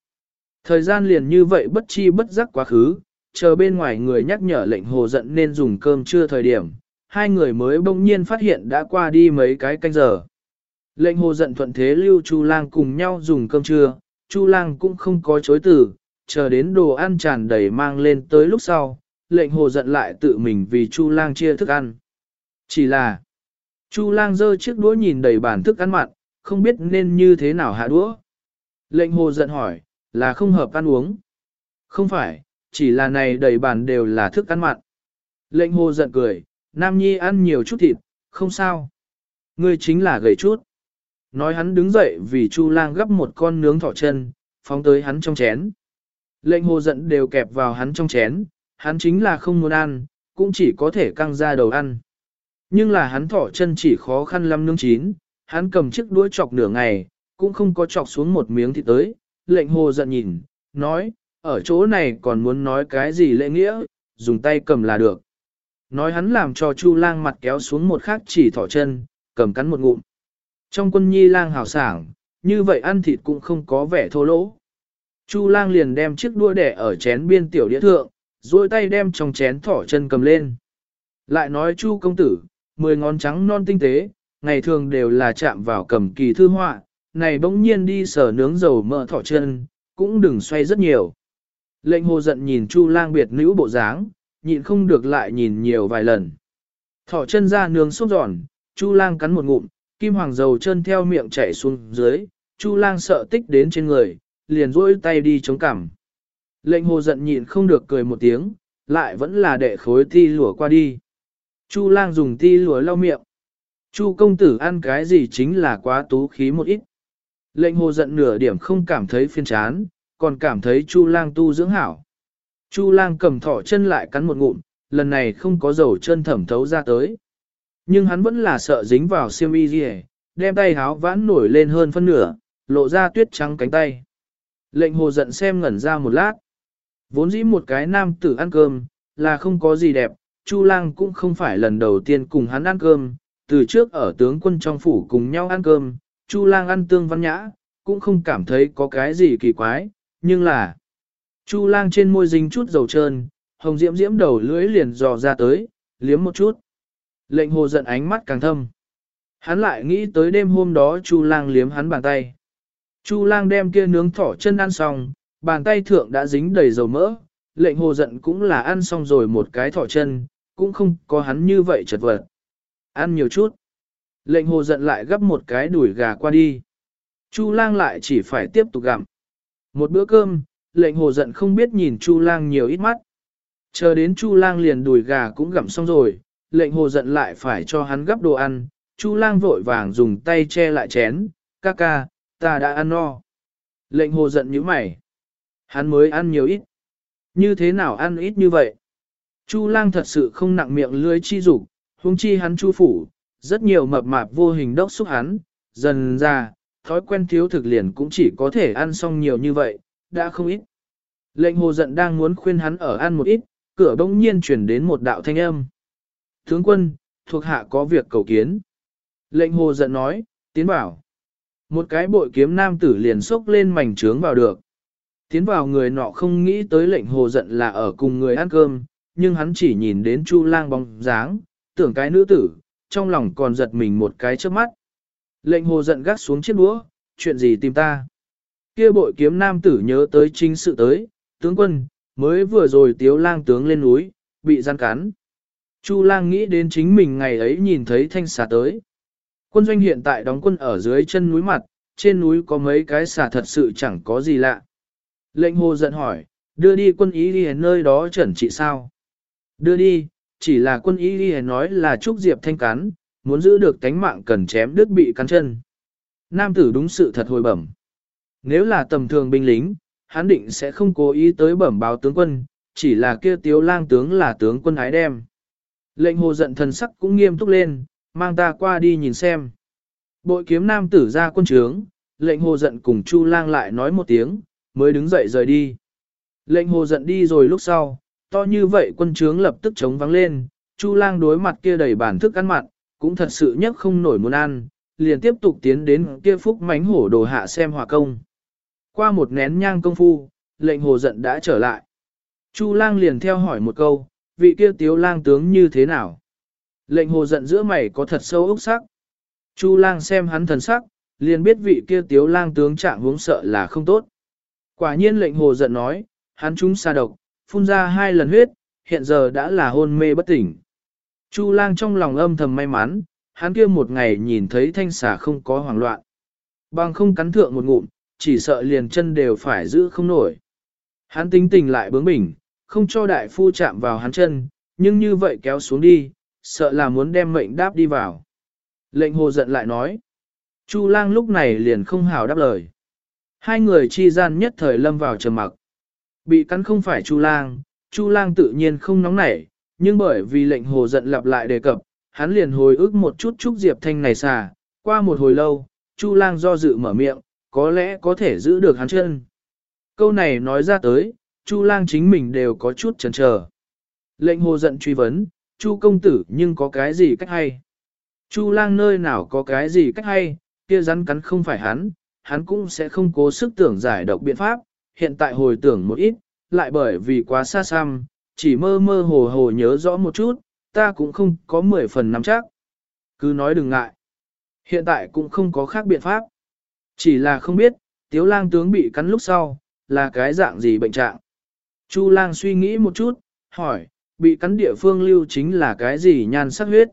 Thời gian liền như vậy bất chi bất giác quá khứ, chờ bên ngoài người nhắc nhở lệnh hồ giận nên dùng cơm trưa thời điểm, hai người mới bỗng nhiên phát hiện đã qua đi mấy cái canh giờ. Lệnh hồ giận thuận thế lưu Chu lang cùng nhau dùng cơm trưa, Chu lang cũng không có chối từ, chờ đến đồ ăn tràn đầy mang lên tới lúc sau, lệnh hồ giận lại tự mình vì Chu lang chia thức ăn. Chỉ là, Chu lang giơ chiếc đũa nhìn đầy bàn thức ăn mặn, không biết nên như thế nào hạ đũa. Lệnh hồ giận hỏi, là không hợp ăn uống. Không phải, chỉ là này đầy bàn đều là thức ăn mặn. Lệnh hồ giận cười, Nam Nhi ăn nhiều chút thịt, không sao. Ngươi chính là gầy chút. Nói hắn đứng dậy vì Chu lang gấp một con nướng thỏ chân, phóng tới hắn trong chén. Lệnh hồ giận đều kẹp vào hắn trong chén, hắn chính là không muốn ăn, cũng chỉ có thể căng ra đầu ăn. Nhưng là hắn thỏ chân chỉ khó khăn lắm nướng chín, hắn cầm chiếc đuôi chọc nửa ngày, cũng không có chọc xuống một miếng thịt tới, lệnh hồ giận nhìn, nói, ở chỗ này còn muốn nói cái gì lễ nghĩa, dùng tay cầm là được. Nói hắn làm cho Chu lang mặt kéo xuống một khắc chỉ thỏ chân, cầm cắn một ngụm. Trong quân nhi lang hào sảng, như vậy ăn thịt cũng không có vẻ thô lỗ. Chu lang liền đem chiếc đua đẻ ở chén biên tiểu đĩa thượng, duỗi tay đem trong chén thỏ chân cầm lên. Lại nói Chu công tử, mười ngón trắng non tinh tế, ngày thường đều là chạm vào cầm kỳ thư họa, này bỗng nhiên đi sở nướng dầu mỡ thỏ chân, cũng đừng xoay rất nhiều. Lệnh hồ giận nhìn Chu lang biệt nữ bộ dáng, nhịn không được lại nhìn nhiều vài lần. Thỏ chân ra nướng xốp giòn, Chu lang cắn một ngụm, kim hoàng dầu chân theo miệng chảy xuống dưới, Chu lang sợ tích đến trên người, liền rỗi tay đi chống cằm. Lệnh hồ giận nhịn không được cười một tiếng, lại vẫn là đệ khối ti lùa qua đi. Chu lang dùng ti lùa lau miệng. Chu công tử ăn cái gì chính là quá tú khí một ít. Lệnh hồ giận nửa điểm không cảm thấy phiền chán, còn cảm thấy Chu lang tu dưỡng hảo. Chu lang cầm thỏ chân lại cắn một ngụm, lần này không có dầu chân thẩm thấu ra tới. Nhưng hắn vẫn là sợ dính vào xiêm y gì đem tay háo vãn nổi lên hơn phân nửa, lộ ra tuyết trắng cánh tay. Lệnh hồ giận xem ngẩn ra một lát. Vốn dĩ một cái nam tử ăn cơm, là không có gì đẹp, Chu lang cũng không phải lần đầu tiên cùng hắn ăn cơm, từ trước ở tướng quân trong phủ cùng nhau ăn cơm, Chu lang ăn tương văn nhã, cũng không cảm thấy có cái gì kỳ quái, nhưng là Chu lang trên môi dính chút dầu trơn, hồng diễm diễm đầu lưỡi liền dò ra tới, liếm một chút. Lệnh hồ giận ánh mắt càng thâm. Hắn lại nghĩ tới đêm hôm đó Chu lang liếm hắn bàn tay. Chu lang đem kia nướng thỏ chân ăn xong, bàn tay thượng đã dính đầy dầu mỡ, lệnh hồ giận cũng là ăn xong rồi một cái thỏ chân, cũng không có hắn như vậy chật vật. Ăn nhiều chút. Lệnh hồ giận lại gấp một cái đuổi gà qua đi. Chu lang lại chỉ phải tiếp tục gặm. Một bữa cơm, lệnh hồ giận không biết nhìn Chu lang nhiều ít mắt. Chờ đến Chu lang liền đùi gà cũng gặm xong rồi, lệnh hồ giận lại phải cho hắn gấp đồ ăn. Chu lang vội vàng dùng tay che lại chén, ca ca, ta đã ăn no. Lệnh hồ giận như mày. Hắn mới ăn nhiều ít. Như thế nào ăn ít như vậy? Chu lang thật sự không nặng miệng lưới chi dục, huống chi hắn chu phủ, rất nhiều mập mạp vô hình đốc xúc hắn, dần ra, thói quen thiếu thực liền cũng chỉ có thể ăn xong nhiều như vậy, đã không ít. Lệnh hồ giận đang muốn khuyên hắn ở ăn một ít, cửa bỗng nhiên chuyển đến một đạo thanh âm. Tướng quân, thuộc hạ có việc cầu kiến. Lệnh hồ giận nói, tiến bảo. Một cái bội kiếm nam tử liền xốc lên mảnh trướng vào được. Tiến vào người nọ không nghĩ tới lệnh hồ giận là ở cùng người ăn cơm, nhưng hắn chỉ nhìn đến chu lang bóng dáng, tưởng cái nữ tử, trong lòng còn giật mình một cái trước mắt. Lệnh hồ giận gác xuống chiếc đũa, chuyện gì tìm ta? Kia bội kiếm nam tử nhớ tới chính sự tới, tướng quân, mới vừa rồi tiếu lang tướng lên núi, bị gian cắn. Chu lang nghĩ đến chính mình ngày ấy nhìn thấy thanh xà tới. Quân doanh hiện tại đóng quân ở dưới chân núi mặt, trên núi có mấy cái xà thật sự chẳng có gì lạ. Lệnh hồ giận hỏi, đưa đi quân ý đi nơi đó chuẩn trị sao? Đưa đi, chỉ là quân ý đi nói là Trúc Diệp thanh cắn, muốn giữ được tánh mạng cần chém đứt bị cắn chân. Nam tử đúng sự thật hồi bẩm. Nếu là tầm thường binh lính, hắn định sẽ không cố ý tới bẩm báo tướng quân, chỉ là kia tiếu lang tướng là tướng quân ái đem. Lệnh hồ giận thần sắc cũng nghiêm túc lên, mang ta qua đi nhìn xem. Bội kiếm nam tử ra quân trướng, lệnh hồ giận cùng Chu lang lại nói một tiếng, mới đứng dậy rời đi. Lệnh hồ giận đi rồi lúc sau, to như vậy quân trướng lập tức chống vắng lên, Chu lang đối mặt kia đầy bản thức ăn mặn, cũng thật sự nhất không nổi muốn ăn, liền tiếp tục tiến đến kia phúc mánh hổ đồ hạ xem hòa công. Qua một nén nhang công phu, lệnh hồ giận đã trở lại. Chu lang liền theo hỏi một câu, vị kia tiếu lang tướng như thế nào? Lệnh hồ giận giữa mày có thật sâu ốc sắc. Chu lang xem hắn thần sắc, liền biết vị kia tiếu lang tướng trạng hướng sợ là không tốt. Quả nhiên lệnh hồ giận nói, hắn trúng xa độc, phun ra hai lần huyết, hiện giờ đã là hôn mê bất tỉnh. Chu lang trong lòng âm thầm may mắn, hắn kia một ngày nhìn thấy thanh xà không có hoảng loạn. Bằng không cắn thượng một ngụm, chỉ sợ liền chân đều phải giữ không nổi. Hắn tính tình lại bướng bỉnh, không cho đại phu chạm vào hắn chân, nhưng như vậy kéo xuống đi, sợ là muốn đem mệnh đáp đi vào. Lệnh hồ giận lại nói. Chu lang lúc này liền không hào đáp lời. Hai người chi gian nhất thời lâm vào trầm mặc. Bị cắn không phải Chu lang, Chu lang tự nhiên không nóng nảy, nhưng bởi vì lệnh hồ giận lặp lại đề cập, hắn liền hồi ức một chút chúc Diệp Thanh này xà, qua một hồi lâu, Chu lang do dự mở miệng, có lẽ có thể giữ được hắn chân. Câu này nói ra tới, Chu lang chính mình đều có chút chần chờ. Lệnh hồ giận truy vấn, Chu công tử nhưng có cái gì cách hay? Chu lang nơi nào có cái gì cách hay, kia rắn cắn không phải hắn, hắn cũng sẽ không cố sức tưởng giải độc biện pháp, hiện tại hồi tưởng một ít, lại bởi vì quá xa xăm, chỉ mơ mơ hồ hồ nhớ rõ một chút, ta cũng không có 10 phần nắm chắc. Cứ nói đừng ngại. Hiện tại cũng không có khác biện pháp. Chỉ là không biết, tiếu lang tướng bị cắn lúc sau, là cái dạng gì bệnh trạng. Chu lang suy nghĩ một chút, hỏi, bị cắn địa phương lưu chính là cái gì nhan sắc huyết.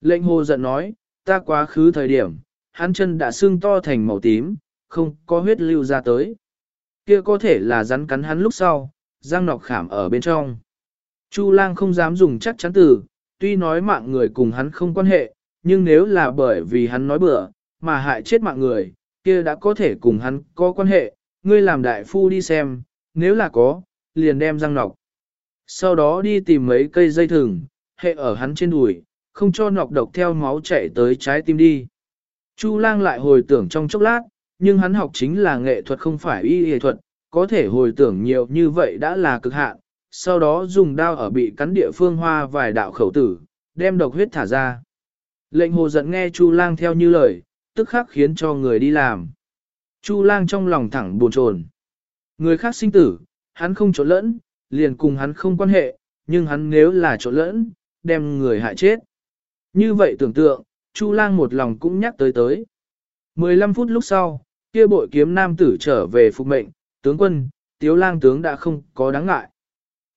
Lệnh hồ giận nói, ta quá khứ thời điểm, hắn chân đã sưng to thành màu tím, không có huyết lưu ra tới. Kia có thể là rắn cắn hắn lúc sau, răng nọc khảm ở bên trong. Chu lang không dám dùng chắc chắn từ, tuy nói mạng người cùng hắn không quan hệ, nhưng nếu là bởi vì hắn nói bừa, mà hại chết mạng người, kia đã có thể cùng hắn có quan hệ, ngươi làm đại phu đi xem, nếu là có, liền đem răng nọc. Sau đó đi tìm mấy cây dây thừng, hệ ở hắn trên đùi, không cho nọc độc theo máu chảy tới trái tim đi. Chu lang lại hồi tưởng trong chốc lát, nhưng hắn học chính là nghệ thuật không phải y y thuật, có thể hồi tưởng nhiều như vậy đã là cực hạn, sau đó dùng đao ở bị cắn địa phương hoa vài đạo khẩu tử, đem độc huyết thả ra. Lệnh hồ giận nghe Chu lang theo như lời, tức khắc khiến cho người đi làm. Chu lang trong lòng thẳng buồn chồn. Người khác sinh tử, hắn không trộn lẫn, liền cùng hắn không quan hệ, nhưng hắn nếu là trộn lẫn, đem người hại chết. Như vậy tưởng tượng, Chu lang một lòng cũng nhắc tới tới. 15 phút lúc sau, kia bội kiếm nam tử trở về phục mệnh, tướng quân, tiếu lang tướng đã không có đáng ngại.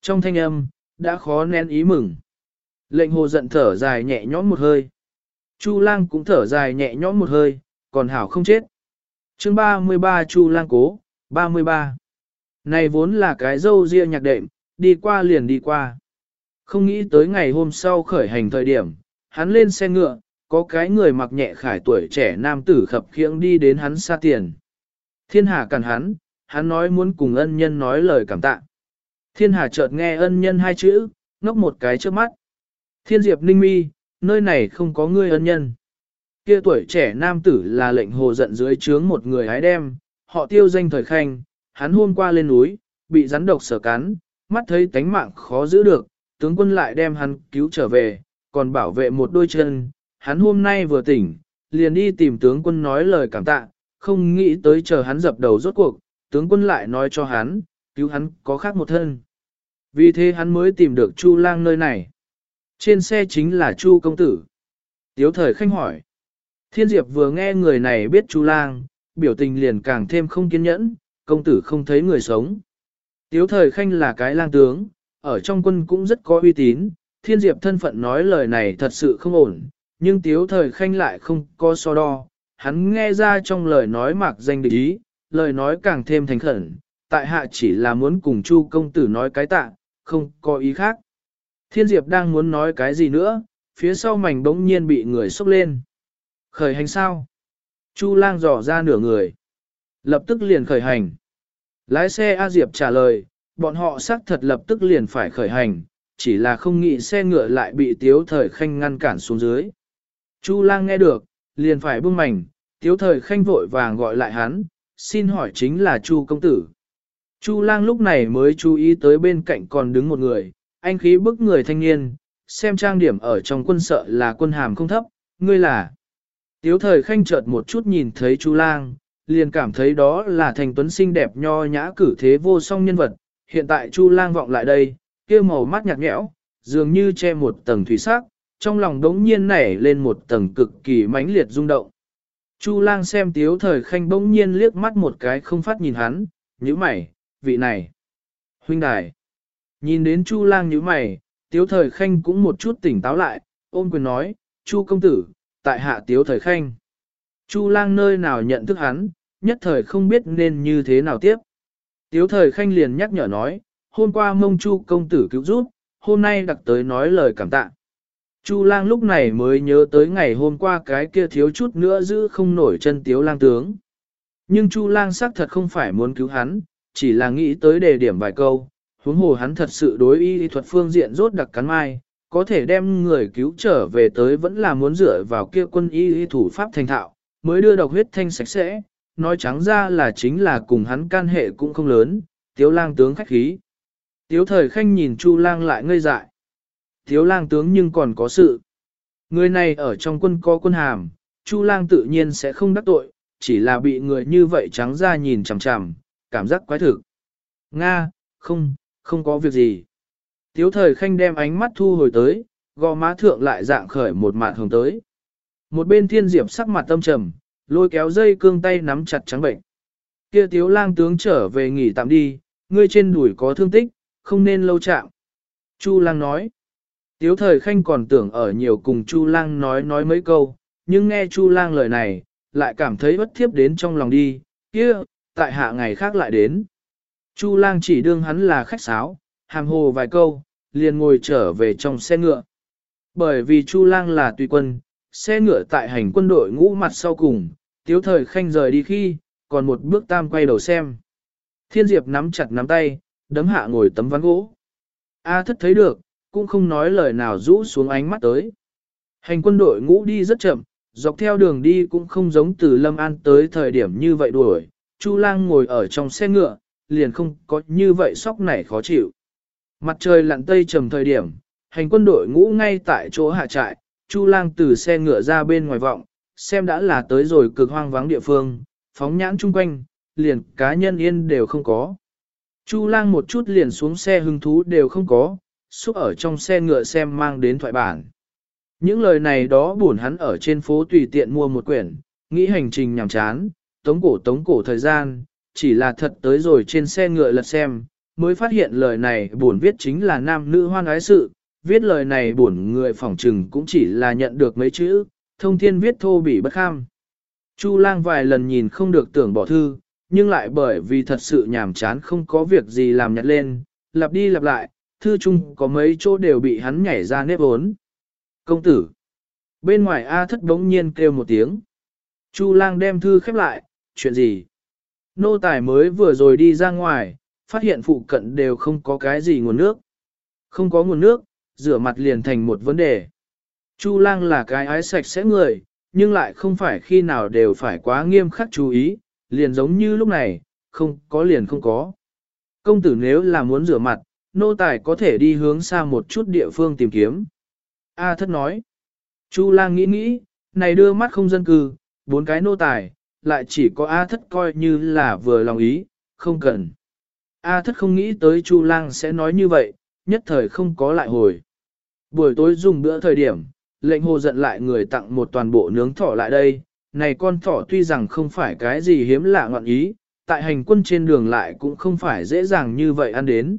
Trong thanh âm, đã khó nén ý mừng. Lệnh hồ giận thở dài nhẹ nhõm một hơi. Chu lang cũng thở dài nhẹ nhõm một hơi, còn hảo không chết. chương 33 Chu lang cố, 33. Này vốn là cái dâu ria nhạc đệm, đi qua liền đi qua. Không nghĩ tới ngày hôm sau khởi hành thời điểm, hắn lên xe ngựa, có cái người mặc nhẹ khải tuổi trẻ nam tử khập khiễng đi đến hắn xa tiền. Thiên hà cản hắn, hắn nói muốn cùng ân nhân nói lời cảm tạ. Thiên hà chợt nghe ân nhân hai chữ, ngốc một cái trước mắt. Thiên diệp ninh mi, nơi này không có ngươi ân nhân. Kia tuổi trẻ nam tử là lệnh hồ giận dưới trướng một người hái đem, họ tiêu danh thời khanh, hắn hôm qua lên núi, bị rắn độc sở cắn, mắt thấy tánh mạng khó giữ được, tướng quân lại đem hắn cứu trở về, còn bảo vệ một đôi chân, hắn hôm nay vừa tỉnh, liền đi tìm tướng quân nói lời cảm tạ, không nghĩ tới chờ hắn dập đầu rốt cuộc, tướng quân lại nói cho hắn, cứu hắn có khác một thân. Vì thế hắn mới tìm được Chu lang nơi này. Trên xe chính là Chu công tử. Tiếu thời khanh hỏi. Thiên Diệp vừa nghe người này biết Chu lang, biểu tình liền càng thêm không kiên nhẫn, công tử không thấy người sống. Tiếu thời khanh là cái lang tướng, ở trong quân cũng rất có uy tín, thiên diệp thân phận nói lời này thật sự không ổn, nhưng tiếu thời khanh lại không có so đo, hắn nghe ra trong lời nói mạc danh địch ý, lời nói càng thêm thành khẩn, tại hạ chỉ là muốn cùng chu công tử nói cái tạ, không có ý khác. Thiên diệp đang muốn nói cái gì nữa, phía sau mảnh bỗng nhiên bị người xốc lên. Khởi hành sao? Chu lang dò ra nửa người. Lập tức liền khởi hành. Lái xe A Diệp trả lời, bọn họ xác thật lập tức liền phải khởi hành, chỉ là không nghĩ xe ngựa lại bị tiếu thời khanh ngăn cản xuống dưới. Chu lang nghe được, liền phải buông mảnh, tiếu thời khanh vội vàng gọi lại hắn, xin hỏi chính là Chu công tử. Chu lang lúc này mới chú ý tới bên cạnh còn đứng một người, anh khí bức người thanh niên, xem trang điểm ở trong quân sợ là quân hàm không thấp, ngươi là. Tiếu thời khanh chợt một chút nhìn thấy Chu lang, liền cảm thấy đó là thành tuấn xinh đẹp nho nhã cử thế vô song nhân vật. Hiện tại Chu lang vọng lại đây, kia màu mắt nhạt nhẽo, dường như che một tầng thủy sắc, trong lòng đống nhiên nảy lên một tầng cực kỳ mãnh liệt rung động. Chu lang xem tiếu thời khanh bỗng nhiên liếc mắt một cái không phát nhìn hắn, như mày, vị này. Huynh đài. Nhìn đến Chu lang như mày, tiếu thời khanh cũng một chút tỉnh táo lại, ôm quyền nói, Chu công tử, tại hạ tiếu thời khanh. Chu lang nơi nào nhận thức hắn, nhất thời không biết nên như thế nào tiếp. Tiếu thời khanh liền nhắc nhở nói, hôm qua mông chu công tử cứu giúp, hôm nay đặc tới nói lời cảm tạ. Chu lang lúc này mới nhớ tới ngày hôm qua cái kia thiếu chút nữa giữ không nổi chân tiếu lang tướng. Nhưng chu lang xác thật không phải muốn cứu hắn, chỉ là nghĩ tới đề điểm vài câu, huống hồ hắn thật sự đối y thuật phương diện rốt đặc cắn mai, có thể đem người cứu trở về tới vẫn là muốn dựa vào kia quân y thủ pháp thành thạo, mới đưa độc huyết thanh sạch sẽ, nói trắng ra là chính là cùng hắn can hệ cũng không lớn, tiếu lang tướng khách khí. Tiếu thời khanh nhìn Chu lang lại ngây dại. Tiếu lang tướng nhưng còn có sự. Người này ở trong quân có quân hàm, Chu lang tự nhiên sẽ không đắc tội, chỉ là bị người như vậy trắng ra nhìn chằm chằm, cảm giác quái thực. Nga, không, không có việc gì. Tiếu thời khanh đem ánh mắt thu hồi tới, gò má thượng lại dạng khởi một mạn hồng tới. Một bên thiên diệp sắc mặt tâm trầm, lôi kéo dây cương tay nắm chặt trắng bệnh. Kia tiếu lang tướng trở về nghỉ tạm đi, ngươi trên đùi có thương tích, không nên lâu chạm. Chu lang nói. Tiếu thời khanh còn tưởng ở nhiều cùng Chu lang nói nói mấy câu, nhưng nghe Chu lang lời này, lại cảm thấy bất thiếp đến trong lòng đi, kia, tại hạ ngày khác lại đến. Chu lang chỉ đương hắn là khách sáo, hàm hồ vài câu, liền ngồi trở về trong xe ngựa. Bởi vì Chu lang là tùy quân, xe ngựa tại hành quân đội ngũ mặt sau cùng, tiếu thời khanh rời đi khi, còn một bước tam quay đầu xem. Thiên Diệp nắm chặt nắm tay, đấm hạ ngồi tấm ván gỗ. A à, thất thấy được, cũng không nói lời nào rũ xuống ánh mắt tới. Hành quân đội ngũ đi rất chậm, dọc theo đường đi cũng không giống từ Lâm An tới thời điểm như vậy đuổi. Chu lang ngồi ở trong xe ngựa, liền không có như vậy sóc này khó chịu. Mặt trời lặn tây trầm thời điểm, hành quân đội ngũ ngay tại chỗ hạ trại, Chu lang từ xe ngựa ra bên ngoài vọng, xem đã là tới rồi cực hoang vắng địa phương, phóng nhãn chung quanh, liền cá nhân yên đều không có. Chu lang một chút liền xuống xe hứng thú đều không có, xúc ở trong xe ngựa xem mang đến thoại bản. Những lời này đó buồn hắn ở trên phố tùy tiện mua một quyển, nghĩ hành trình nhàm chán, tống cổ tống cổ thời gian, chỉ là thật tới rồi trên xe ngựa lật xem, mới phát hiện lời này buồn viết chính là nam nữ hoan ái sự, viết lời này buồn người phỏng trừng cũng chỉ là nhận được mấy chữ, thông thiên viết thô bỉ bất kham. Chu lang vài lần nhìn không được tưởng bỏ thư, nhưng lại bởi vì thật sự nhàm chán không có việc gì làm nhặt lên, lặp đi lặp lại, thư chung có mấy chỗ đều bị hắn nhảy ra nếp ốn. Công tử! Bên ngoài A thất bỗng nhiên kêu một tiếng. Chu lang đem thư khép lại, chuyện gì? Nô tài mới vừa rồi đi ra ngoài, phát hiện phụ cận đều không có cái gì nguồn nước. Không có nguồn nước, rửa mặt liền thành một vấn đề. Chu lang là cái ái sạch sẽ người, nhưng lại không phải khi nào đều phải quá nghiêm khắc chú ý, liền giống như lúc này, không có liền không có. Công tử nếu là muốn rửa mặt, nô tài có thể đi hướng xa một chút địa phương tìm kiếm. A thất nói. Chu lang nghĩ nghĩ, này đưa mắt không dân cư, bốn cái nô tài, lại chỉ có A thất coi như là vừa lòng ý, không cần. A thất không nghĩ tới Chu lang sẽ nói như vậy, nhất thời không có lại hồi. Buổi tối dùng bữa thời điểm, lệnh hồ giận lại người tặng một toàn bộ nướng thỏ lại đây, này con thỏ tuy rằng không phải cái gì hiếm lạ ngọn ý, tại hành quân trên đường lại cũng không phải dễ dàng như vậy ăn đến.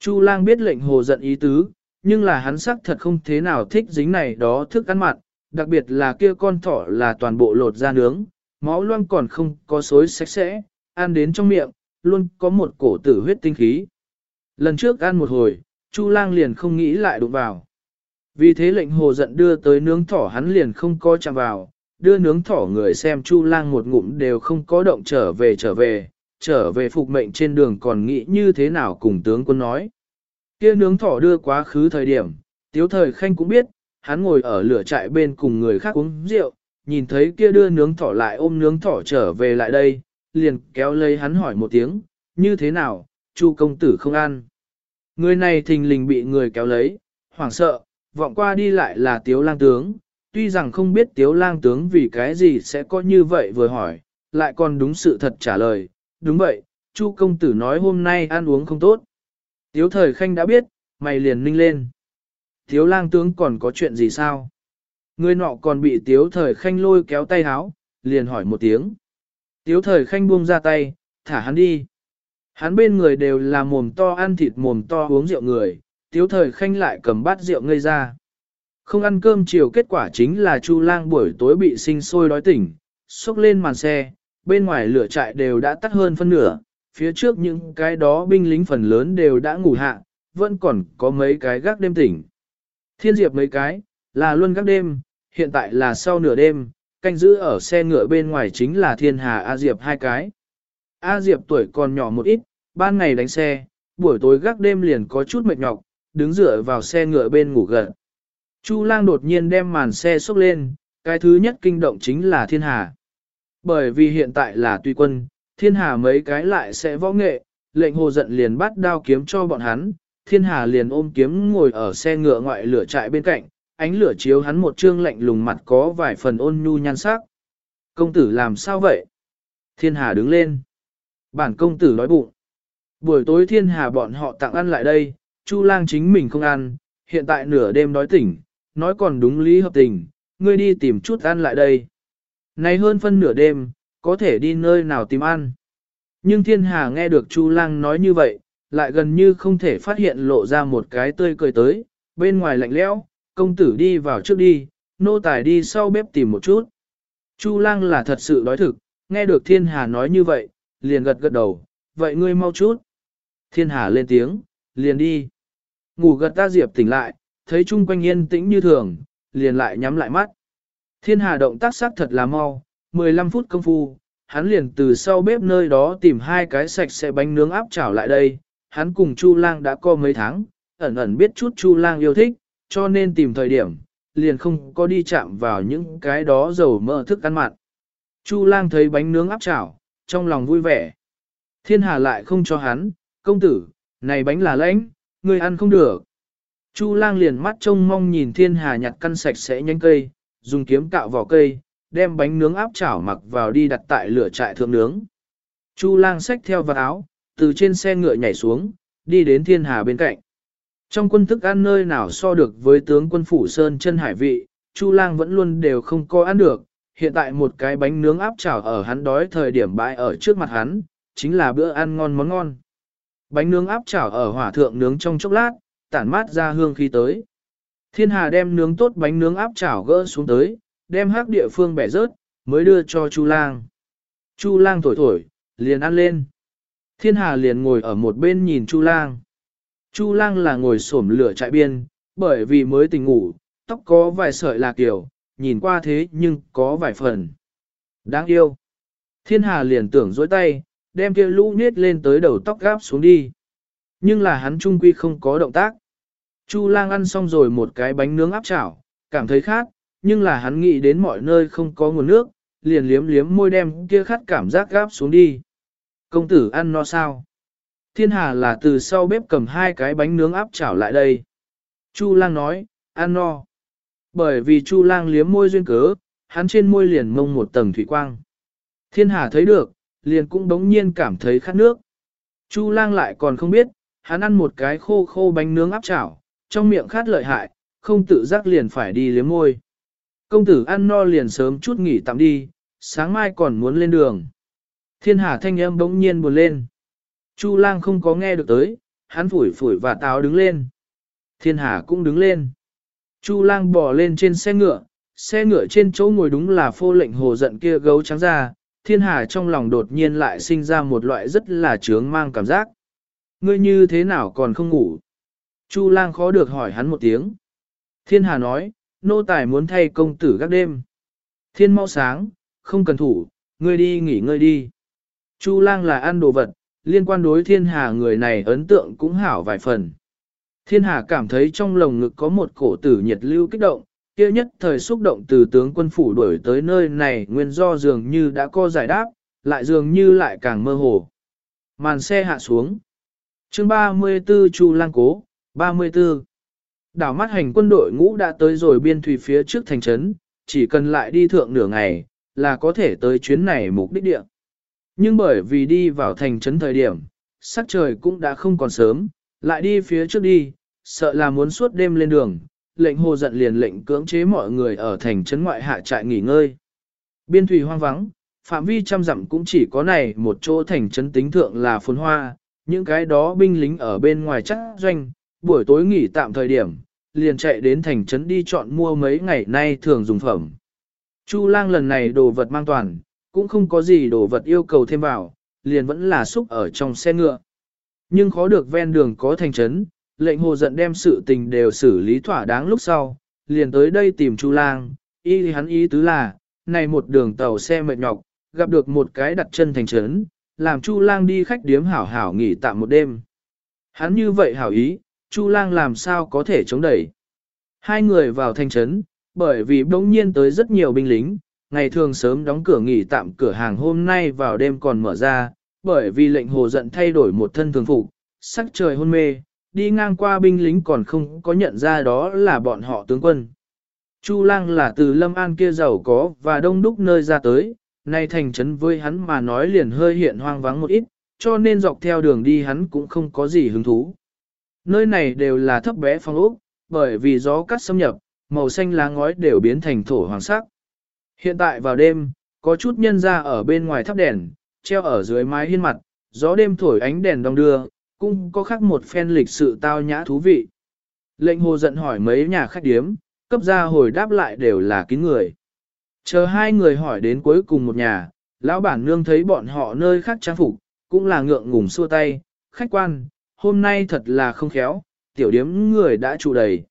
Chu lang biết lệnh hồ giận ý tứ, nhưng là hắn sắc thật không thế nào thích dính này đó thức ăn mặn, đặc biệt là kia con thỏ là toàn bộ lột ra nướng, máu loang còn không có xối sạch sẽ, ăn đến trong miệng, luôn có một cổ tử huyết tinh khí. Lần trước ăn một hồi, Chu lang liền không nghĩ lại đụng vào. Vì thế lệnh hồ giận đưa tới nướng thỏ hắn liền không coi chạm vào, đưa nướng thỏ người xem Chu lang một ngụm đều không có động trở về trở về, trở về phục mệnh trên đường còn nghĩ như thế nào cùng tướng quân nói. Kia nướng thỏ đưa quá khứ thời điểm, tiếu thời khanh cũng biết, hắn ngồi ở lửa trại bên cùng người khác uống rượu, nhìn thấy kia đưa nướng thỏ lại ôm nướng thỏ trở về lại đây, liền kéo lấy hắn hỏi một tiếng, như thế nào, Chu công tử không ăn. Người này thình lình bị người kéo lấy, hoảng sợ, vọng qua đi lại là tiếu lang tướng, tuy rằng không biết tiếu lang tướng vì cái gì sẽ có như vậy vừa hỏi, lại còn đúng sự thật trả lời, đúng vậy, Chu công tử nói hôm nay ăn uống không tốt. Tiếu thời khanh đã biết, mày liền ninh lên. Tiếu lang tướng còn có chuyện gì sao? Người nọ còn bị tiếu thời khanh lôi kéo tay háo, liền hỏi một tiếng. Tiếu thời khanh buông ra tay, thả hắn đi. Hắn bên người đều là mồm to ăn thịt mồm to uống rượu người, tiếu thời khanh lại cầm bát rượu ngây ra. Không ăn cơm chiều kết quả chính là Chu lang buổi tối bị sinh sôi đói tỉnh, xúc lên màn xe, bên ngoài lửa trại đều đã tắt hơn phân nửa, phía trước những cái đó binh lính phần lớn đều đã ngủ hạ, vẫn còn có mấy cái gác đêm tỉnh. Thiên diệp mấy cái, là luôn gác đêm, hiện tại là sau nửa đêm, canh giữ ở xe ngựa bên ngoài chính là thiên hà A Diệp hai cái. A Diệp tuổi còn nhỏ một ít, ban ngày đánh xe, buổi tối gác đêm liền có chút mệt nhọc, đứng dựa vào xe ngựa bên ngủ gần. Chu lang đột nhiên đem màn xe xốc lên, cái thứ nhất kinh động chính là thiên hà. Bởi vì hiện tại là tuy quân, thiên hà mấy cái lại sẽ võ nghệ, lệnh hồ giận liền bắt đao kiếm cho bọn hắn, thiên hà liền ôm kiếm ngồi ở xe ngựa ngoại lửa trại bên cạnh, ánh lửa chiếu hắn một trương lạnh lùng mặt có vài phần ôn nhu nhan sắc. Công tử làm sao vậy? Thiên hà đứng lên. Bản công tử nói bụng. Buổi tối thiên hà bọn họ tặng ăn lại đây, Chu lang chính mình không ăn, hiện tại nửa đêm đói tỉnh, nói còn đúng lý hợp tình, ngươi đi tìm chút ăn lại đây. Nay hơn phân nửa đêm, có thể đi nơi nào tìm ăn. Nhưng thiên hà nghe được Chu lang nói như vậy, lại gần như không thể phát hiện lộ ra một cái tươi cười tới, bên ngoài lạnh lẽo, công tử đi vào trước đi, nô tài đi sau bếp tìm một chút. Chu lang là thật sự đói thực, nghe được thiên hà nói như vậy, liền gật gật đầu, vậy ngươi mau chút. Thiên hà lên tiếng, liền đi. Ngủ gật ta diệp tỉnh lại, thấy chung quanh yên tĩnh như thường, liền lại nhắm lại mắt. Thiên hà động tác sắc thật là mau, 15 phút công phu, hắn liền từ sau bếp nơi đó tìm hai cái sạch sẽ bánh nướng áp chảo lại đây. Hắn cùng Chu Lang đã có mấy tháng, ẩn ẩn biết chút Chu Lang yêu thích, cho nên tìm thời điểm, liền không có đi chạm vào những cái đó dầu mỡ thức ăn mặn. Chu Lang thấy bánh nướng áp chảo, trong lòng vui vẻ. Thiên Hà lại không cho hắn, công tử, này bánh là lãnh, người ăn không được. Chu Lang liền mắt trông mong nhìn Thiên Hà nhặt căn sạch sẽ nhánh cây, dùng kiếm cạo vỏ cây, đem bánh nướng áp chảo mặc vào đi đặt tại lửa trại thượng nướng. Chu lang xách theo vật áo, từ trên xe ngựa nhảy xuống, đi đến thiên hà bên cạnh. Trong quân thức ăn nơi nào so được với tướng quân phủ sơn chân hải vị, Chu lang vẫn luôn đều không có ăn được, hiện tại một cái bánh nướng áp chảo ở hắn đói thời điểm bãi ở trước mặt hắn, chính là bữa ăn ngon món ngon. Bánh nướng áp chảo ở hỏa thượng nướng trong chốc lát, tản mát ra hương khí tới. Thiên Hà đem nướng tốt bánh nướng áp chảo gỡ xuống tới, đem hắc địa phương bẻ rớt, mới đưa cho Chu Lang. Chu Lang thổi thổi, liền ăn lên. Thiên Hà liền ngồi ở một bên nhìn Chu Lang. Chu Lang là ngồi xổm lửa trại biên, bởi vì mới tỉnh ngủ, tóc có vài sợi là kiểu, nhìn qua thế nhưng có vài phần. Đáng yêu. Thiên Hà liền tưởng dối tay, đem kia lũ nết lên tới đầu tóc gáp xuống đi. Nhưng là hắn trung quy không có động tác. Chu lang ăn xong rồi một cái bánh nướng áp chảo, cảm thấy khát, nhưng là hắn nghĩ đến mọi nơi không có nguồn nước, liền liếm liếm môi đem kia khát cảm giác gáp xuống đi. Công tử ăn no sao? Thiên Hà là từ sau bếp cầm hai cái bánh nướng áp chảo lại đây. Chu lang nói, ăn no. Bởi vì Chu lang liếm môi duyên cớ, hắn trên môi liền mông một tầng thủy quang. Thiên Hà thấy được, liền cũng đống nhiên cảm thấy khát nước. Chu lang lại còn không biết, hắn ăn một cái khô khô bánh nướng áp chảo, trong miệng khát lợi hại, không tự giác liền phải đi liếm môi. Công tử ăn no liền sớm chút nghỉ tạm đi, sáng mai còn muốn lên đường. Thiên hà thanh âm bỗng nhiên buồn lên. Chu lang không có nghe được tới, hắn phủi phủi và táo đứng lên. Thiên hà cũng đứng lên. Chu lang bò lên trên xe ngựa, xe ngựa trên chỗ ngồi đúng là phô lệnh hồ giận kia gấu trắng ra, thiên hà trong lòng đột nhiên lại sinh ra một loại rất là trướng mang cảm giác. Ngươi như thế nào còn không ngủ? Chu lang khó được hỏi hắn một tiếng. Thiên hà nói, nô tài muốn thay công tử gác đêm. Thiên mau sáng, không cần thủ, ngươi đi nghỉ ngơi đi. Chu lang là ăn đồ vật, liên quan đối thiên hà người này ấn tượng cũng hảo vài phần. Thiên hà cảm thấy trong lồng ngực có một cổ tử nhiệt lưu kích động, kia nhất thời xúc động từ tướng quân phủ đuổi tới nơi này nguyên do dường như đã có giải đáp, lại dường như lại càng mơ hồ. Màn xe hạ xuống. chương 34 Chu Lang Cố, 34. Đảo mắt hành quân đội ngũ đã tới rồi biên thủy phía trước thành trấn, chỉ cần lại đi thượng nửa ngày, là có thể tới chuyến này mục đích địa. Nhưng bởi vì đi vào thành trấn thời điểm, sắc trời cũng đã không còn sớm, lại đi phía trước đi, sợ là muốn suốt đêm lên đường, lệnh hồ giận liền lệnh cưỡng chế mọi người ở thành trấn ngoại hạ trại nghỉ ngơi. Biên thủy hoang vắng, phạm vi trăm dặm cũng chỉ có này một chỗ thành trấn tính thượng là phồn hoa, những cái đó binh lính ở bên ngoài chắc doanh, buổi tối nghỉ tạm thời điểm, liền chạy đến thành trấn đi chọn mua mấy ngày nay thường dùng phẩm. Chu lang lần này đồ vật mang toàn, cũng không có gì đồ vật yêu cầu thêm vào, liền vẫn là xúc ở trong xe ngựa. Nhưng khó được ven đường có thành trấn, lệnh hồ giận đem sự tình đều xử lý thỏa đáng lúc sau, liền tới đây tìm Chu lang, ý hắn ý tứ là, này một đường tàu xe mệt nhọc, gặp được một cái đặt chân thành trấn, làm Chu lang đi khách điếm hảo hảo nghỉ tạm một đêm. Hắn như vậy hảo ý, Chu lang làm sao có thể chống đẩy. Hai người vào thành trấn, bởi vì bỗng nhiên tới rất nhiều binh lính, ngày thường sớm đóng cửa nghỉ tạm cửa hàng hôm nay vào đêm còn mở ra, bởi vì lệnh hồ giận thay đổi một thân thường phục, sắc trời hôn mê, đi ngang qua binh lính còn không có nhận ra đó là bọn họ tướng quân. Chu lang là từ Lâm An kia giàu có và đông đúc nơi ra tới, nay thành trấn với hắn mà nói liền hơi hiện hoang vắng một ít, cho nên dọc theo đường đi hắn cũng không có gì hứng thú. Nơi này đều là thấp bé phong ốc, bởi vì gió cắt xâm nhập, màu xanh lá ngói đều biến thành thổ hoàng sắc. Hiện tại vào đêm, có chút nhân ra ở bên ngoài thắp đèn, treo ở dưới mái hiên mặt, gió đêm thổi ánh đèn đong đưa, cũng có khác một phen lịch sự tao nhã thú vị. Lệnh hồ giận hỏi mấy nhà khách điếm, cấp ra hồi đáp lại đều là kín người. Chờ hai người hỏi đến cuối cùng một nhà, lão bản nương thấy bọn họ nơi khác trang phục, cũng là ngượng ngùng xua tay, khách quan, hôm nay thật là không khéo, tiểu điếm người đã trụ đầy.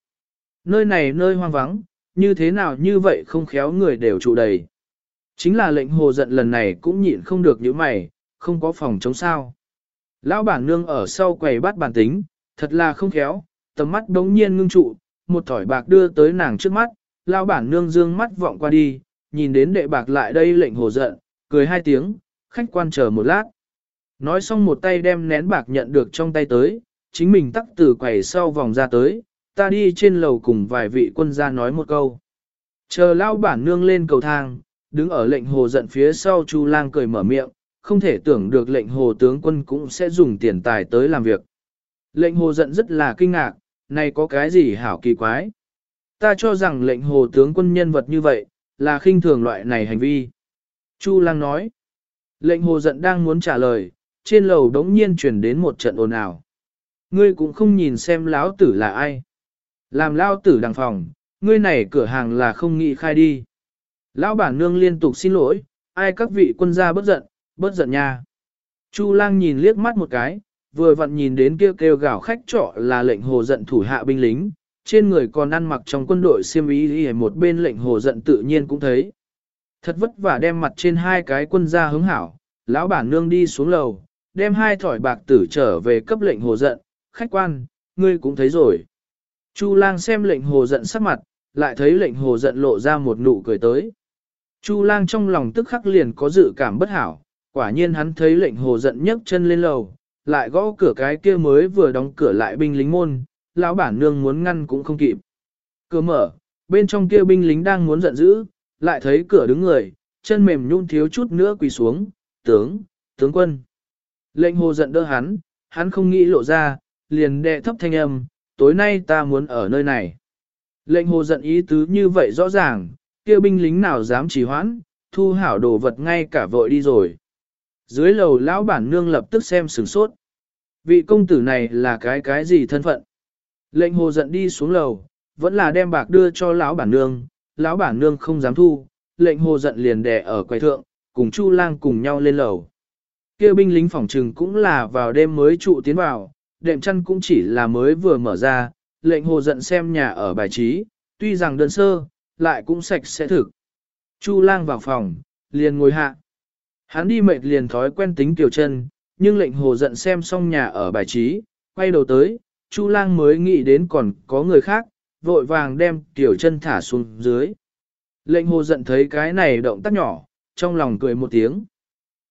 Nơi này nơi hoang vắng, như thế nào như vậy không khéo người đều trụ đầy. Chính là lệnh hồ giận lần này cũng nhịn không được những mày, không có phòng chống sao. Lão bản nương ở sau quầy bắt bản tính, thật là không khéo, tầm mắt đống nhiên ngưng trụ, một thỏi bạc đưa tới nàng trước mắt, lão bản nương dương mắt vọng qua đi, nhìn đến đệ bạc lại đây lệnh hồ giận, cười hai tiếng, khách quan chờ một lát. Nói xong một tay đem nén bạc nhận được trong tay tới, chính mình tắc từ quầy sau vòng ra tới, ta đi trên lầu cùng vài vị quân gia nói một câu. Chờ lao bản nương lên cầu thang, đứng ở lệnh hồ giận phía sau Chu lang cười mở miệng, không thể tưởng được lệnh hồ tướng quân cũng sẽ dùng tiền tài tới làm việc. Lệnh hồ giận rất là kinh ngạc, này có cái gì hảo kỳ quái. Ta cho rằng lệnh hồ tướng quân nhân vật như vậy, là khinh thường loại này hành vi. Chu lang nói, lệnh hồ giận đang muốn trả lời, trên lầu đống nhiên chuyển đến một trận ồn ào. Ngươi cũng không nhìn xem lão tử là ai. Làm lao tử đằng phòng, ngươi này cửa hàng là không nghĩ khai đi. Lão bản nương liên tục xin lỗi, ai các vị quân gia bất giận, bất giận nha. Chu lang nhìn liếc mắt một cái, vừa vặn nhìn đến kêu kêu gào khách trọ là lệnh hồ giận thủ hạ binh lính, trên người còn ăn mặc trong quân đội xiêm y một bên lệnh hồ giận tự nhiên cũng thấy. Thật vất vả đem mặt trên hai cái quân gia hứng hảo, lão bản nương đi xuống lầu, đem hai thỏi bạc tử trở về cấp lệnh hồ giận, khách quan, ngươi cũng thấy rồi. Chu lang xem lệnh hồ giận sắc mặt, lại thấy lệnh hồ giận lộ ra một nụ cười tới. Chu lang trong lòng tức khắc liền có dự cảm bất hảo, quả nhiên hắn thấy lệnh hồ giận nhấc chân lên lầu, lại gõ cửa cái kia mới vừa đóng cửa lại binh lính môn, lão bản nương muốn ngăn cũng không kịp. Cửa mở, bên trong kia binh lính đang muốn giận dữ, lại thấy cửa đứng người, chân mềm nhún thiếu chút nữa quỳ xuống, tướng, tướng quân. Lệnh hồ giận đỡ hắn, hắn không nghĩ lộ ra, liền đệ thấp thanh âm, tối nay ta muốn ở nơi này. Lệnh hồ giận ý tứ như vậy rõ ràng, kia binh lính nào dám trì hoãn, thu hảo đồ vật ngay cả vội đi rồi. Dưới lầu lão bản nương lập tức xem sửng sốt. Vị công tử này là cái cái gì thân phận? Lệnh hồ giận đi xuống lầu, vẫn là đem bạc đưa cho lão bản nương, lão bản nương không dám thu, lệnh hồ giận liền đè ở quầy thượng, cùng Chu Lang cùng nhau lên lầu. Kia binh lính phòng trừng cũng là vào đêm mới trụ tiến vào, đệm chăn cũng chỉ là mới vừa mở ra, lệnh hồ giận xem nhà ở bài trí, tuy rằng đơn sơ, lại cũng sạch sẽ thực. Chu lang vào phòng, liền ngồi hạ. Hắn đi mệt liền thói quen tính tiểu chân, nhưng lệnh hồ giận xem xong nhà ở bài trí, quay đầu tới, Chu lang mới nghĩ đến còn có người khác, vội vàng đem tiểu chân thả xuống dưới. Lệnh hồ giận thấy cái này động tác nhỏ, trong lòng cười một tiếng.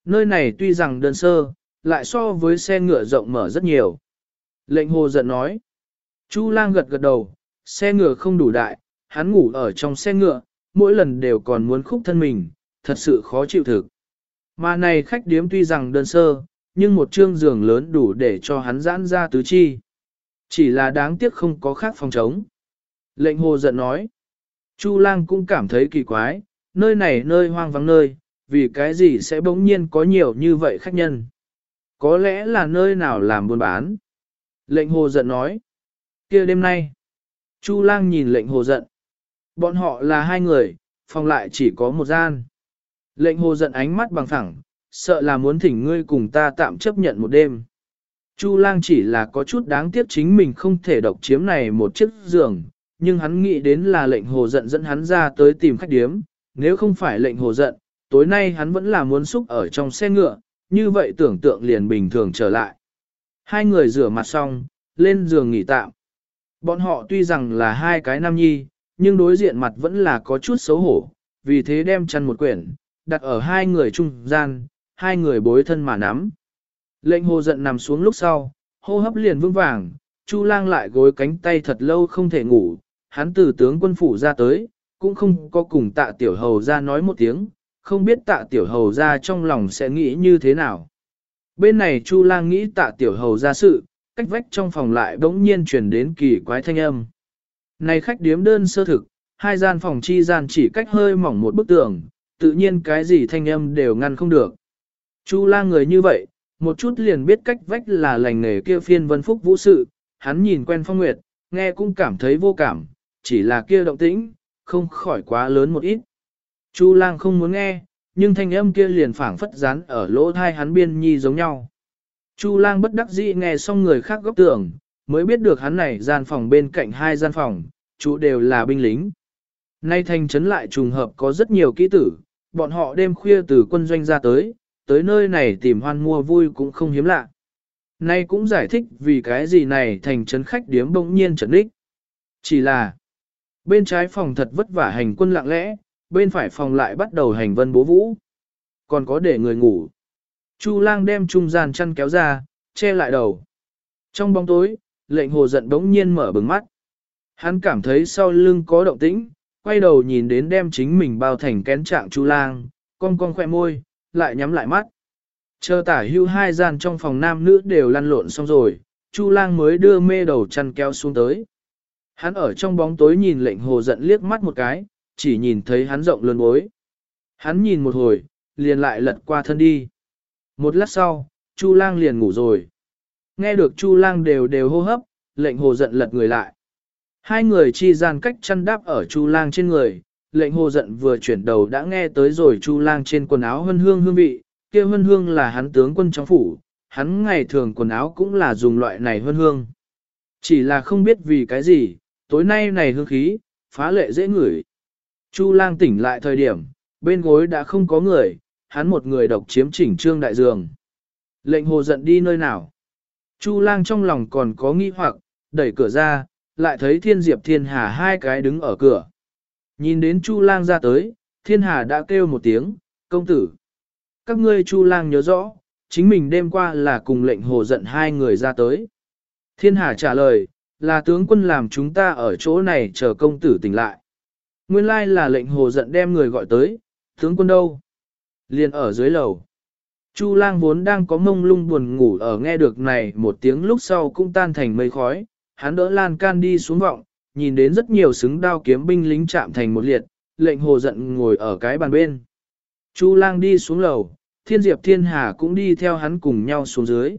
Nơi này tuy rằng đơn sơ, lại so với xe ngựa rộng mở rất nhiều. Lệnh hồ giận nói. Chu lang gật gật đầu, xe ngựa không đủ đại, hắn ngủ ở trong xe ngựa, mỗi lần đều còn muốn khúc thân mình, thật sự khó chịu thực. Mà này khách điếm tuy rằng đơn sơ, nhưng một trương giường lớn đủ để cho hắn giãn ra tứ chi. Chỉ là đáng tiếc không có khác phòng trống. Lệnh hồ giận nói. Chu lang cũng cảm thấy kỳ quái, nơi này nơi hoang vắng nơi, vì cái gì sẽ bỗng nhiên có nhiều như vậy khách nhân. Có lẽ là nơi nào làm buôn bán. Lệnh hồ giận nói. kia đêm nay. Chu lang nhìn lệnh hồ giận. Bọn họ là hai người, phòng lại chỉ có một gian. Lệnh hồ giận ánh mắt bằng thẳng, sợ là muốn thỉnh ngươi cùng ta tạm chấp nhận một đêm. Chu lang chỉ là có chút đáng tiếc chính mình không thể độc chiếm này một chiếc giường, nhưng hắn nghĩ đến là lệnh hồ giận dẫn hắn ra tới tìm khách điếm, nếu không phải lệnh hồ giận, tối nay hắn vẫn là muốn xúc ở trong xe ngựa, như vậy tưởng tượng liền bình thường trở lại. Hai người rửa mặt xong, lên giường nghỉ tạm. Bọn họ tuy rằng là hai cái nam nhi, nhưng đối diện mặt vẫn là có chút xấu hổ, vì thế đem chăn một quyển, đặt ở hai người trung gian, hai người bối thân mà nắm. Lệnh hồ giận nằm xuống lúc sau, hô hấp liền vững vàng, Chu lang lại gối cánh tay thật lâu không thể ngủ, hắn từ tướng quân phủ ra tới, cũng không có cùng tạ tiểu hầu ra nói một tiếng, không biết tạ tiểu hầu ra trong lòng sẽ nghĩ như thế nào. Bên này Chu lang nghĩ tạ tiểu hầu ra sự, cách vách trong phòng lại bỗng nhiên truyền đến kỳ quái thanh âm. Này khách điếm đơn sơ thực, hai gian phòng chi gian chỉ cách hơi mỏng một bức tường, tự nhiên cái gì thanh âm đều ngăn không được. Chu lang người như vậy, một chút liền biết cách vách là lành nghề kia phiên vân phúc vũ sự, hắn nhìn quen phong nguyệt, nghe cũng cảm thấy vô cảm, chỉ là kia động tĩnh, không khỏi quá lớn một ít. Chu lang không muốn nghe, nhưng thanh âm kia liền phảng phất rán ở lỗ thai hắn biên nhi giống nhau. Chu lang bất đắc dĩ nghe xong người khác góc tưởng, mới biết được hắn này gian phòng bên cạnh hai gian phòng, chủ đều là binh lính. Nay thành trấn lại trùng hợp có rất nhiều kỹ tử, bọn họ đêm khuya từ quân doanh ra tới, tới nơi này tìm hoan mua vui cũng không hiếm lạ. Nay cũng giải thích vì cái gì này thành trấn khách điếm bỗng nhiên trấn đích. Chỉ là, bên trái phòng thật vất vả hành quân lặng lẽ, bên phải phòng lại bắt đầu hành vân bố vũ. Còn có để người ngủ. Chu lang đem trung gian chăn kéo ra, che lại đầu. Trong bóng tối, lệnh hồ giận đống nhiên mở bừng mắt. Hắn cảm thấy sau lưng có động tĩnh, quay đầu nhìn đến đem chính mình bao thành kén trạng chu lang, cong cong khỏe môi, lại nhắm lại mắt. Chờ tả hưu hai gian trong phòng nam nữ đều lăn lộn xong rồi, Chu lang mới đưa mê đầu chăn kéo xuống tới. Hắn ở trong bóng tối nhìn lệnh hồ giận liếc mắt một cái, chỉ nhìn thấy hắn rộng lớn bối. Hắn nhìn một hồi, liền lại lật qua thân đi. Một lát sau, Chu lang liền ngủ rồi. Nghe được Chu lang đều đều hô hấp, lệnh hồ giận lật người lại. Hai người chi gian cách chăn đáp ở Chu lang trên người, lệnh hồ giận vừa chuyển đầu đã nghe tới rồi Chu lang trên quần áo hân hương hương vị, kia hân hương là hắn tướng quân trong phủ, hắn ngày thường quần áo cũng là dùng loại này hân hương. Chỉ là không biết vì cái gì, tối nay này hương khí, phá lệ dễ ngửi. Chu lang tỉnh lại thời điểm, bên gối đã không có người, hắn một người độc chiếm chỉnh trương đại giường. Lệnh hồ giận đi nơi nào? Chu lang trong lòng còn có nghi hoặc, đẩy cửa ra, lại thấy thiên diệp thiên hà hai cái đứng ở cửa. Nhìn đến chu lang ra tới, thiên hà đã kêu một tiếng, công tử. Các ngươi chu lang nhớ rõ, chính mình đêm qua là cùng lệnh hồ giận hai người ra tới. Thiên hà trả lời, là tướng quân làm chúng ta ở chỗ này chờ công tử tỉnh lại. Nguyên lai là lệnh hồ giận đem người gọi tới, tướng quân đâu? Liền ở dưới lầu. Chu lang vốn đang có mông lung buồn ngủ ở nghe được này một tiếng lúc sau cũng tan thành mây khói, hắn đỡ lan can đi xuống vọng, nhìn đến rất nhiều xứng đao kiếm binh lính chạm thành một liệt, lệnh hồ giận ngồi ở cái bàn bên. Chu lang đi xuống lầu, thiên diệp thiên hà cũng đi theo hắn cùng nhau xuống dưới.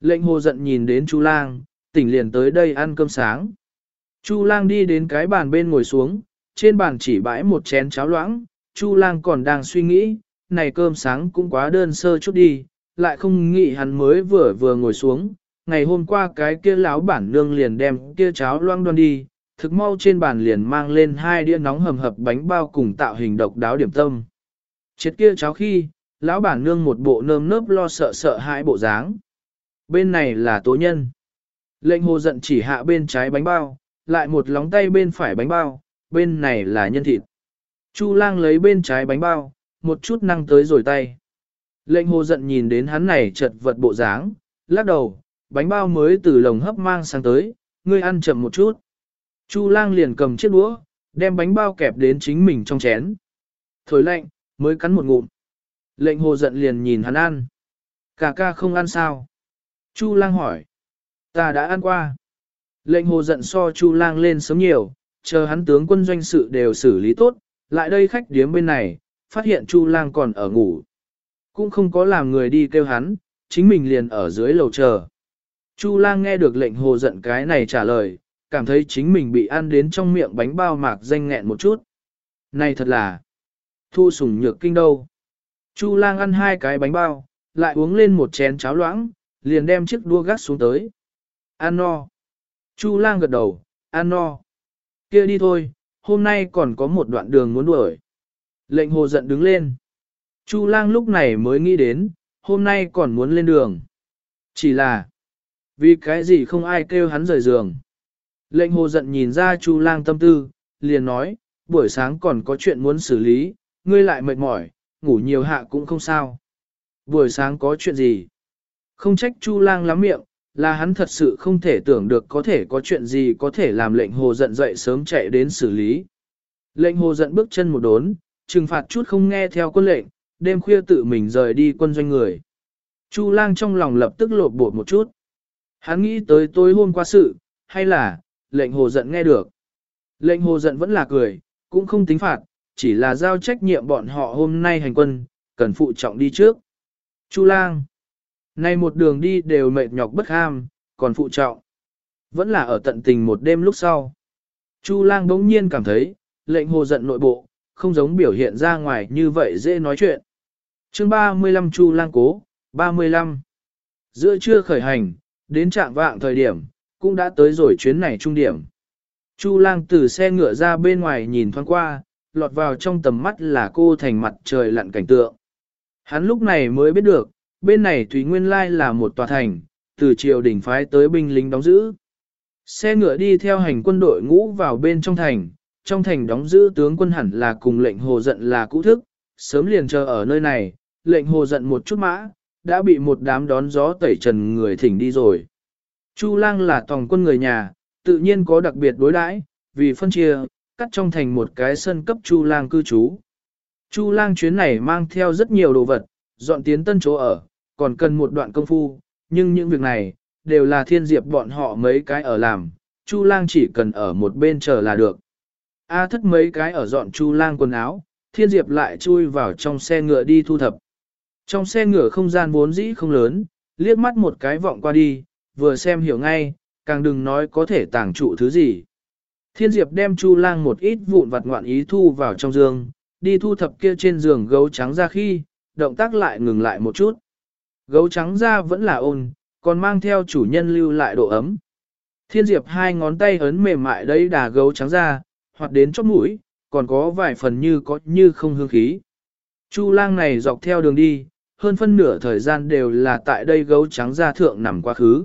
Lệnh hồ giận nhìn đến chu lang, tỉnh liền tới đây ăn cơm sáng. Chu lang đi đến cái bàn bên ngồi xuống, trên bàn chỉ bãi một chén cháo loãng, chu lang còn đang suy nghĩ, này cơm sáng cũng quá đơn sơ chút đi, lại không nghĩ hắn mới vừa vừa ngồi xuống. Ngày hôm qua cái kia lão bản nương liền đem kia cháo loãng đoan đi, thực mau trên bàn liền mang lên hai đĩa nóng hầm hập bánh bao cùng tạo hình độc đáo điểm tâm. Chết kia cháo khi, lão bản nương một bộ nơm nớp lo sợ sợ hãi bộ dáng. Bên này là tố nhân. Lệnh hồ giận chỉ hạ bên trái bánh bao, lại một lóng tay bên phải bánh bao, bên này là nhân thịt. Chu lang lấy bên trái bánh bao, một chút năng tới rồi tay. Lệnh hồ giận nhìn đến hắn này chật vật bộ dáng, lắc đầu, bánh bao mới từ lồng hấp mang sang tới, ngươi ăn chậm một chút. Chu lang liền cầm chiếc đũa, đem bánh bao kẹp đến chính mình trong chén. Thổi lạnh, mới cắn một ngụm. Lệnh hồ giận liền nhìn hắn ăn. Cả ca không ăn sao? Chu lang hỏi. Ta đã ăn qua. Lệnh hồ giận so chu lang lên sớm nhiều, chờ hắn tướng quân doanh sự đều xử lý tốt, lại đây khách điếm bên này, phát hiện chu lang còn ở ngủ. Cũng không có làm người đi kêu hắn, chính mình liền ở dưới lầu chờ. Chu lang nghe được lệnh hồ giận cái này trả lời, cảm thấy chính mình bị ăn đến trong miệng bánh bao mạc danh nghẹn một chút. Này thật là thu sủng nhược kinh đâu. Chu lang ăn hai cái bánh bao, lại uống lên một chén cháo loãng, liền đem chiếc đua gắt xuống tới. Ăn no. Chu lang gật đầu, ăn no kia đi thôi, hôm nay còn có một đoạn đường muốn đuổi. Lệnh hồ giận đứng lên. Chu lang lúc này mới nghĩ đến, hôm nay còn muốn lên đường. Chỉ là, vì cái gì không ai kêu hắn rời giường. Lệnh hồ giận nhìn ra Chu lang tâm tư, liền nói, buổi sáng còn có chuyện muốn xử lý, ngươi lại mệt mỏi, ngủ nhiều hạ cũng không sao. Buổi sáng có chuyện gì? Không trách Chu lang lắm miệng, là hắn thật sự không thể tưởng được có thể có chuyện gì có thể làm lệnh hồ giận dậy sớm chạy đến xử lý. Lệnh hồ giận bước chân một đốn, trừng phạt chút không nghe theo quân lệnh, đêm khuya tự mình rời đi quân doanh người. Chu lang trong lòng lập tức lột bột một chút. Hắn nghĩ tới tối hôm qua sự, hay là, lệnh hồ giận nghe được. Lệnh hồ giận vẫn là cười, cũng không tính phạt, chỉ là giao trách nhiệm bọn họ hôm nay hành quân, cần phụ trọng đi trước. Chu lang. Nay một đường đi đều mệt nhọc bất ham, còn phụ trọng. Vẫn là ở tận tình một đêm lúc sau. Chu lang bỗng nhiên cảm thấy, lệnh hồ giận nội bộ, không giống biểu hiện ra ngoài như vậy dễ nói chuyện. chương 35 Chu lang cố, 35. Giữa trưa khởi hành, đến trạng vạng thời điểm, cũng đã tới rồi chuyến này trung điểm. Chu lang từ xe ngựa ra bên ngoài nhìn thoáng qua, lọt vào trong tầm mắt là cô thành mặt trời lặn cảnh tượng. Hắn lúc này mới biết được, bên này Thủy Nguyên Lai là một tòa thành, từ triều đỉnh phái tới binh lính đóng giữ. Xe ngựa đi theo hành quân đội ngũ vào bên trong thành, trong thành đóng giữ tướng quân hẳn là cùng lệnh hồ giận là cũ thức, sớm liền chờ ở nơi này, lệnh hồ giận một chút mã, đã bị một đám đón gió tẩy trần người thỉnh đi rồi. Chu lang là tòng quân người nhà, tự nhiên có đặc biệt đối đãi, vì phân chia, cắt trong thành một cái sân cấp Chu lang cư trú. Chu lang chuyến này mang theo rất nhiều đồ vật, dọn tiến tân chỗ ở, còn cần một đoạn công phu, nhưng những việc này, đều là thiên diệp bọn họ mấy cái ở làm, Chu lang chỉ cần ở một bên chờ là được. A thất mấy cái ở dọn Chu lang quần áo, thiên diệp lại chui vào trong xe ngựa đi thu thập. Trong xe ngựa không gian vốn dĩ không lớn, liếc mắt một cái vọng qua đi, vừa xem hiểu ngay, càng đừng nói có thể tàng trụ thứ gì. Thiên Diệp đem Chu Lang một ít vụn vặt ngoạn ý thu vào trong giường, đi thu thập kia trên giường gấu trắng ra khi, động tác lại ngừng lại một chút. Gấu trắng da vẫn là ôn, còn mang theo chủ nhân lưu lại độ ấm. Thiên Diệp hai ngón tay ấn mềm mại đấy đà gấu trắng da, hoặc đến chóp mũi, còn có vài phần như có như không hương khí. Chu lang này dọc theo đường đi, hơn phân nửa thời gian đều là tại đây gấu trắng da thượng nằm quá khứ.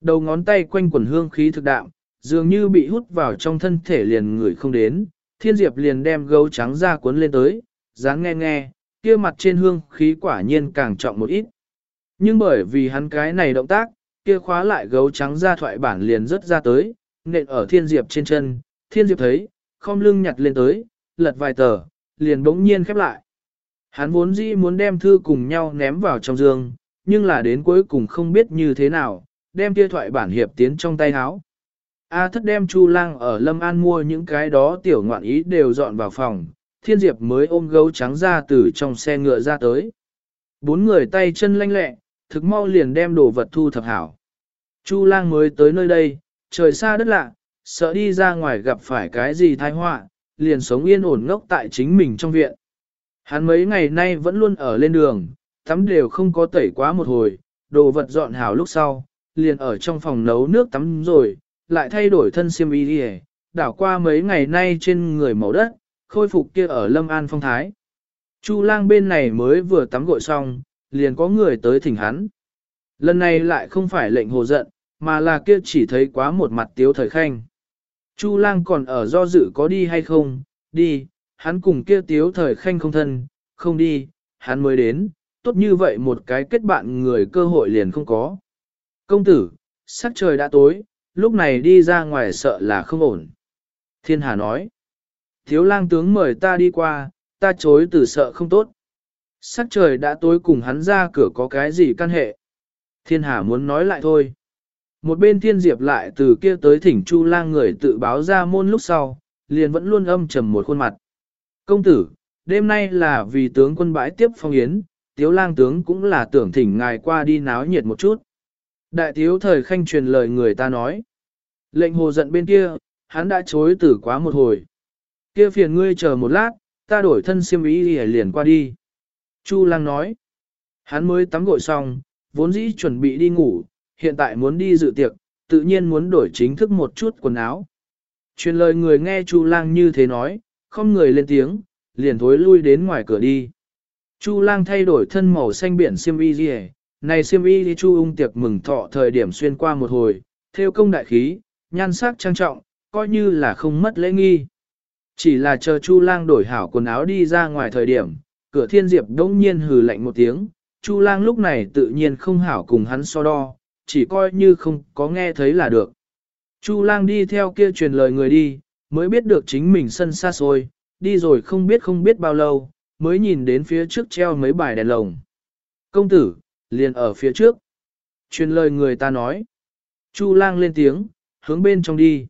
Đầu ngón tay quanh quần hương khí thực đạm, dường như bị hút vào trong thân thể liền người không đến, thiên diệp liền đem gấu trắng da cuốn lên tới, dáng nghe nghe, kia mặt trên hương khí quả nhiên càng trọng một ít. Nhưng bởi vì hắn cái này động tác, kia khóa lại gấu trắng ra thoại bản liền rất ra tới, nện ở thiên diệp trên chân, thiên diệp thấy, không lưng nhặt lên tới, lật vài tờ, liền bỗng nhiên khép lại. Hắn vốn dĩ muốn đem thư cùng nhau ném vào trong giường, nhưng là đến cuối cùng không biết như thế nào, đem kia thoại bản hiệp tiến trong tay áo. A thất đem Chu Lang ở Lâm An mua những cái đó tiểu ngoạn ý đều dọn vào phòng, Thiên Diệp mới ôm gấu trắng ra từ trong xe ngựa ra tới. Bốn người tay chân lanh lẹ, thực mau liền đem đồ vật thu thập hảo. Chu Lang mới tới nơi đây, trời xa đất lạ, sợ đi ra ngoài gặp phải cái gì tai họa, liền sống yên ổn ngốc tại chính mình trong viện. Hắn mấy ngày nay vẫn luôn ở lên đường, tắm đều không có tẩy quá một hồi, đồ vật dọn hảo lúc sau, liền ở trong phòng nấu nước tắm rồi, lại thay đổi thân xiêm y đi đảo qua mấy ngày nay trên người màu đất, khôi phục kia ở Lâm An phong thái. Chu lang bên này mới vừa tắm gội xong, liền có người tới thỉnh hắn. Lần này lại không phải lệnh hồ giận, mà là kia chỉ thấy quá một mặt tiếu thời khanh. Chu lang còn ở do dự có đi hay không, đi, hắn cùng kia tiếu thời khanh không thân, không đi, hắn mới đến, tốt như vậy một cái kết bạn người cơ hội liền không có. Công tử, sắc trời đã tối, lúc này đi ra ngoài sợ là không ổn. Thiên Hà nói, thiếu lang tướng mời ta đi qua, ta chối từ sợ không tốt. Sắc trời đã tối cùng hắn ra cửa có cái gì căn hệ. Thiên Hà muốn nói lại thôi. Một bên thiên diệp lại từ kia tới thỉnh chu lang người tự báo ra môn lúc sau, liền vẫn luôn âm trầm một khuôn mặt. Công tử, đêm nay là vì tướng quân bãi tiếp phong yến, tiếu lang tướng cũng là tưởng thỉnh ngài qua đi náo nhiệt một chút. Đại thiếu thời khanh truyền lời người ta nói. Lệnh hồ giận bên kia, hắn đã chối từ quá một hồi. Kia phiền ngươi chờ một lát, ta đổi thân siêm ý liền qua đi. Chu lang nói. Hắn mới tắm gội xong, vốn dĩ chuẩn bị đi ngủ, hiện tại muốn đi dự tiệc, tự nhiên muốn đổi chính thức một chút quần áo. Truyền lời người nghe Chu lang như thế nói, không người lên tiếng, liền thối lui đến ngoài cửa đi. Chu lang thay đổi thân màu xanh biển xiêm y gì này xiêm y đi chu ung tiệc mừng thọ thời điểm xuyên qua một hồi, theo công đại khí, nhan sắc trang trọng, coi như là không mất lễ nghi. Chỉ là chờ chu lang đổi hảo quần áo đi ra ngoài thời điểm, cửa thiên diệp đông nhiên hừ lạnh một tiếng, chu lang lúc này tự nhiên không hảo cùng hắn so đo, chỉ coi như không có nghe thấy là được. Chu lang đi theo kia truyền lời người đi, mới biết được chính mình sân xa xôi, đi rồi không biết không biết bao lâu, mới nhìn đến phía trước treo mấy bài đèn lồng. Công tử, liền ở phía trước. Truyền lời người ta nói. Chu lang lên tiếng, hướng bên trong đi.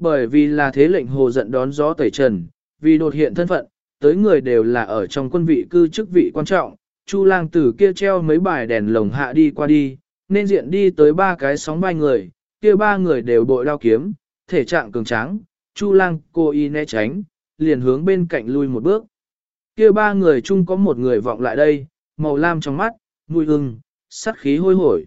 Bởi vì là thế lệnh hồ giận đón gió tẩy trần, vì đột hiện thân phận, tới người đều là ở trong quân vị cư chức vị quan trọng. Chu lang tử kia treo mấy bài đèn lồng hạ đi qua đi, nên diện đi tới ba cái sóng vai người, kia ba người đều bội đao kiếm, thể trạng cường tráng, Chu lang cô y né tránh, liền hướng bên cạnh lui một bước. Kia ba người chung có một người vọng lại đây, màu lam trong mắt, mùi hưng, sát khí hôi hổi.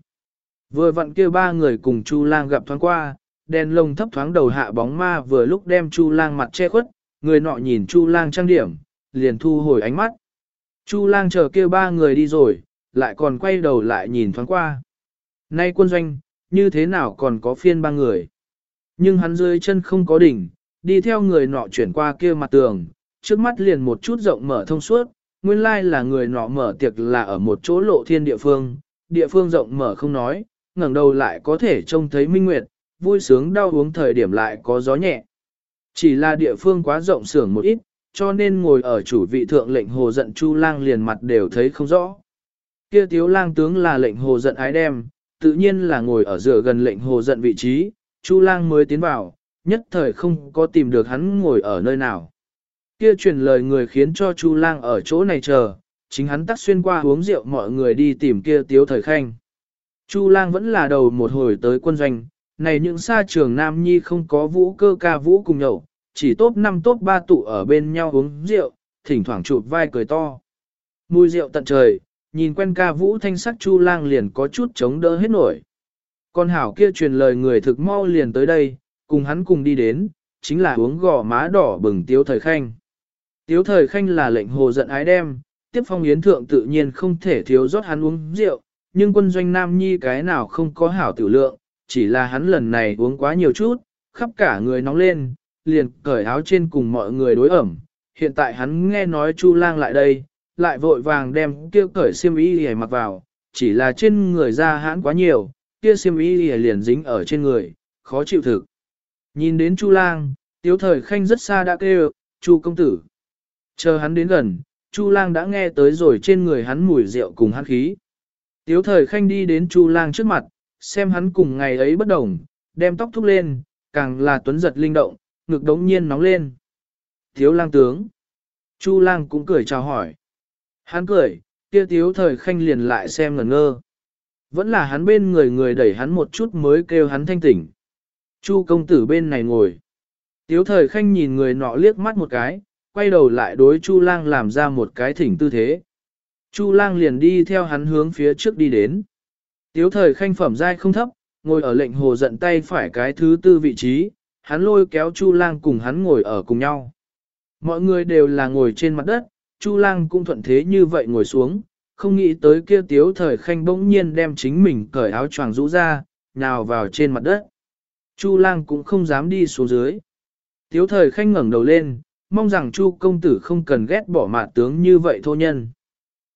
Vừa vặn kia ba người cùng Chu lang gặp thoáng qua, đèn lồng thấp thoáng đầu hạ bóng ma vừa lúc đem Chu lang mặt che khuất, người nọ nhìn Chu lang trang điểm, liền thu hồi ánh mắt. Chu lang chờ kia ba người đi rồi, lại còn quay đầu lại nhìn thoáng qua. Nay quân doanh, như thế nào còn có phiên ba người? Nhưng hắn dưới chân không có đỉnh, đi theo người nọ chuyển qua kia mặt tường, trước mắt liền một chút rộng mở thông suốt, nguyên lai là người nọ mở tiệc là ở một chỗ lộ thiên địa phương, địa phương rộng mở không nói, ngẩng đầu lại có thể trông thấy minh nguyệt, vui sướng đau uống thời điểm lại có gió nhẹ. Chỉ là địa phương quá rộng sưởng một ít, cho nên ngồi ở chủ vị thượng lệnh hồ giận chu lang liền mặt đều thấy không rõ. Kia tiếu lang tướng là lệnh hồ giận ái đem, tự nhiên là ngồi ở dựa gần lệnh hồ giận vị trí, Chu lang mới tiến vào, nhất thời không có tìm được hắn ngồi ở nơi nào. Kia truyền lời người khiến cho Chu lang ở chỗ này chờ, chính hắn tắt xuyên qua uống rượu mọi người đi tìm kia tiếu thời khanh. Chu lang vẫn là đầu một hồi tới quân doanh, này những xa trường Nam Nhi không có vũ cơ ca vũ cùng nhậu, chỉ tốt năm tốt ba tụ ở bên nhau uống rượu, thỉnh thoảng chụp vai cười to. Mùi rượu tận trời, nhìn quen ca vũ thanh sắc Chu lang liền có chút chống đỡ hết nổi. Con hảo kia truyền lời người thực mau liền tới đây, cùng hắn cùng đi đến, chính là uống gò má đỏ bừng tiếu thời khanh. Tiếu thời khanh là lệnh hồ giận ái đem, tiếp phong yến thượng tự nhiên không thể thiếu rót hắn uống rượu, nhưng quân doanh nam nhi cái nào không có hảo tiểu lượng, chỉ là hắn lần này uống quá nhiều chút, khắp cả người nóng lên, liền cởi áo trên cùng mọi người đối ẩm. Hiện tại hắn nghe nói Chu lang lại đây, lại vội vàng đem kia cởi xiêm y để mặc vào, chỉ là trên người ra hãn quá nhiều, kia xiêm y liền dính ở trên người, khó chịu thực. Nhìn đến Chu lang, tiếu thời khanh rất xa đã kêu, Chu công tử. Chờ hắn đến gần, Chu lang đã nghe tới rồi trên người hắn mùi rượu cùng hắn khí. Tiếu thời khanh đi đến Chu lang trước mặt, xem hắn cùng ngày ấy bất đồng, đem tóc thúc lên, càng là tuấn giật linh động, ngực đống nhiên nóng lên. Thiếu lang tướng. Chu lang cũng cười chào hỏi. Hắn cười, kia tiếu thời khanh liền lại xem ngẩn ngơ. Vẫn là hắn bên người người đẩy hắn một chút mới kêu hắn thanh tỉnh. Chu công tử bên này ngồi. Tiếu thời khanh nhìn người nọ liếc mắt một cái, quay đầu lại đối Chu lang làm ra một cái thỉnh tư thế. Chu lang liền đi theo hắn hướng phía trước đi đến. Tiếu thời khanh phẩm giai không thấp, ngồi ở lệnh hồ giận tay phải cái thứ tư vị trí, hắn lôi kéo Chu lang cùng hắn ngồi ở cùng nhau. Mọi người đều là ngồi trên mặt đất, Chu lang cũng thuận thế như vậy ngồi xuống, không nghĩ tới kia tiếu thời khanh bỗng nhiên đem chính mình cởi áo choàng rũ ra, nhào vào trên mặt đất. Chu lang cũng không dám đi xuống dưới. Tiếu thời khanh ngẩng đầu lên, mong rằng Chu công tử không cần ghét bỏ mạ tướng như vậy thô nhân.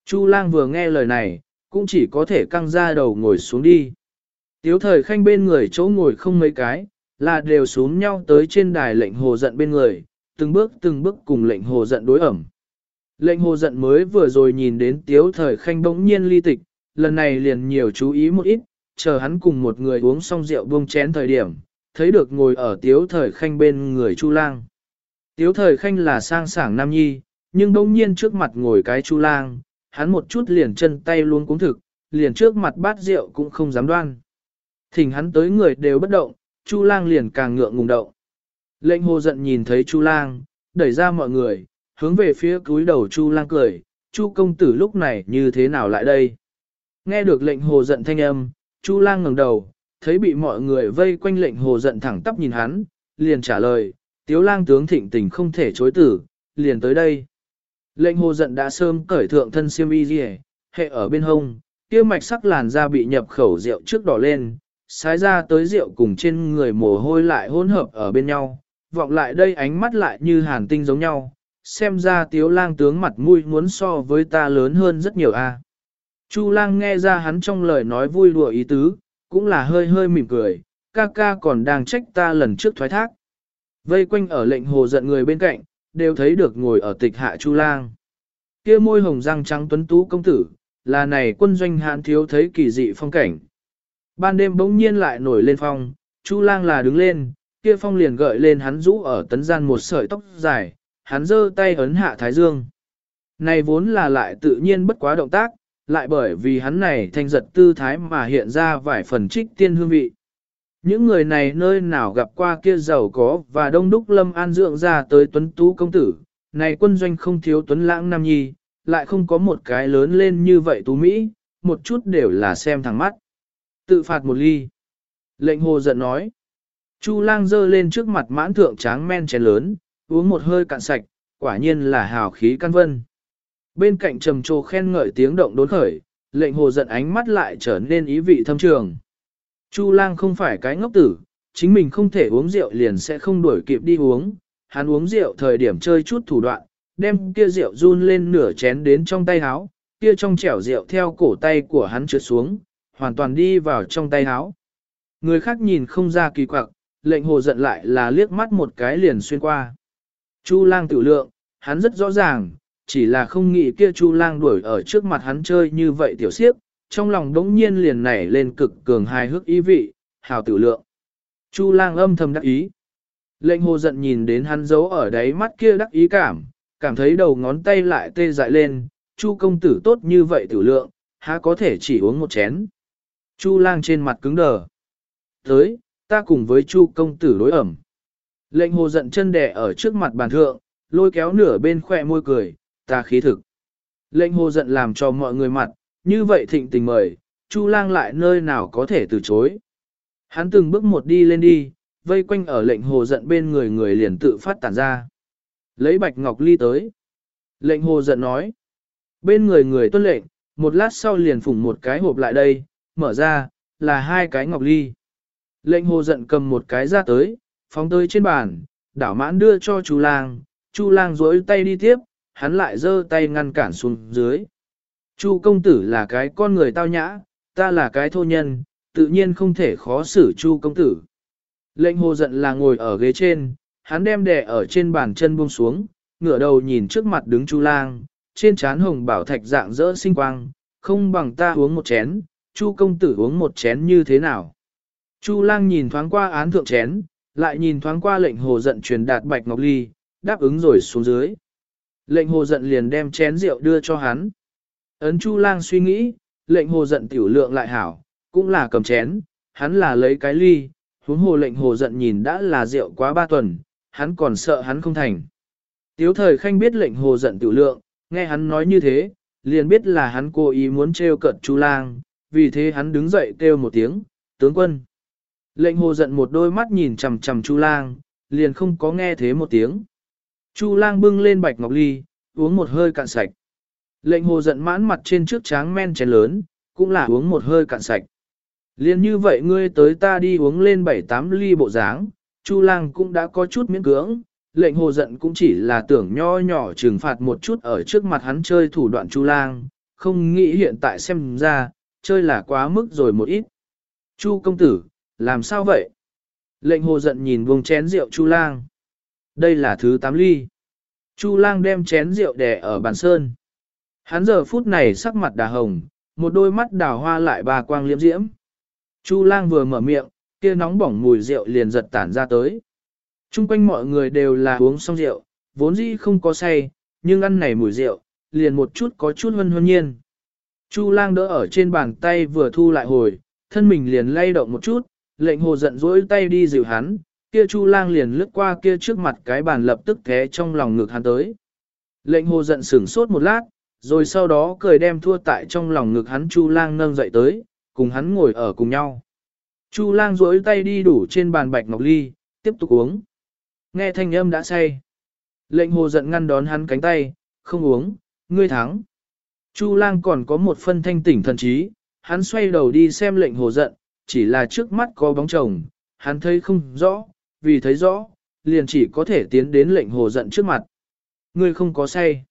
Chu lang vừa nghe lời này, cũng chỉ có thể căng ra đầu ngồi xuống đi. Tiếu thời khanh bên người chỗ ngồi không mấy cái, là đều xuống nhau tới trên đài lệnh hồ giận bên người, từng bước từng bước cùng lệnh hồ giận đối ẩm. Lệnh hồ giận mới vừa rồi nhìn đến tiếu thời khanh bỗng nhiên ly tịch, lần này liền nhiều chú ý một ít, chờ hắn cùng một người uống xong rượu buông chén thời điểm, thấy được ngồi ở tiếu thời khanh bên người Chu lang. Tiếu thời khanh là sang sảng nam nhi, nhưng bỗng nhiên trước mặt ngồi cái Chu lang, hắn một chút liền chân tay luôn cúng thực, liền trước mặt bát rượu cũng không dám đoan. Thỉnh hắn tới người đều bất động, Chu lang liền càng ngượng ngùng động. Lệnh hồ giận nhìn thấy Chu lang, đẩy ra mọi người, hướng về phía cúi đầu Chu lang cười, Chu công tử lúc này như thế nào lại đây? Nghe được lệnh hồ giận thanh âm, Chu lang ngẩng đầu, thấy bị mọi người vây quanh lệnh hồ giận thẳng tắp nhìn hắn, liền trả lời, tiếu lang tướng thịnh tình không thể chối tử, liền tới đây. Lệnh hồ giận đã sớm cởi thượng thân siêm y gì, hệ ở bên hông, kia mạch sắc làn da bị nhập khẩu rượu trước đỏ lên, sái ra tới rượu cùng trên người mồ hôi lại hỗn hợp ở bên nhau, vọng lại đây ánh mắt lại như hàn tinh giống nhau, xem ra tiếu lang tướng mặt mũi muốn so với ta lớn hơn rất nhiều a. Chu lang nghe ra hắn trong lời nói vui đùa ý tứ, cũng là hơi hơi mỉm cười, ca ca còn đang trách ta lần trước thoái thác. Vây quanh ở lệnh hồ giận người bên cạnh, đều thấy được ngồi ở tịch hạ Chu lang. Kia môi hồng răng trắng tuấn tú công tử, là này quân doanh hãn thiếu thấy kỳ dị phong cảnh. Ban đêm bỗng nhiên lại nổi lên phong, Chu lang là đứng lên, kia phong liền gợi lên hắn rũ ở tấn gian một sợi tóc dài, hắn giơ tay ấn hạ thái dương. Này vốn là lại tự nhiên bất quá động tác, lại bởi vì hắn này thanh giật tư thái mà hiện ra vài phần trích tiên hương vị. Những người này nơi nào gặp qua kia giàu có và đông đúc lâm an dưỡng ra tới tuấn tú công tử, này quân doanh không thiếu tuấn lãng nam nhi, lại không có một cái lớn lên như vậy tú Mỹ, một chút đều là xem thẳng mắt. Tự phạt một ly. Lệnh hồ giận nói. Chu lang dơ lên trước mặt mãn thượng tráng men chén lớn, uống một hơi cạn sạch, quả nhiên là hào khí căn vân. Bên cạnh trầm trồ khen ngợi tiếng động đốn khởi, lệnh hồ giận ánh mắt lại trở nên ý vị thâm trường. Chu lang không phải cái ngốc tử, chính mình không thể uống rượu liền sẽ không đuổi kịp đi uống, hắn uống rượu thời điểm chơi chút thủ đoạn, đem kia rượu run lên nửa chén đến trong tay háo, kia trong chẻo rượu theo cổ tay của hắn trượt xuống, hoàn toàn đi vào trong tay háo. Người khác nhìn không ra kỳ quặc, lệnh hồ giận lại là liếc mắt một cái liền xuyên qua. Chu lang tự lượng, hắn rất rõ ràng, chỉ là không nghĩ kia Chu lang đuổi ở trước mặt hắn chơi như vậy tiểu siếp, trong lòng đống nhiên liền nảy lên cực cường hài hước ý vị, hào tử lượng. Chu lang âm thầm đắc ý. Lệnh hồ giận nhìn đến hắn giấu ở đáy mắt kia đắc ý cảm, cảm thấy đầu ngón tay lại tê dại lên, chu công tử tốt như vậy tử lượng, há có thể chỉ uống một chén. Chu lang trên mặt cứng đờ. Tới, ta cùng với chu công tử đối ẩm. Lệnh hồ giận chân đẻ ở trước mặt bàn thượng, lôi kéo nửa bên khỏe môi cười, ta khí thực. Lệnh hồ giận làm cho mọi người mặt, như vậy thịnh tình mời, chu lang lại nơi nào có thể từ chối. Hắn từng bước một đi lên đi, vây quanh ở lệnh hồ giận bên người người liền tự phát tản ra. Lấy bạch ngọc ly tới. Lệnh hồ giận nói. Bên người người tuân lệnh, một lát sau liền phủng một cái hộp lại đây, mở ra, là hai cái ngọc ly. Lệnh hồ giận cầm một cái ra tới, phóng tới trên bàn, đảo mãn đưa cho Chu lang, Chu lang rối tay đi tiếp, hắn lại giơ tay ngăn cản xuống dưới. Chu công tử là cái con người tao nhã, ta là cái thô nhân, tự nhiên không thể khó xử chu công tử. Lệnh hồ giận là ngồi ở ghế trên, hắn đem đè ở trên bàn chân buông xuống, ngửa đầu nhìn trước mặt đứng chu lang, trên trán hồng bảo thạch dạng dỡ sinh quang, không bằng ta uống một chén, chu công tử uống một chén như thế nào. Chu lang nhìn thoáng qua án thượng chén, lại nhìn thoáng qua lệnh hồ giận truyền đạt bạch ngọc ly, đáp ứng rồi xuống dưới. Lệnh hồ giận liền đem chén rượu đưa cho hắn. Ấn chu lang suy nghĩ, lệnh hồ giận tiểu lượng lại hảo, cũng là cầm chén, hắn là lấy cái ly, huống hồ lệnh hồ giận nhìn đã là rượu quá ba tuần, hắn còn sợ hắn không thành. Tiếu thời khanh biết lệnh hồ giận tiểu lượng, nghe hắn nói như thế, liền biết là hắn cố ý muốn trêu cợt chu lang, vì thế hắn đứng dậy kêu một tiếng, tướng quân. Lệnh hồ giận một đôi mắt nhìn chằm chằm chu lang, liền không có nghe thế một tiếng. Chu lang bưng lên bạch ngọc ly, uống một hơi cạn sạch. Lệnh hồ giận mãn mặt trên trước tráng men chén lớn, cũng là uống một hơi cạn sạch. Liên như vậy ngươi tới ta đi uống lên bảy tám ly bộ dáng, Chu lang cũng đã có chút miễn cưỡng, lệnh hồ giận cũng chỉ là tưởng nho nhỏ trừng phạt một chút ở trước mặt hắn chơi thủ đoạn Chu lang, không nghĩ hiện tại xem ra, chơi là quá mức rồi một ít. Chu công tử, làm sao vậy? Lệnh hồ giận nhìn buông chén rượu Chu lang. Đây là thứ tám ly. Chu lang đem chén rượu đè ở bàn sơn. Hắn giờ phút này sắc mặt đà hồng, một đôi mắt đào hoa lại ba quang liễm diễm. Chu lang vừa mở miệng, kia nóng bỏng mùi rượu liền giật tản ra tới. Trung quanh mọi người đều là uống xong rượu, vốn dĩ không có say, nhưng ăn này mùi rượu, liền một chút có chút hân hân nhiên. Chu lang đỡ ở trên bàn tay vừa thu lại hồi, thân mình liền lay động một chút, lệnh hồ giận dỗi tay đi dịu hắn, kia chu lang liền lướt qua kia trước mặt cái bàn lập tức thế trong lòng ngực hắn tới. Lệnh hồ giận sửng sốt một lát, rồi sau đó cười đem thua tại trong lòng ngực hắn chu lang nâng dậy tới, cùng hắn ngồi ở cùng nhau. Chu lang duỗi tay đi đủ trên bàn bạch ngọc ly, tiếp tục uống. Nghe thanh âm đã say. Lệnh hồ giận ngăn đón hắn cánh tay, không uống, ngươi thắng. Chu lang còn có một phân thanh tỉnh thần trí, hắn xoay đầu đi xem lệnh hồ giận, chỉ là trước mắt có bóng chồng, hắn thấy không rõ, vì thấy rõ, liền chỉ có thể tiến đến lệnh hồ giận trước mặt. Ngươi không có say.